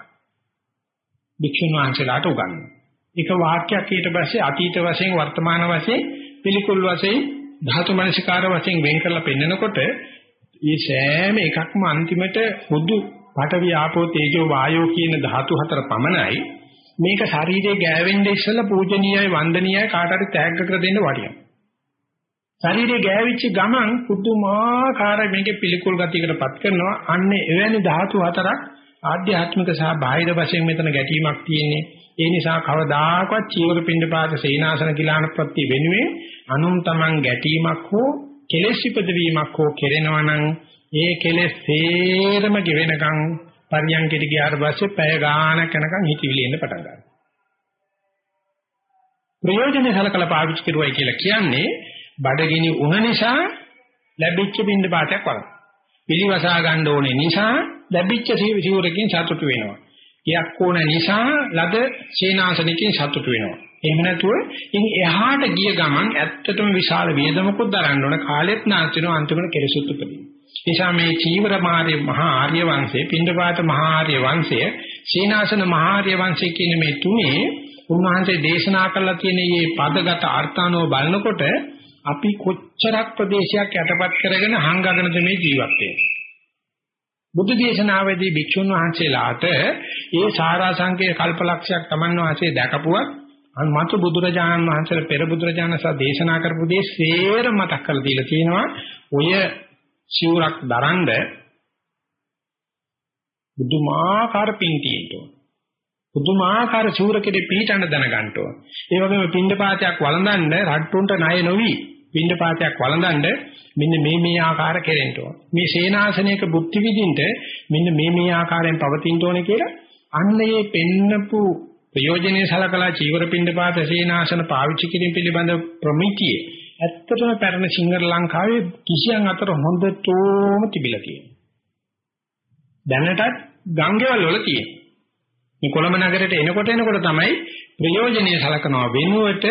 භික්ෂුන් වහන්සේලාට උගන්වනවා. එක වාක්‍යයක් ඊට පස්සේ අතීත වශයෙන් වර්තමාන වශයෙන් පිළිකුල් වශයෙන් ධාතු මනසිකාර වශයෙන් වෙන් කරලා පෙන්නකොට මේ සෑම එකක්ම අන්තිමට හුදු පඨවි ආපෝ තේජෝ වායෝ කියන ධාතු හතර පමණයි මේක ශරීරයේ ගෑවෙන්නේ ඉස්සෙල්ලා පූජනීයයි වන්දනීයයි කාට හරි තෑග්ගකට දෙන්න වටිනවා. ශරීරයේ ගෑවිච්ච ගමන් පුදුමාකාර මේකේ පිළිකුල් ගතියකටපත් කරනවා. අන්නේ එවැනි ධාතු හතරක් ආධ්‍යාත්මික සහ බාහිර වශයෙන් මෙතන ගැටීමක් තියෙන්නේ. ඒ නිසා කවදාකවත් චීවර පින්ඩපාත සේනාසන කිලාන ප්‍රති වෙනුවෙන් අනුන් තමන් ගැටීමක් හෝ කෙලෙස් ඉපදවීමක් හෝ කෙරෙනවා නම් ඒ කෙලෙස් සේරම ගෙවෙනකන් පරියන්කෙට ගියාට පස්සේ පැය ගාණක් යනකම් හිතවිලි එන්න පටන් ගන්නවා. ප්‍රයෝජනේ සලකලා පාවිච්චි කරුවයි කියලා කියන්නේ බඩගිනි උණ නිසා ලැබිච්ච බින්ද පාටයක් වගේ. පිළිවසා ගන්න ඕනේ නිසා ලැබිච්ච සිවුරකින් සතුටු වෙනවා. ගියක් ඕන නිසා ලද සේනාසනකින් සතුටු වෙනවා. එහෙම නැතුව ඉන් එහාට ගිය ගමන් ඇත්තටම විශාල වේදමකුත් දරන්න ඕන කාලෙත් නාස්තිනව අන්තිමට කෙලසුත් උපදිනවා. නිසා මේ චීවර මාර්ය මහා ආර්ය වංශය, පින්ඩපාත මහා ආර්ය වංශය, සීනාසන මහා ආර්ය වංශය කියන මේ තුනේ උන්වහන්සේ දේශනා කළා තියෙන මේ පදගත අර්ථානෝ බලනකොට අපි කොච්චරක් ප්‍රදේශයක් යටපත් කරගෙන හංගගෙනද මේ ජීවත් වෙන්නේ. බුද්ධ දේශනාවේදී භික්ෂුන් වහන්සේලාට ඒ සාරාංශකයේ කල්පලක්ෂයක් Taman වහන්සේ දැකපුවත් අන්මතු බුදුරජාණන් වහන්සේලා පෙර බුදුරජාණන් සා දේශනා කරපු දේ සේර මතක් කරලා දීලා තියෙනවා ඔය සිවුරක් දරන්ඩ බුදුමාකාර පින්තියෙන්න ඕන පුදුමාකාර චූරකෙදේ පිටින්න දැනගන්න ඕන. ඒ වගේම පින්ඩපාතයක් වළඳන්න රට්ටුන්ට ණය නොවි පින්ඩපාතයක් වළඳන්න මෙන්න මේ මේ ආකාර කෙරෙන්න ඕන. මේ සේනාසනයක බුද්ධි විදින්ට මෙන්න මේ මේ ආකාරයෙන් පවතින්න ඕනේ කියලා අන්න ඒ පෙන්නපු ප්‍රයෝජනේ සලකලා චීවර පින්ඩපාත සේනාසන පාවිච්චි කිරීම පිළිබඳ ප්‍රමිතිය ඇත්තටම පැරණ සිංහල ලංකාවේ කිසියම් අතර හොඳටම තිබිලා තියෙනවා. දැනටත් ගංගේවල් වල තියෙනවා. මේ කොළඹ නගරයට එනකොට එනකොට තමයි ප්‍රයෝජනෙයි සලකනවා වෙනුවට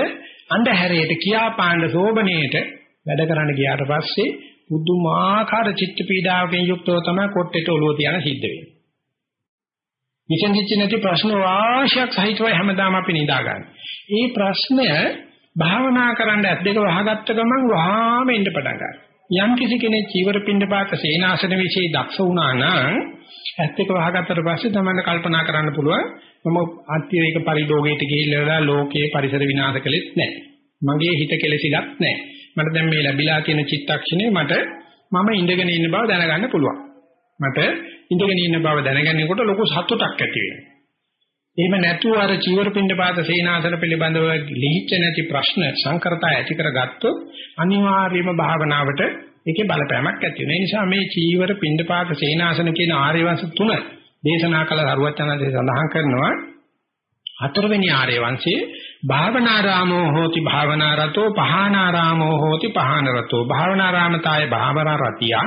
අන්ධහැරයට කියාපාන්න සෝබනේට වැඩ කරන්න ගියාට පස්සේ පුදුමාකාර චිත්ත පීඩාවකින් යුක්තව තමයි කොට්ටේට ඔළුව තියන සිද්ධ වෙන්නේ. විසඳිච්ච නැති ප්‍රශ්න වාශයක් සහිතවයි හැමදාම අපි නිදාගන්නේ. මේ ප්‍රශ්නය භාවනා කරන්න ඇත් දෙක වහගත්ත ගමන් වහාම ඉන්න පටන් ගන්නවා. යම් කිසි කෙනෙක් චීවර පින්ඩපාත සේනාසන વિશે දක්ෂ වුණා නම් ඇත් එක වහගත්තට පස්සේ තමයි කල්පනා කරන්න පුළුවන් මම අත්‍යවේක පරිභෝගයට ගිහිල්ලා ලෝකයේ පරිසර විනාශ කළෙත් නැහැ. මගේ හිත කෙලසිලත් නැහැ. මට දැන් මේ ලැබිලා තියෙන චිත්තක්ෂණය මට මම ඉඳගෙන ඉන්න බව දැනගන්න පුළුවන්. මට ඉඳගෙන ඉන්න බව දැනගන්නකොට ලොකු සතුටක් ඇති වෙනවා. එහෙම නැතුව අර චීවර පින්ඩ පාත සේනාසන පිළිබඳව ලිහිච්ච නැති ප්‍රශ්න සංකරතා ඇති කරගත්තොත් අනිවාර්යයෙන්ම භාවනාවට ඒකේ බලපෑමක් ඇති වෙනවා. ඒ නිසා මේ චීවර පින්ඩපාත සේනාසන කියන ආර්ය වංශ තුන දේශනා කළ දරුවචනන්සේ සඳහන් කරනවා හතරවෙනි ආර්ය වංශයේ භාවනාරාමෝ හෝති භාවනාරතෝ පහානාරාමෝ හෝති පහානරතෝ භාවනාරාමතාය භාවනාරතියා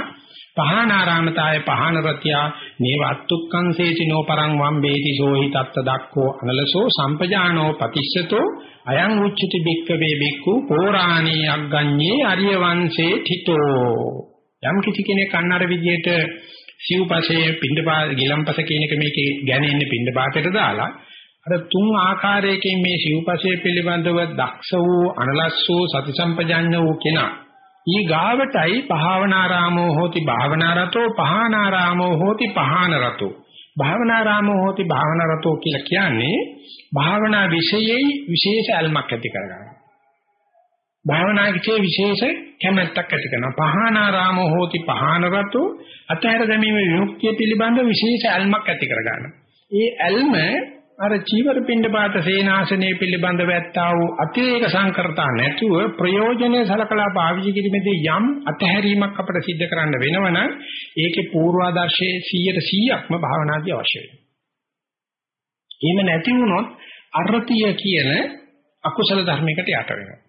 පහානාරාමතාය පහානරතියා නේවත්තුක්කංසේචිනෝ පරං වම්බේති සෝහි තත්ත දක්ඛෝ අනලසෝ සම්පජානෝ පතිස්සතෝ අයං උච්චති බික්කවේ බික්කු පෝරාණී අග්ගඤ්ඤේ ආර්ය වංශේ තිතෝ. යම් කිසි කෙනෙක් අන්නර විදියට සිව්පසේ පින්ඩපාත ගිලම්පස කියන එක මේකේ ගැනෙන්නේ පින්ඩපාතයට දාලා අර තුන් ආකාරයකින් මේ සිව්පසේ පිළිබඳව දක්ෂ වූ අනලස් වූ සති සම්පජඤ්ඤ වූ කෙනා ඊ ගාවටයි භාවනාරාමෝ හෝති භාවනාරතෝ පහානාරාමෝ හෝති පහානරතෝ භාවනාරාමෝ හෝති භාවනාරතෝ කියලා කියන්නේ භාවනා විශේෂයි විශේෂ අල්මක් ඇති කරගන්න. භාවනාවේ විශේෂ කැමැත්තක් ඇති කරනවා. පහානාරාමෝ හෝති පහානරතෝ අතහැර දැමීමේ විමුක්තිය පිළිබඳ විශේෂ අල්මක් ඇති කරගන්න. ඒ අල්ම අර චීවර පින්ඩපාත සේනාසනයේ පිළිබඳව ඇත්තා වූ අතිරේක සංකරතා නැතුව ප්‍රයෝජනෙ සලකලා පාවිච්චි කිරීමේදී යම් අතහැරීමක් අපිට සිද්ධ කරන්න වෙනවනම් ඒකේ පූර්වාදර්ශයේ 100%ක්ම භාවනාදී අවශ්‍ය වෙනවා. එහෙම නැති වුණොත් අරතිය කියන අකුසල ධර්මයකට යට වෙනවා.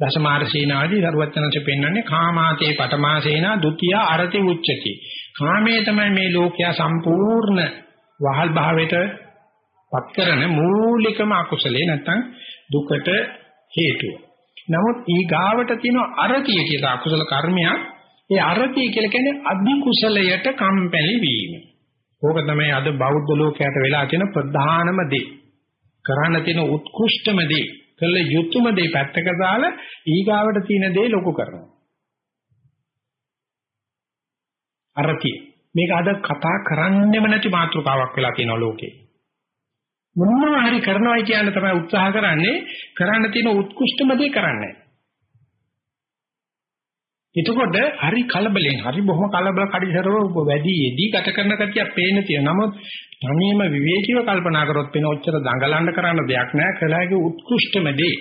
දසමාර සේනාදී දරුවචනංශ පෙන්වන්නේ කාමාතේ පටමාසේනා ဒ ුතිය අරති උච්චති. කාමයේ තමයි මේ ලෝකයා සම්පූර්ණ වහල් භාවයට පත් කරන මූලිකම අකුසලේ නැත්තම් දුකට හේතුව. නමුත් ඊ ගාවට තියෙන අරතිය කියලා අකුසල කර්මයක් ඒ අරතිය කියලා කියන්නේ අධි කුසලයට කම්පැලි වීම. ඕක තමයි අද බෞද්ධ ලෝකයට වෙලා තියෙන ප්‍රධානම දේ. කරන්න තියෙන උත්කෘෂ්ඨම දේ. කළ යුතුයම දේ පැත්තක දාලා ඊගාවට තියෙන දේ ලොකු කරනවා. අරතිය. මේක අද කතා කරන්නෙම නැති මාතෘකාවක් වෙලා තියෙනවා ලෝකේ. මොනවා හරි කරනවායි කියන තමයි උත්සාහ කරන්නේ කරන්න තියෙන උත්කෘෂ්ඨම දේ කරන්නේ. එතකොට හරි කලබලෙන් හරි බොහොම කලබල කඩිසරව වැඩි එදී ගත කරන කතියක් පේන්න තියෙන. නමුත් තනියම විවේකීව කල්පනා කරොත් වෙන ඔච්චර දඟලන්න කරන්න දෙයක් නැහැ. කලහගේ උත්කෘෂ්ඨම දේ.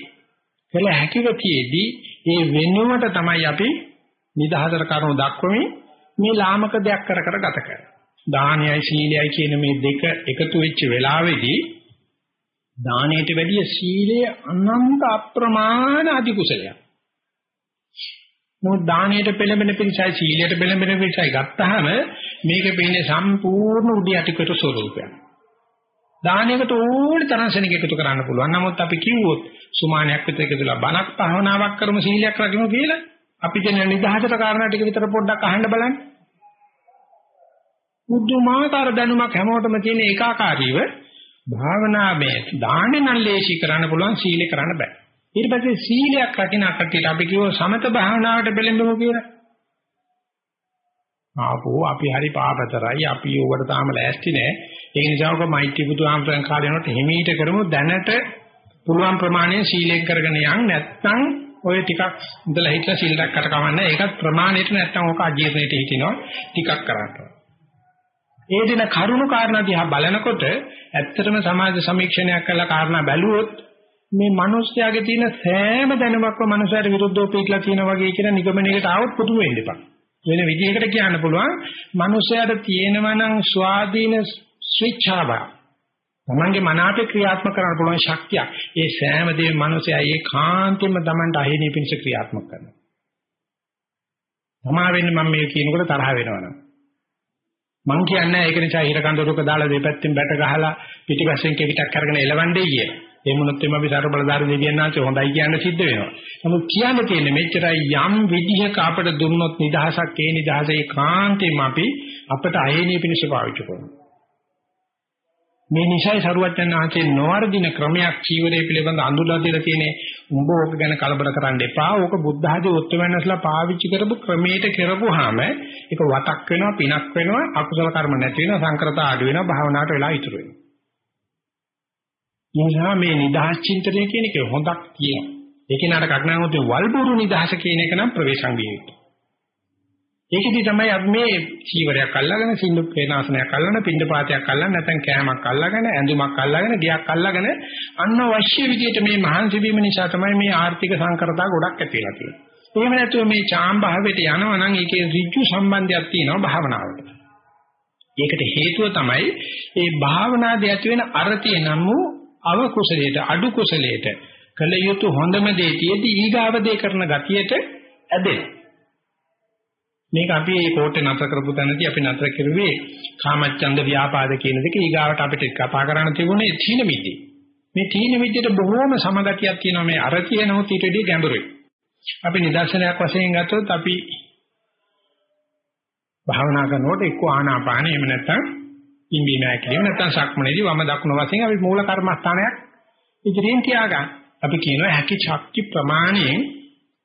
කල හැකිවතියේදී ඒ වෙනුවට තමයි අපි නිදහසට කරුණු දක්වමින් මේ ලාමක දෙයක් කර කර ගත කරන්නේ. දානයයි සීලයයි කියන මේ දෙක එකතු වෙච්ච වෙලාවේදී දානයට වැඩිය සීලය අනන්ත අප්‍රමාණ අධි කුසලයක්. මොකද දානයට පෙළඹෙන පිළිසයි සීලයට පෙළඹෙන පිළිසයි ගත්තාම මේක වෙන්නේ සම්පූර්ණ උඩි යටිකට ස්වරූපයක්. දානයකට ඕනි තරම් සෙනග එකතු කරන්න පුළුවන්. නමුත් අපි කිව්වොත් සුමානයක් විතර එකතුලා බණක් භාවනාවක් කරමු සීලයක් රකිමු කියලා අපි දෙන නිදහසට කාරණා ටික විතර පොඩ්ඩක් අහන්න බලන්න. මුදුමාකාර දැනුමක් හැමෝටම තියෙන ඒකාකාරීව භාවනාවේ දාන්නේ නම් ලේසි කරන්න පුළුවන් සීලේ කරන්න බෑ. ඊට පස්සේ සීලයක් රකින්න කටියට අපි කිව්ව සමත භාවනාවට බෙලෙන්නම කියලා. ආපෝ අපි හරි පාපතරයි අපි ඕවට තාම ලෑස්ති නෑ. ඒ නිසා ඔක මෛත්‍රී බුදුහාමරන් කාලේ යනකොට හිමීට කරමු දැනට පුළුවන් ප්‍රමාණය සීලෙන් කරගෙන යන්. නැත්නම් ඔය ටිකක් ඉඳලා හිටලා සීල් රැක්කට කමන්නේ ඒකත් ප්‍රමාණයට නැත්නම් ඔක අජීර්ණයට හිටිනවා. ටිකක් කරන්න ඒ දින කරුණු කාරණා දිහා බලනකොට ඇත්තටම සමාජ සමීක්ෂණයක් කරලා කාරණා බැලුවොත් මේ මිනිස්යාගේ තියෙන සෑම දැනුමක්ම මනුස්සයාට විරුද්ධව පිටලා තියෙනවා වගේ කියන නිගමනයකට ආවොත් පුදුම වෙන්න එපා. වෙන විදිහකට කියන්න පුළුවන් මනුස්සයාට තියෙනවා නම් ස්වාධීන ස්විච්ඡාව. තමන්ගේ මන අපේ ක්‍රියාත්මක කරන්න පුළුවන් ශක්තිය. ඒ සෑම දෙයක් මනුස්සයා ඒ කාන්තෙම තමන්ට අහිමි පිණිස ක්‍රියාත්මක කරනවා. තමා වෙන්නේ මම මේ කියනකොට තරහ වෙනවනම්. මං කියන්නේ ඒක නිසා හිර කඳුරක දාලා දෙපැත්තෙන් බැට ගහලා පිටිපස්සෙන් කෙවිතක් අරගෙන එලවන්නේ කියලා. ඒ මොනොත් එimhe අපි සතර බලදාර දෙවියන් ආන්සේ හොඳයි කියන්න සිද්ධ වෙනවා. නමුත් කියන්න තියෙන්නේ මෙච්චරයි යම් විදිහක අපට දුන්නොත් නිදහසක් ඒ නිදහසේ කාන්තේම අපි අපට අයේනිය පිණිස පාවිච්චි කරනවා. මේ නිසයි සරුවච්චන් ආන්සේ නොවර්ධින ක්‍රමයක් චීවරය පිළිබඳ අඳුරලා දෙලා තියෙන්නේ උඹ ඕක ගැන කලබල කරන්න එපා. ඕක බුද්ධ ආදී උත්තරමනස්ලා පාවිච්චි කරපු ක්‍රමයට කරපුවාම ඒක වතක් වෙනවා පිනක් වෙනවා අකුසල කර්ම නැති වෙනවා සංකරත ආඩු වෙනවා භාවනාවට වෙලා ඉතුරු වෙනවා. නිසා මේ නිදහස් චින්තනය කියන එක හොඳක් කියනවා. ඒකේ නඩ කඩනවොත් වල්බුරු නිදහස කියන එක නම් ප්‍රවේශම් විය යුතුයි. ඒකෙදි තමයි අපි මේ චීවරයක් අල්ලගෙන සින්දු පේනාසනයක් අල්ලන පින්ඩ පාතයක් අල්ලන නැත්නම් කෑමක් අල්ලගෙන ඇඳුමක් අල්ලගෙන ගියක් අල්ලගෙන අනවශ්‍ය විදිහට මේ මහන්සි වීම නිසා තමයි මේ ආර්ථික සංකරතා ගොඩක් ඇති වෙලා තියෙන්නේ. එහෙම නැතුව මේ චාම් භාවයට යනවා නම් ඒකේ ඍජු සම්බන්ධයක් තියෙනවා භාවනාවට. ඒකට හේතුව තමයි මේ භාවනාදී ඇති වෙන අරතිය නම් වූ අවකුසලයට අඩු කුසලයට කළ යුතු හොඳම දේ තියදී ඊගාව දේ කරන ගතියට ඇදෙන මේක අපි මේ කෝටේ නතර කරපු තැනදී අපි නතර කරුවේ කාමච්ඡන්ද ව්‍යාපාද කියන දෙක. ඊගාවට අපිට කතා කරන්න තිබුණේ තීන මිද්දේ. මේ තීන මිද්දේට බොහෝම සමගතියක් තියෙනවා. මේ අරතිය නමුත් ඊට වඩා ගැඹුරුයි. අපි නිදර්ශනයක් වශයෙන් ගත්තොත් අපි භාවනා කරනකොට එක්ක ආනාපාන එහෙම නැත්නම් ඉම්බීම ඇකිලිම නැත්නම් සක්මනේදී වම දකුණ වශයෙන් අපි මූල කර්මස්ථානයක් ඉදිරියෙන් තියාගන්න. අපි කියනවා හැකි ශක්ති ප්‍රමාණයෙන්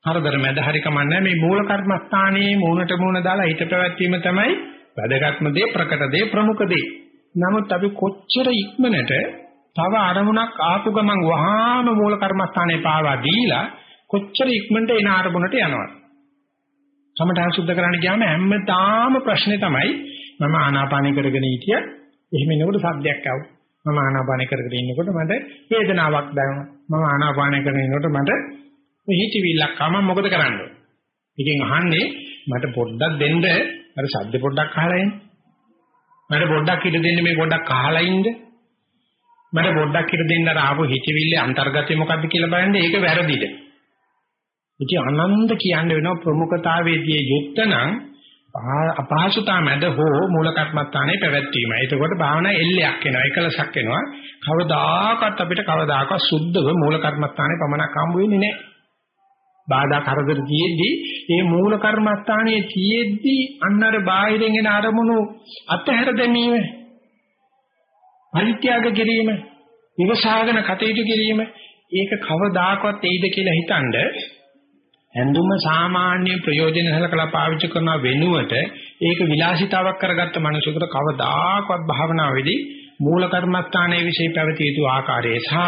හරදර මැද හරි කමන්නේ මේ මූල කර්මස්ථානයේ මූණට මූණ දාලා හිත පැවැත්වීම තමයි වැදගත්ම දේ ප්‍රකට දේ ප්‍රමුඛ දේ. නමුත් අපි කොච්චර ඉක්මනට තව අරමුණක් ආපු ගමන් වහාම මූල කර්මස්ථානේ පාවා දීලා කොච්චර ඉක්මනට එන අරමුණට යනවද? සමඨා සුද්ධ කරන්න ගියාම හැමදාම ප්‍රශ්නේ තමයි මම ආනාපානය කරගෙන හිටිය එහෙම එනකොට සද්දයක් ආව. මම ආනාපානය කරගෙන ඉන්නකොට මට වේදනාවක් දැනුණා. මම ආනාපානය කරගෙන ඉන්නකොට මට හිතවිල්ලක් ආවම මොකද කරන්නේ? ඉතින් අහන්නේ මට පොඩ්ඩක් දෙන්න අර සද්ද පොඩ්ඩක් අහලා ඉන්න. මට පොඩ්ඩක් හිත දෙන්න මේ පොඩ්ඩක් අහලා ඉන්න. මට පොඩ්ඩක් හිත දෙන්න අර ආපු හිතවිල්ලේ අන්තර්ගතය මොකද්ද කියලා බලන්න ඒක වැරදිද? ඉතින් අනන්ත කියන්න වෙනවා ප්‍රමුඛතාවයේදී යුක්ත නම් අපහසුතා මැද හෝ මූල කර්මස්ථානයේ පැවැත්වීම. එතකොට භාවනා එල්ලයක් එනවා, එකලසක් එනවා. කවදාකවත් අපිට කවදාකවත් සුද්ධව මූල කර්මස්ථානයේ පමණක් හම්බ වෙන්නේ නැහැ. බාධා කරදර තියෙද්දී මේ මූල කර්මස්ථානයේ තියෙද්දී අන්නර බාහිරින් එන අරමුණු අතහැර දැමීම පරිත්‍යාග කිරීම විවසාගෙන කටයුතු කිරීම ඒක කවදාකවත් එයිද කියලා හිතනද ඇඳුම සාමාන්‍ය ප්‍රයෝජන සලකලා පාවිච්චි කරන වෙනුවට ඒක විලාසිතාවක් කරගත්ත මනුෂ්‍යකට කවදාකවත් භාවනාවේදී මූල කර්මස්ථානයේ විශේෂ පැවතිය යුතු ආකාරය සහ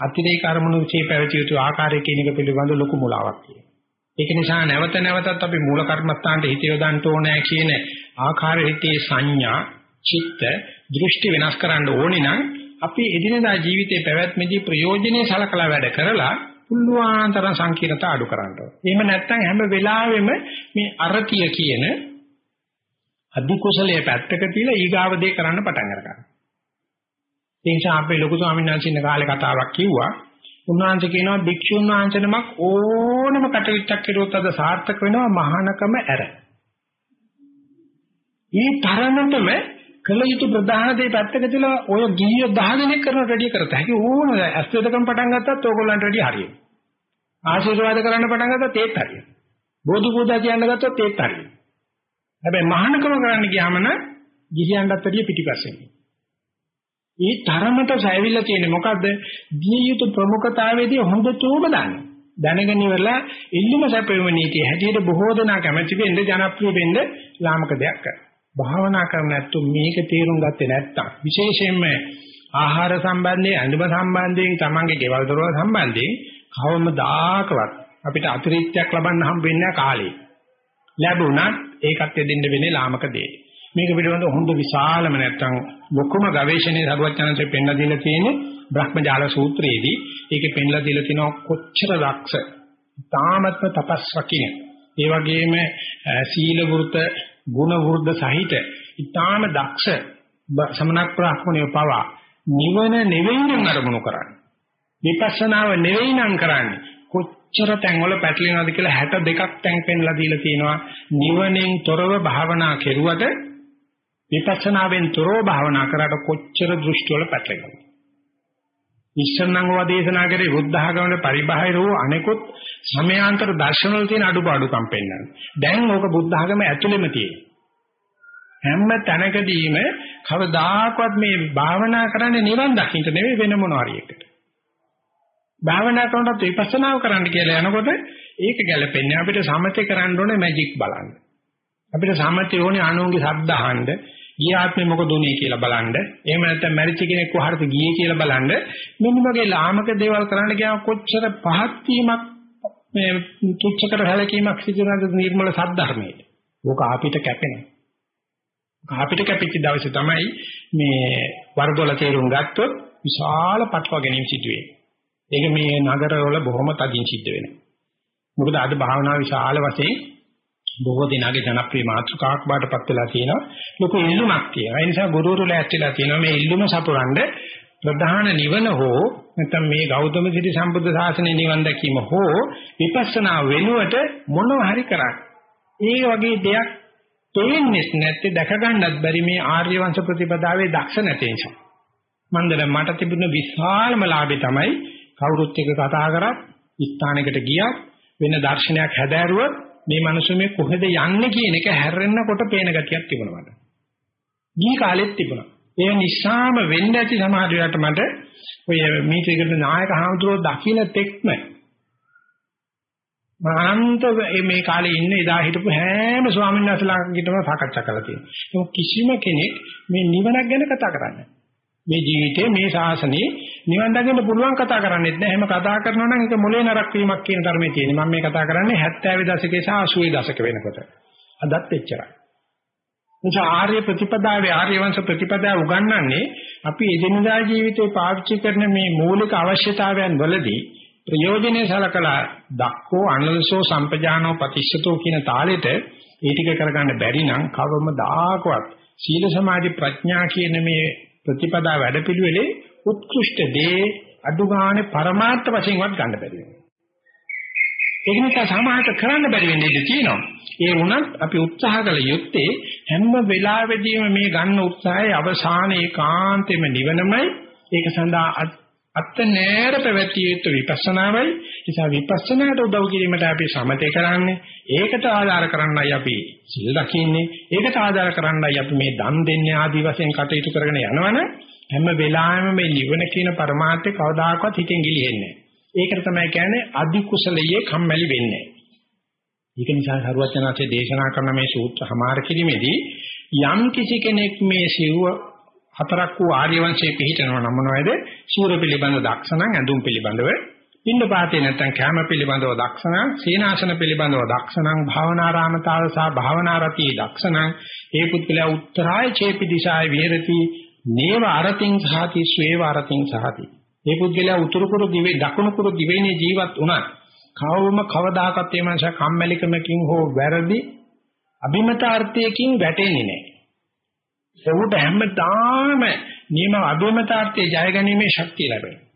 අතිරේක කර්මණු විශේෂ පැවතිය යුතු ආකාරය කියන එක පිළිබඳ ලොකු මුලාවක් තියෙනවා. ඒක නිසා නැවත නැවතත් අපි මූල කර්මස්ථානට හිත යොදන්න ඕනේ කියන ආකාරයේ සංඥා, චිත්ත, දෘෂ්ටි වෙනස් කරන්න ඕනේ නම් අපි එදිනදා ජීවිතේ පැවැත්මේදී ප්‍රයෝජනෙයි සලකලා වැඩ කරලා පුළුවන් තරම් සංකීර්ණතා අඩු කරන්න ඕනේ. එහෙම නැත්නම් හැම වෙලාවෙම මේ අරතිය කියන අධි කුසලයේ පැත්තක තියලා ඊගාව දේ කරන්න පටන් අරගන්න. ඒ නිසා අපේ ලොකු ස්වාමීන් වහන්සේ ඉන්න කාලේ කතාවක් කිව්වා. උන්වහන්සේ කියනවා භික්ෂුන් වහන්සේ නමක් ඕනම කටයුත්තක් කරුවොත් අද සාර්ථක වෙනවා මහානකම ඇර. මේ තරමටම කළ යුතු ප්‍රධාන දේ පැත්තක තියලා ඔය ගිහිය 10 දෙනෙක් කරන රෙඩි කරත හැකි ඕන ඇස් දෙකම පටන් ගත්තත් ඕගොල්ලන්ට රෙඩි හරියයි. ආශිර්වාද කරන්න පටන් ගත්තත් ඒත් හරියයි. බෝධි පූජා කියන්න ගත්තොත් ඒත් හරියයි. හැබැයි මහානකම කරන්න ගියාම නම් ගිහියන්ටත් වැඩිය පිටිපස්සෙන්. ඒ තරමට සැවිල්ල තියෙන්නේ මොකද්ද? දිය යුතු ප්‍රමුඛතාවයේදී හොඳටම දන්නේ. දැනගෙන ඉවරලා ඉල්ලුම සැපෙම නීතිය හැටියට බොහෝ දෙනා කැමැති වෙන්න ජනප්‍රිය වෙන්න ලාමක දෙයක් කරනවා. භාවනා කරන නැත්තු මේක තේරුම් ගත්තේ නැත්තම් විශේෂයෙන්ම ආහාර සම්බන්ධයෙන් අඳුම සම්බන්ධයෙන් තමන්ගේ ගෙවල් දොරවල් සම්බන්ධයෙන් කවමදාකවත් අපිට අතිරික්තයක් ලබන්න හම්බ වෙන්නේ කාලේ. ලැබුණත් ඒකත් දෙන්න වෙන්නේ ලාමක දෙයක්. මේක පිළිබඳව හොඳ විශාලම නැත්තම් ලොකුම ගවේෂණයේ සරුවචනන්සේ පෙන්ලා දීලා තියෙන්නේ බ්‍රහ්මජාල සූත්‍රයේදී. ඒකේ පෙන්ලා දීලා තිනවා කොච්චර දක්ෂ තාමත්ම තපස්වකින ඒ වගේම සීල වෘත ගුණ වෘද්ධ සහිත ඊටාම දක්ෂ සමනක් ප්‍රාඥය පවා නිවන නෙවෙයි නම් අරමුණු කරන්නේ. විපස්සනාව නෙවෙයි නම් කරන්නේ. කොච්චර තැන්වල පැටලෙනවද කියලා 62ක් තැන් පෙන්ලා දීලා තියෙනවා. නිවනෙන් තොරව භාවනා කෙරුවට විපස්සනාවෙන් තොරව භාවනා කරාට කොච්චර දෘෂ්ටි වල පැටලෙනවද ඉස්සන්නම් ඔවා දේශනා කරේ බුද්ධ ආගමේ පරිබාහිර වූ අනෙකුත් සමයාන්තර දර්ශන වල තියෙන අඩුපාඩුකම් පෙන්වනවා. දැන් ඕක බුද්ධ ආගම ඇතුළෙම තියෙනවා. හැම තැනකදීම කවදාකවත් මේ භාවනා කරන්නේ නිවන් දකින්න නෙවෙයි වෙන මොන හරි එකට. භාවනා කරනකොට විපස්සනාව කරන්න කියලා යනකොට ඒක ගැලපෙන්නේ අපිට සමතේ කරන්න ඕනේ මැජික් බලන්න. අපිට සමතේ ඕනේ අනුන්ගේ ශබ්ද අහන්න, ගිය ආත්මේ මොකද උනේ කියලා බලන්න. එහෙම නැත්නම් මැරිච්ච කෙනෙක් කොහටද ගියේ කියලා බලන්න. මෙන්න වගේ ලාමක දේවල් කරන්න ගියාම කොච්චර පහත් වීමක් මේ තුච්චකර හැලකීමක් සිදු වෙනවද නිර්මල සද්ධර්මයේ. ඕක අපිට කැපෙනවා. අපිට කැපිච්ච දවසේ තමයි මේ වර්ගවල තේරුම් ගත්තොත් විශාල පටව ගැනීම සිදු වෙන්නේ. ඒක මේ නගරවල බොහොම තදින් සිද්ධ වෙනවා. මොකද අද භාවනා විශාල වශයෙන් බොහෝ දිනගේ ජනප්‍රිය මාතෘකාවක් බාටපත් වෙලා තියෙනවා. ලොකු ඉල්ලුමක් තියෙනවා. ඒ නිසා ගුරුවරු ලෑස්තිලා තියෙනවා මේ ඉල්ලුම සපුරන්න ප්‍රධාන නිවන හෝ නැත්නම් මේ ගෞතම සිටි සම්බුද්ධ ශාසනයේ නිවන් දැකීම හෝ විපස්සනා වෙනුවට මොනව හරි කරන්නේ. ඒ වගේ දෙයක් තේින්නේ නැත්තේ දැක ගන්නත් බැරි මේ ආර්ය වංශ ප්‍රතිපදාවේ දක්ෂ නැති නිසා. මන්දර මට තිබුණ විශාලම ලාභය තමයි කවුරුත් එක්ක කතා කරත් ස්ථානයකට ගියත් වෙන දර්ශනයක් හැදෑරුවොත් මේ මිනිස්සු මේ කොහෙද යන්නේ කියන එක හැරෙන්නකොට පේන ගතියක් තිබුණා මට. ගිහි කාලෙත් තිබුණා. ඒ නිසාම වෙන්න ඇති සමහර වෙලාවට මට ඔය මීටරයකට නායක හාමුදුරුවෝ දකින්න තෙක්ම මාන්ත මේ කාලේ ඉන්න එදා හිටපු හැම ස්වාමීන් වහන්සේලාගෙටම සාකච්ඡා කරලා තියෙනවා. කිසිම කෙනෙක් මේ නිවනක් ගැන කතා කරන්නේ මේ ජීවිතේ මේ ශාසනයේ නිවන් දකින්න පුළුවන් කතා කරන්නේත් නෑ. එහෙම කතා කරනවා නම් ඒක මොලේ නරක් වීමක් කියන ධර්මයේ තියෙන්නේ. මම මේ කතා කරන්නේ 70 දශකයේ සහ 80 දශක වෙනකොට. අදත් එච්චරයි. නිසා ආර්ය ප්‍රතිපදාවේ ආර්ය වංශ ප්‍රතිපදාව උගන්වන්නේ අපි එදිනදා ජීවිතේ පාවිච්චි කරන මේ මූලික අවශ්‍යතාවයන් වලදී ප්‍රයෝජනේ සලකලා දක්කෝ අනලසෝ සම්පජානෝ ප්‍රතිශතෝ කියන තාලෙට ඒ ටික කරගන්න බැරි නම් කවමදාකවත් සීල සමාධි ප්‍රඥා කියන මේ ප්‍රතිපදා වැඩපිළිවෙලේ උත්කෘෂ්ඨ දේ අඩු ගානේ પરමාර්ථ වශයෙන්වත් ගන්න බැරි වෙනවා. ඒක නිසා සමාහත කරන්න බැරි වෙන්නේ ඉඳී තියෙනවා. ඒ වුණත් අපි උත්සාහ කළ යුත්තේ හැම වෙලාවෙදීම මේ ගන්න උත්සාහයේ අවසාන ඒකාන්තෙම නිවනමයි. ඒක සඳහා අත්ත නෑර පැවැතිය යුතු විපස්සනාවයි. නිසා විපස්සනාට උදව් කිරීමට අපි සමතේ කරන්නේ. ඒකට ආධාර කරන්නයි අපි සිල් රකින්නේ. ඒකට ආධාර කරන්නයි අපි මේ දන් දෙන්නේ ආදි වශයෙන් කටයුතු කරගෙන යනවනේ. හැම වෙලාවෙම මේ නිවන කියන પરමාර්ථය කවදාකවත් හිතෙන් ගිලිහෙන්නේ ඒකට තමයි කියන්නේ අදි කුසලයේ කම්මැලි වෙන්නේ. ඒක නිසා සරුවචනාචේ දේශනා කරන මේ සූත්‍ර හමාර කිරීමේදී යම් කිසි කෙනෙක් මේ සිව්ව හතරක් වූ ආර්ය වංශයේ පිහිටනවා නම් මොනවද? සූර පිළිබඳ දක්ෂණං ඇඳුම් පිළිබඳව ඉන්න පාතේ නැත්තම් කැම පිළිබඳව දක්ෂණං සීනාසන පිළිබඳව දක්ෂණං භාවනාරාමතාව සහ භාවනාරතිය දක්ෂණං ඒ පුත්කලයා උත්තරාය චේපි දිශාය විහෙරති නේව අරතින් සහති ස්වේව අරතින් සහති. මේ පුද්ගලයා උතුරු කුරු දිවේ දකුණු කුරු දිවයිනේ ජීවත් වුණා. කවවම කවදාකවත් මේ මනස කම්මැලිකමකින් හෝ වැරදි අභිමතාර්ථයකින් වැටෙන්නේ නැහැ. ඒකට හැමදාම නියම අභිමතාර්ථයේ ජය ගැනීමේ ශක්තිය ලැබෙනවා.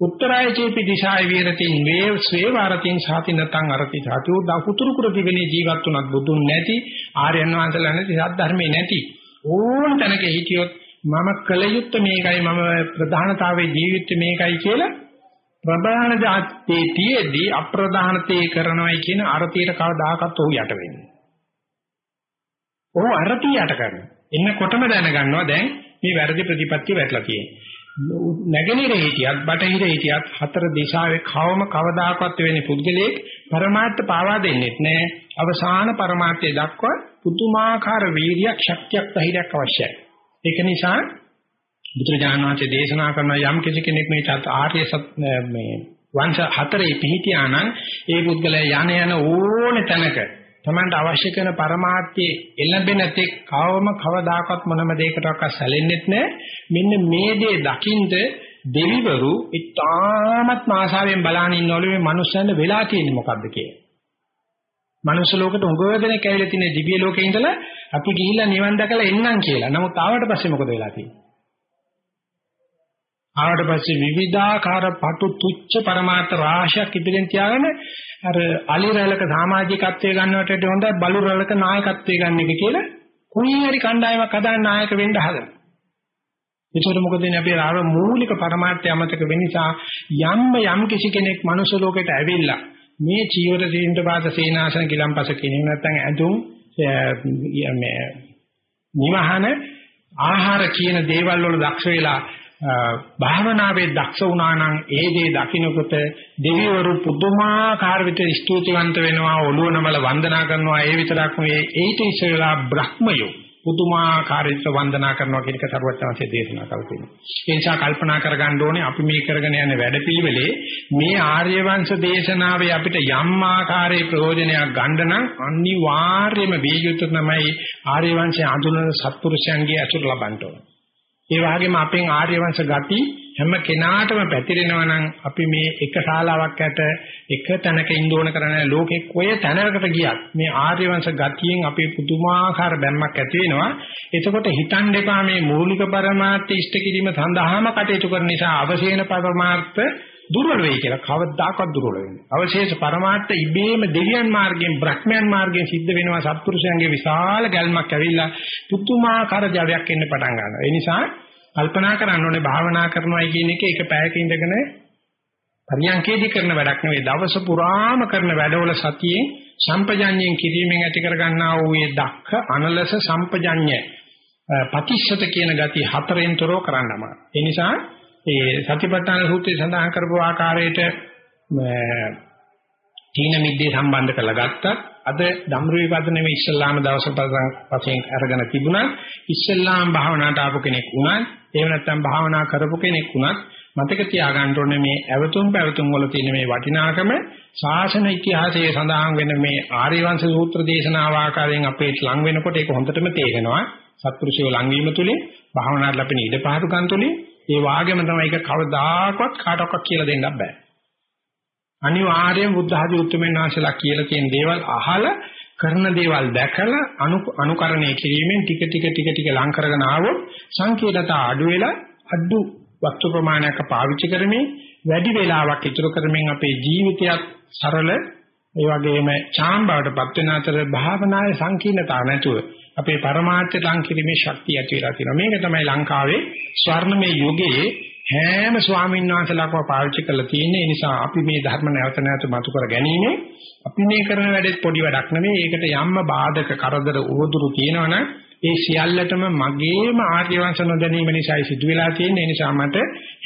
උත්තරාය චේපි දිශාය විරතින් වේව ස්වේවාරතින් සාති නතං අරති සාතු දකුතුරු කුරු දිවයිනේ ජීවත් වුණත් බුදුන් නැති ආර්යයන් වහන්සේලා නැති සත්‍ය ධර්මේ නැති ඕන තැනක හිටියොත් මම කල යුත්තේ මේකයි මම ප්‍රධානතාවයේ ජීවිතේ මේකයි කියලා ප්‍රධාන જાතේ තියේදී අප්‍රධානතේ කරනවයි කියන අරතියට කවදාකවත් ඔහු යට වෙන්නේ. ඔහු අරතිය යට කරනවා. එන්නකොටම දැනගන්නවා දැන් මේ වැරදි ප්‍රතිපත්තිය වැටලා තියෙන්නේ. නැගෙනහිර හිටියත් බටහිර හිටියත් හතර දිශාවේ කවම කවදාකවත් වෙන්නේ පුද්ගලයෙක් પરමාර්ථ පාවා දෙන්නෙත් නෑ. අවසාන પરමාර්ථය දක්වා පුතුමාකාර වීර්යයක්, ශක්තියක්, ධෛර්යයක් අවශ්‍යයි. ඒක නිසා බුදුරජාණන් වහන්සේ දේශනා කරන යම් කෙනෙක් මේ ආර්ය සත්‍ය මේ වංශ හතරේ පිහිටියා නම් ඒ පුද්ගලයා යන යන ඕන තැනක තමන්ට අවශ්‍ය කරන પરමාර්ථයේ එළඹෙන තෙක් කවම කවදාකවත් මොනම දෙයකටවත් සැලෙන්නෙත් නැහැ මෙන්න මේ දේ දකින්ද දෙවිවරු ඉතාමත් ආශාවෙන් බලාගෙන ඉන්නවලු මේ මනුස්සයන්ට වෙලා තියෙන්නේ මොකද්ද කියලා. මනුස්ස ලෝකෙට උගවදෙනෙක් ඇවිල්ලා තියෙන දිව්‍ය ලෝකේ ඉඳලා අපි ගිහිල්ලා නිවන් දැකලා එන්නම් කියලා. නමුත් ආවට පස්සේ මොකද වෙලා තියෙන්නේ? ආවට පස්සේ විවිධාකාර පටු තුච්ච પરමාර්ථ රාශියක් ඉදිරියෙන් තියාගෙන අර අලි රැලක සමාජිකත්වයේ ගන්නවට වඩා හොඳ බලු රැලක නායකත්වයේ ගන්න එක කියලා කොහේ හරි කණ්ඩායමක් හදාන්න නායක වෙන්න හදනවා. ඒකට මොකද ඉන්නේ අපි ආව මූලික પરමාර්ථය අමතක වෙන නිසා යම්ම යම් කිසි කෙනෙක් මනුෂ්‍ය ලෝකයට ඇවිල්ලා මේ චීවර සීන්ත පාද සේනාසන ගිලම්පස කියන නැත්නම් ඇඳුම් මේ නිවහන ආහාර කියන දේවල් වල දක්ෂ වෙලා භාවනාවේ දක්ෂ වුණා නම් ඒ දේ දකින්නකොට දෙවිවරු පුදුමාකාර විදිහට ස්තුතිවන්ත වෙනවා ඔළුව නමල වන්දනා කරනවා ඒ විතරක් නෙවෙයි ඒිට ඉස්සෙල්ලා බ්‍රහ්මයෝ පුදුමාකාර විදිහට වන්දනා කරනවා කියන එක සරුවචනanse දේශනා කරලා තියෙනවා. ඒ නිසා කල්පනා කරගන්න ඕනේ අපි මේ කරගෙන යන වැඩපිළිවෙලේ මේ ආර්ය වංශ දේශනාවේ අපිට යම් ආකාරයේ ප්‍රයෝජනයක් ගන්න නම් අනිවාර්යයෙන්ම වේයුතු තමයි ආර්ය වංශය අඳුනන සත්පුරුෂයන්ගේ අසුර ලබන්න ඕනේ. ඒ වගේම අපෙන් ආර්ය වංශ ගති හැම කෙනාටම පැතිරෙනවා නම් අපි මේ එක ශාලාවක් ඇත එක තැනක ඉන්න ඕන කරන්නේ ලෝකෙ කොය තැනකට ගියත් මේ ආර්ය වංශ ගතියෙන් අපේ පුදුමාකාර බැම්මක් ඇති වෙනවා. එතකොට හිතන්න එපා මේ මූලික પરමාර්ථ ඉෂ්ට කිරීම සඳහාම කටයුතු කරන නිසා අවසේන પરමාර්ථ දුර්වල වෙයි කියලා කවදාකවත් දුර්වල වෙන්නේ. අවශේෂ પરමාර්ථ ඉබේම දෙවියන් මාර්ගයෙන් බ්‍රහ්මයන් මාර්ගයෙන් සිද්ධ වෙනවා සත්පුරුෂයන්ගේ විශාල ගැල්මක් ඇවිල්ලා පුදුමාකාර ජවයක් එන්න පටන් ගන්නවා. ඒ නිසා කල්පනා කරන්න ඕනේ භාවනා කරනවායි කියන එක එක පැයක ඉඳගෙන පරියන්කේදී කරන වැඩක් නෙවෙයි දවස පුරාම කරන වැඩවල සතියේ සම්පජඤ්ඤයෙන් කිරීමෙන් ඇති කර ගන්නා වූ ඒ දක්ඛ අනලස සම්පජඤ්ඤය පටිච්චත කියන ගති හතරෙන් තොරව කරන්නම. ඒ නිසා ඒ සතිපට්ඨාන සූත්‍රයේ සඳහන් කරපු ආකාරයට තීන මිද්දේ සම්බන්ධ කරලා ගත්තත් අද ධම්ර විපදනේ මේ ඉස්ලාම දවස පසෙන් අරගෙන තිබුණා ඉස්ලාම් භාවනාවට ආපු කෙනෙක් වුණත් එහෙම නැත්නම් භාවනා කරපු කෙනෙක් වුණත් මතක තියාගන්න ඕනේ මේ ඇවතුම් පැවතුම් වල තියෙන මේ වටිනාකම ශාසන ඉතිහාසයේ සඳහන් වෙන මේ ආර්ය වංශ සූත්‍ර දේශනාව ආකාරයෙන් අපේ ලං වෙනකොට ඒක හොඳටම තේරෙනවා. සත්පුරුෂයෝ ලං වීම තුලින් භාවනාවට ලැබෙන ඉඩ පහසුකම් තුලින් ඒ වාගේම තමයි ඒක කවදාකවත් කාටවත් කියලා දෙන්නත් බෑ. අනිවාර්යයෙන් බුද්ධ ආදී උත්තරමෙන් ආශලා කියලා තියෙන දේවල් අහලා කරන දේවල් දැකලා අනුකරණය කිරීමෙන් ටික ටික ටික ටික ලං කරගෙන ආවොත් සංකීර්ණතා අඩු වෙලා අඩු වස්තු ප්‍රමාණයක් පාවිච්චි කරමින් වැඩි වේලාවක් ඉතුරු කරමින් අපේ ජීවිතයත් සරල ඒ වගේම චාම් බවටපත් වෙන අතර භාවනාවේ සංකීර්ණතාව නැතුව අපේ પરමාර්ථ ලං කිරීමේ ශක්තිය ඇති වෙලා තියෙනවා මේක තමයි ලංකාවේ ස්වර්ණමය යුගයේ හැම ස්වාමීන් වහන්සේලාකම පාවිච්චි කරලා තියෙන්නේ. ඒ නිසා අපි මේ ධර්ම නැවත නැවත මතු කර ගැනීම අපි මේ කරන වැඩෙත් පොඩි වැඩක් නෙමෙයි. ඒකට යම්ම බාධක කරදර උවදුරු තියෙනවනම් ඒ සියල්ලටම මගේම ආර්ය වංශ නොදැනීම නිසායි සිදු වෙලා තියෙන්නේ. ඒ නිසා මට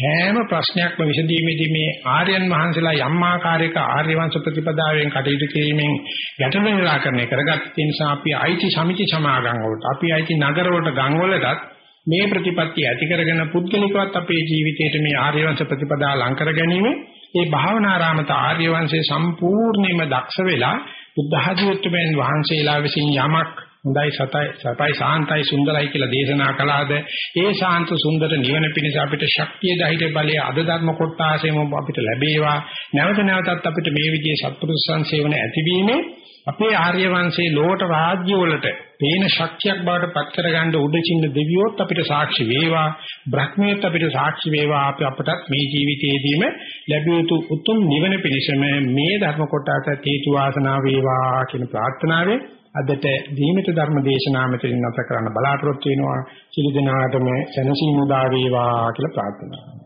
හැම ප්‍රශ්නයක්ම විසඳීමේදී මේ ආර්යයන් වහන්සේලා යම් ආකාරයක ආර්ය වංශ ප්‍රතිපදාවෙන් කටයුතු කිරීමෙන් ගැටලු නිරාකරණය කරගත්ත නිසා අපි අයිති සමිති සමාගම් වලට, අපි අයිති නගර වලට, ගම් වලටත් මේ ප්‍රතිපත්තිය ඇති කරගෙන පුද්ගලිකවත් අපේ ජීවිතේට මේ ආර්ය වංශ ප්‍රතිපදා ලං කර ගැනීම ඒ භාවනාරාමත ආර්ය වංශයේ සම්පූර්ණයෙන්ම දක්ෂ වෙලා බුද්ධ ආධිවත්වයෙන් වහන්සේලා විසින් යමක් හොඳයි සතයි සතයි සාන්තයි සුන්දරයි කියලා දේශනා කළාද ඒ ශාන්ත සුන්දර නිවන පිණිස අපිට ශක්තිය ධෛර්ය බලය අද ධර්ම කොටාසෙම අපිට ලැබේවා. නැවත නැවතත් අපිට මේ විදිහේ සත්පුරුෂ සංසේවන ඇතිවීමේ අපේ ආර්ය වංශයේ ලෝක රාජ්‍ය වලට පේන ශක්තියක් බවට පත් කරගන්න උඩචින්න දෙවියොත් අපිට සාක්ෂි වේවා. බ්‍රහ්මියොත් අපිට සාක්ෂි වේවා. අපි අපටත් මේ ජීවිතයේදීම ලැබිය යුතු උතුම් නිවන පිණිසම මේ ධර්ම කොටස හේතු වාසනා වේවා කියන ප්‍රාර්ථනාවෙන් අදට දීමිත ධර්ම දේශනාව මෙතනින් නැවත කරන්න බලාපොරොත්තු වෙනවා. සිළු දිනාටම සනසීමු දා වේවා කියලා ප්‍රාර්ථනා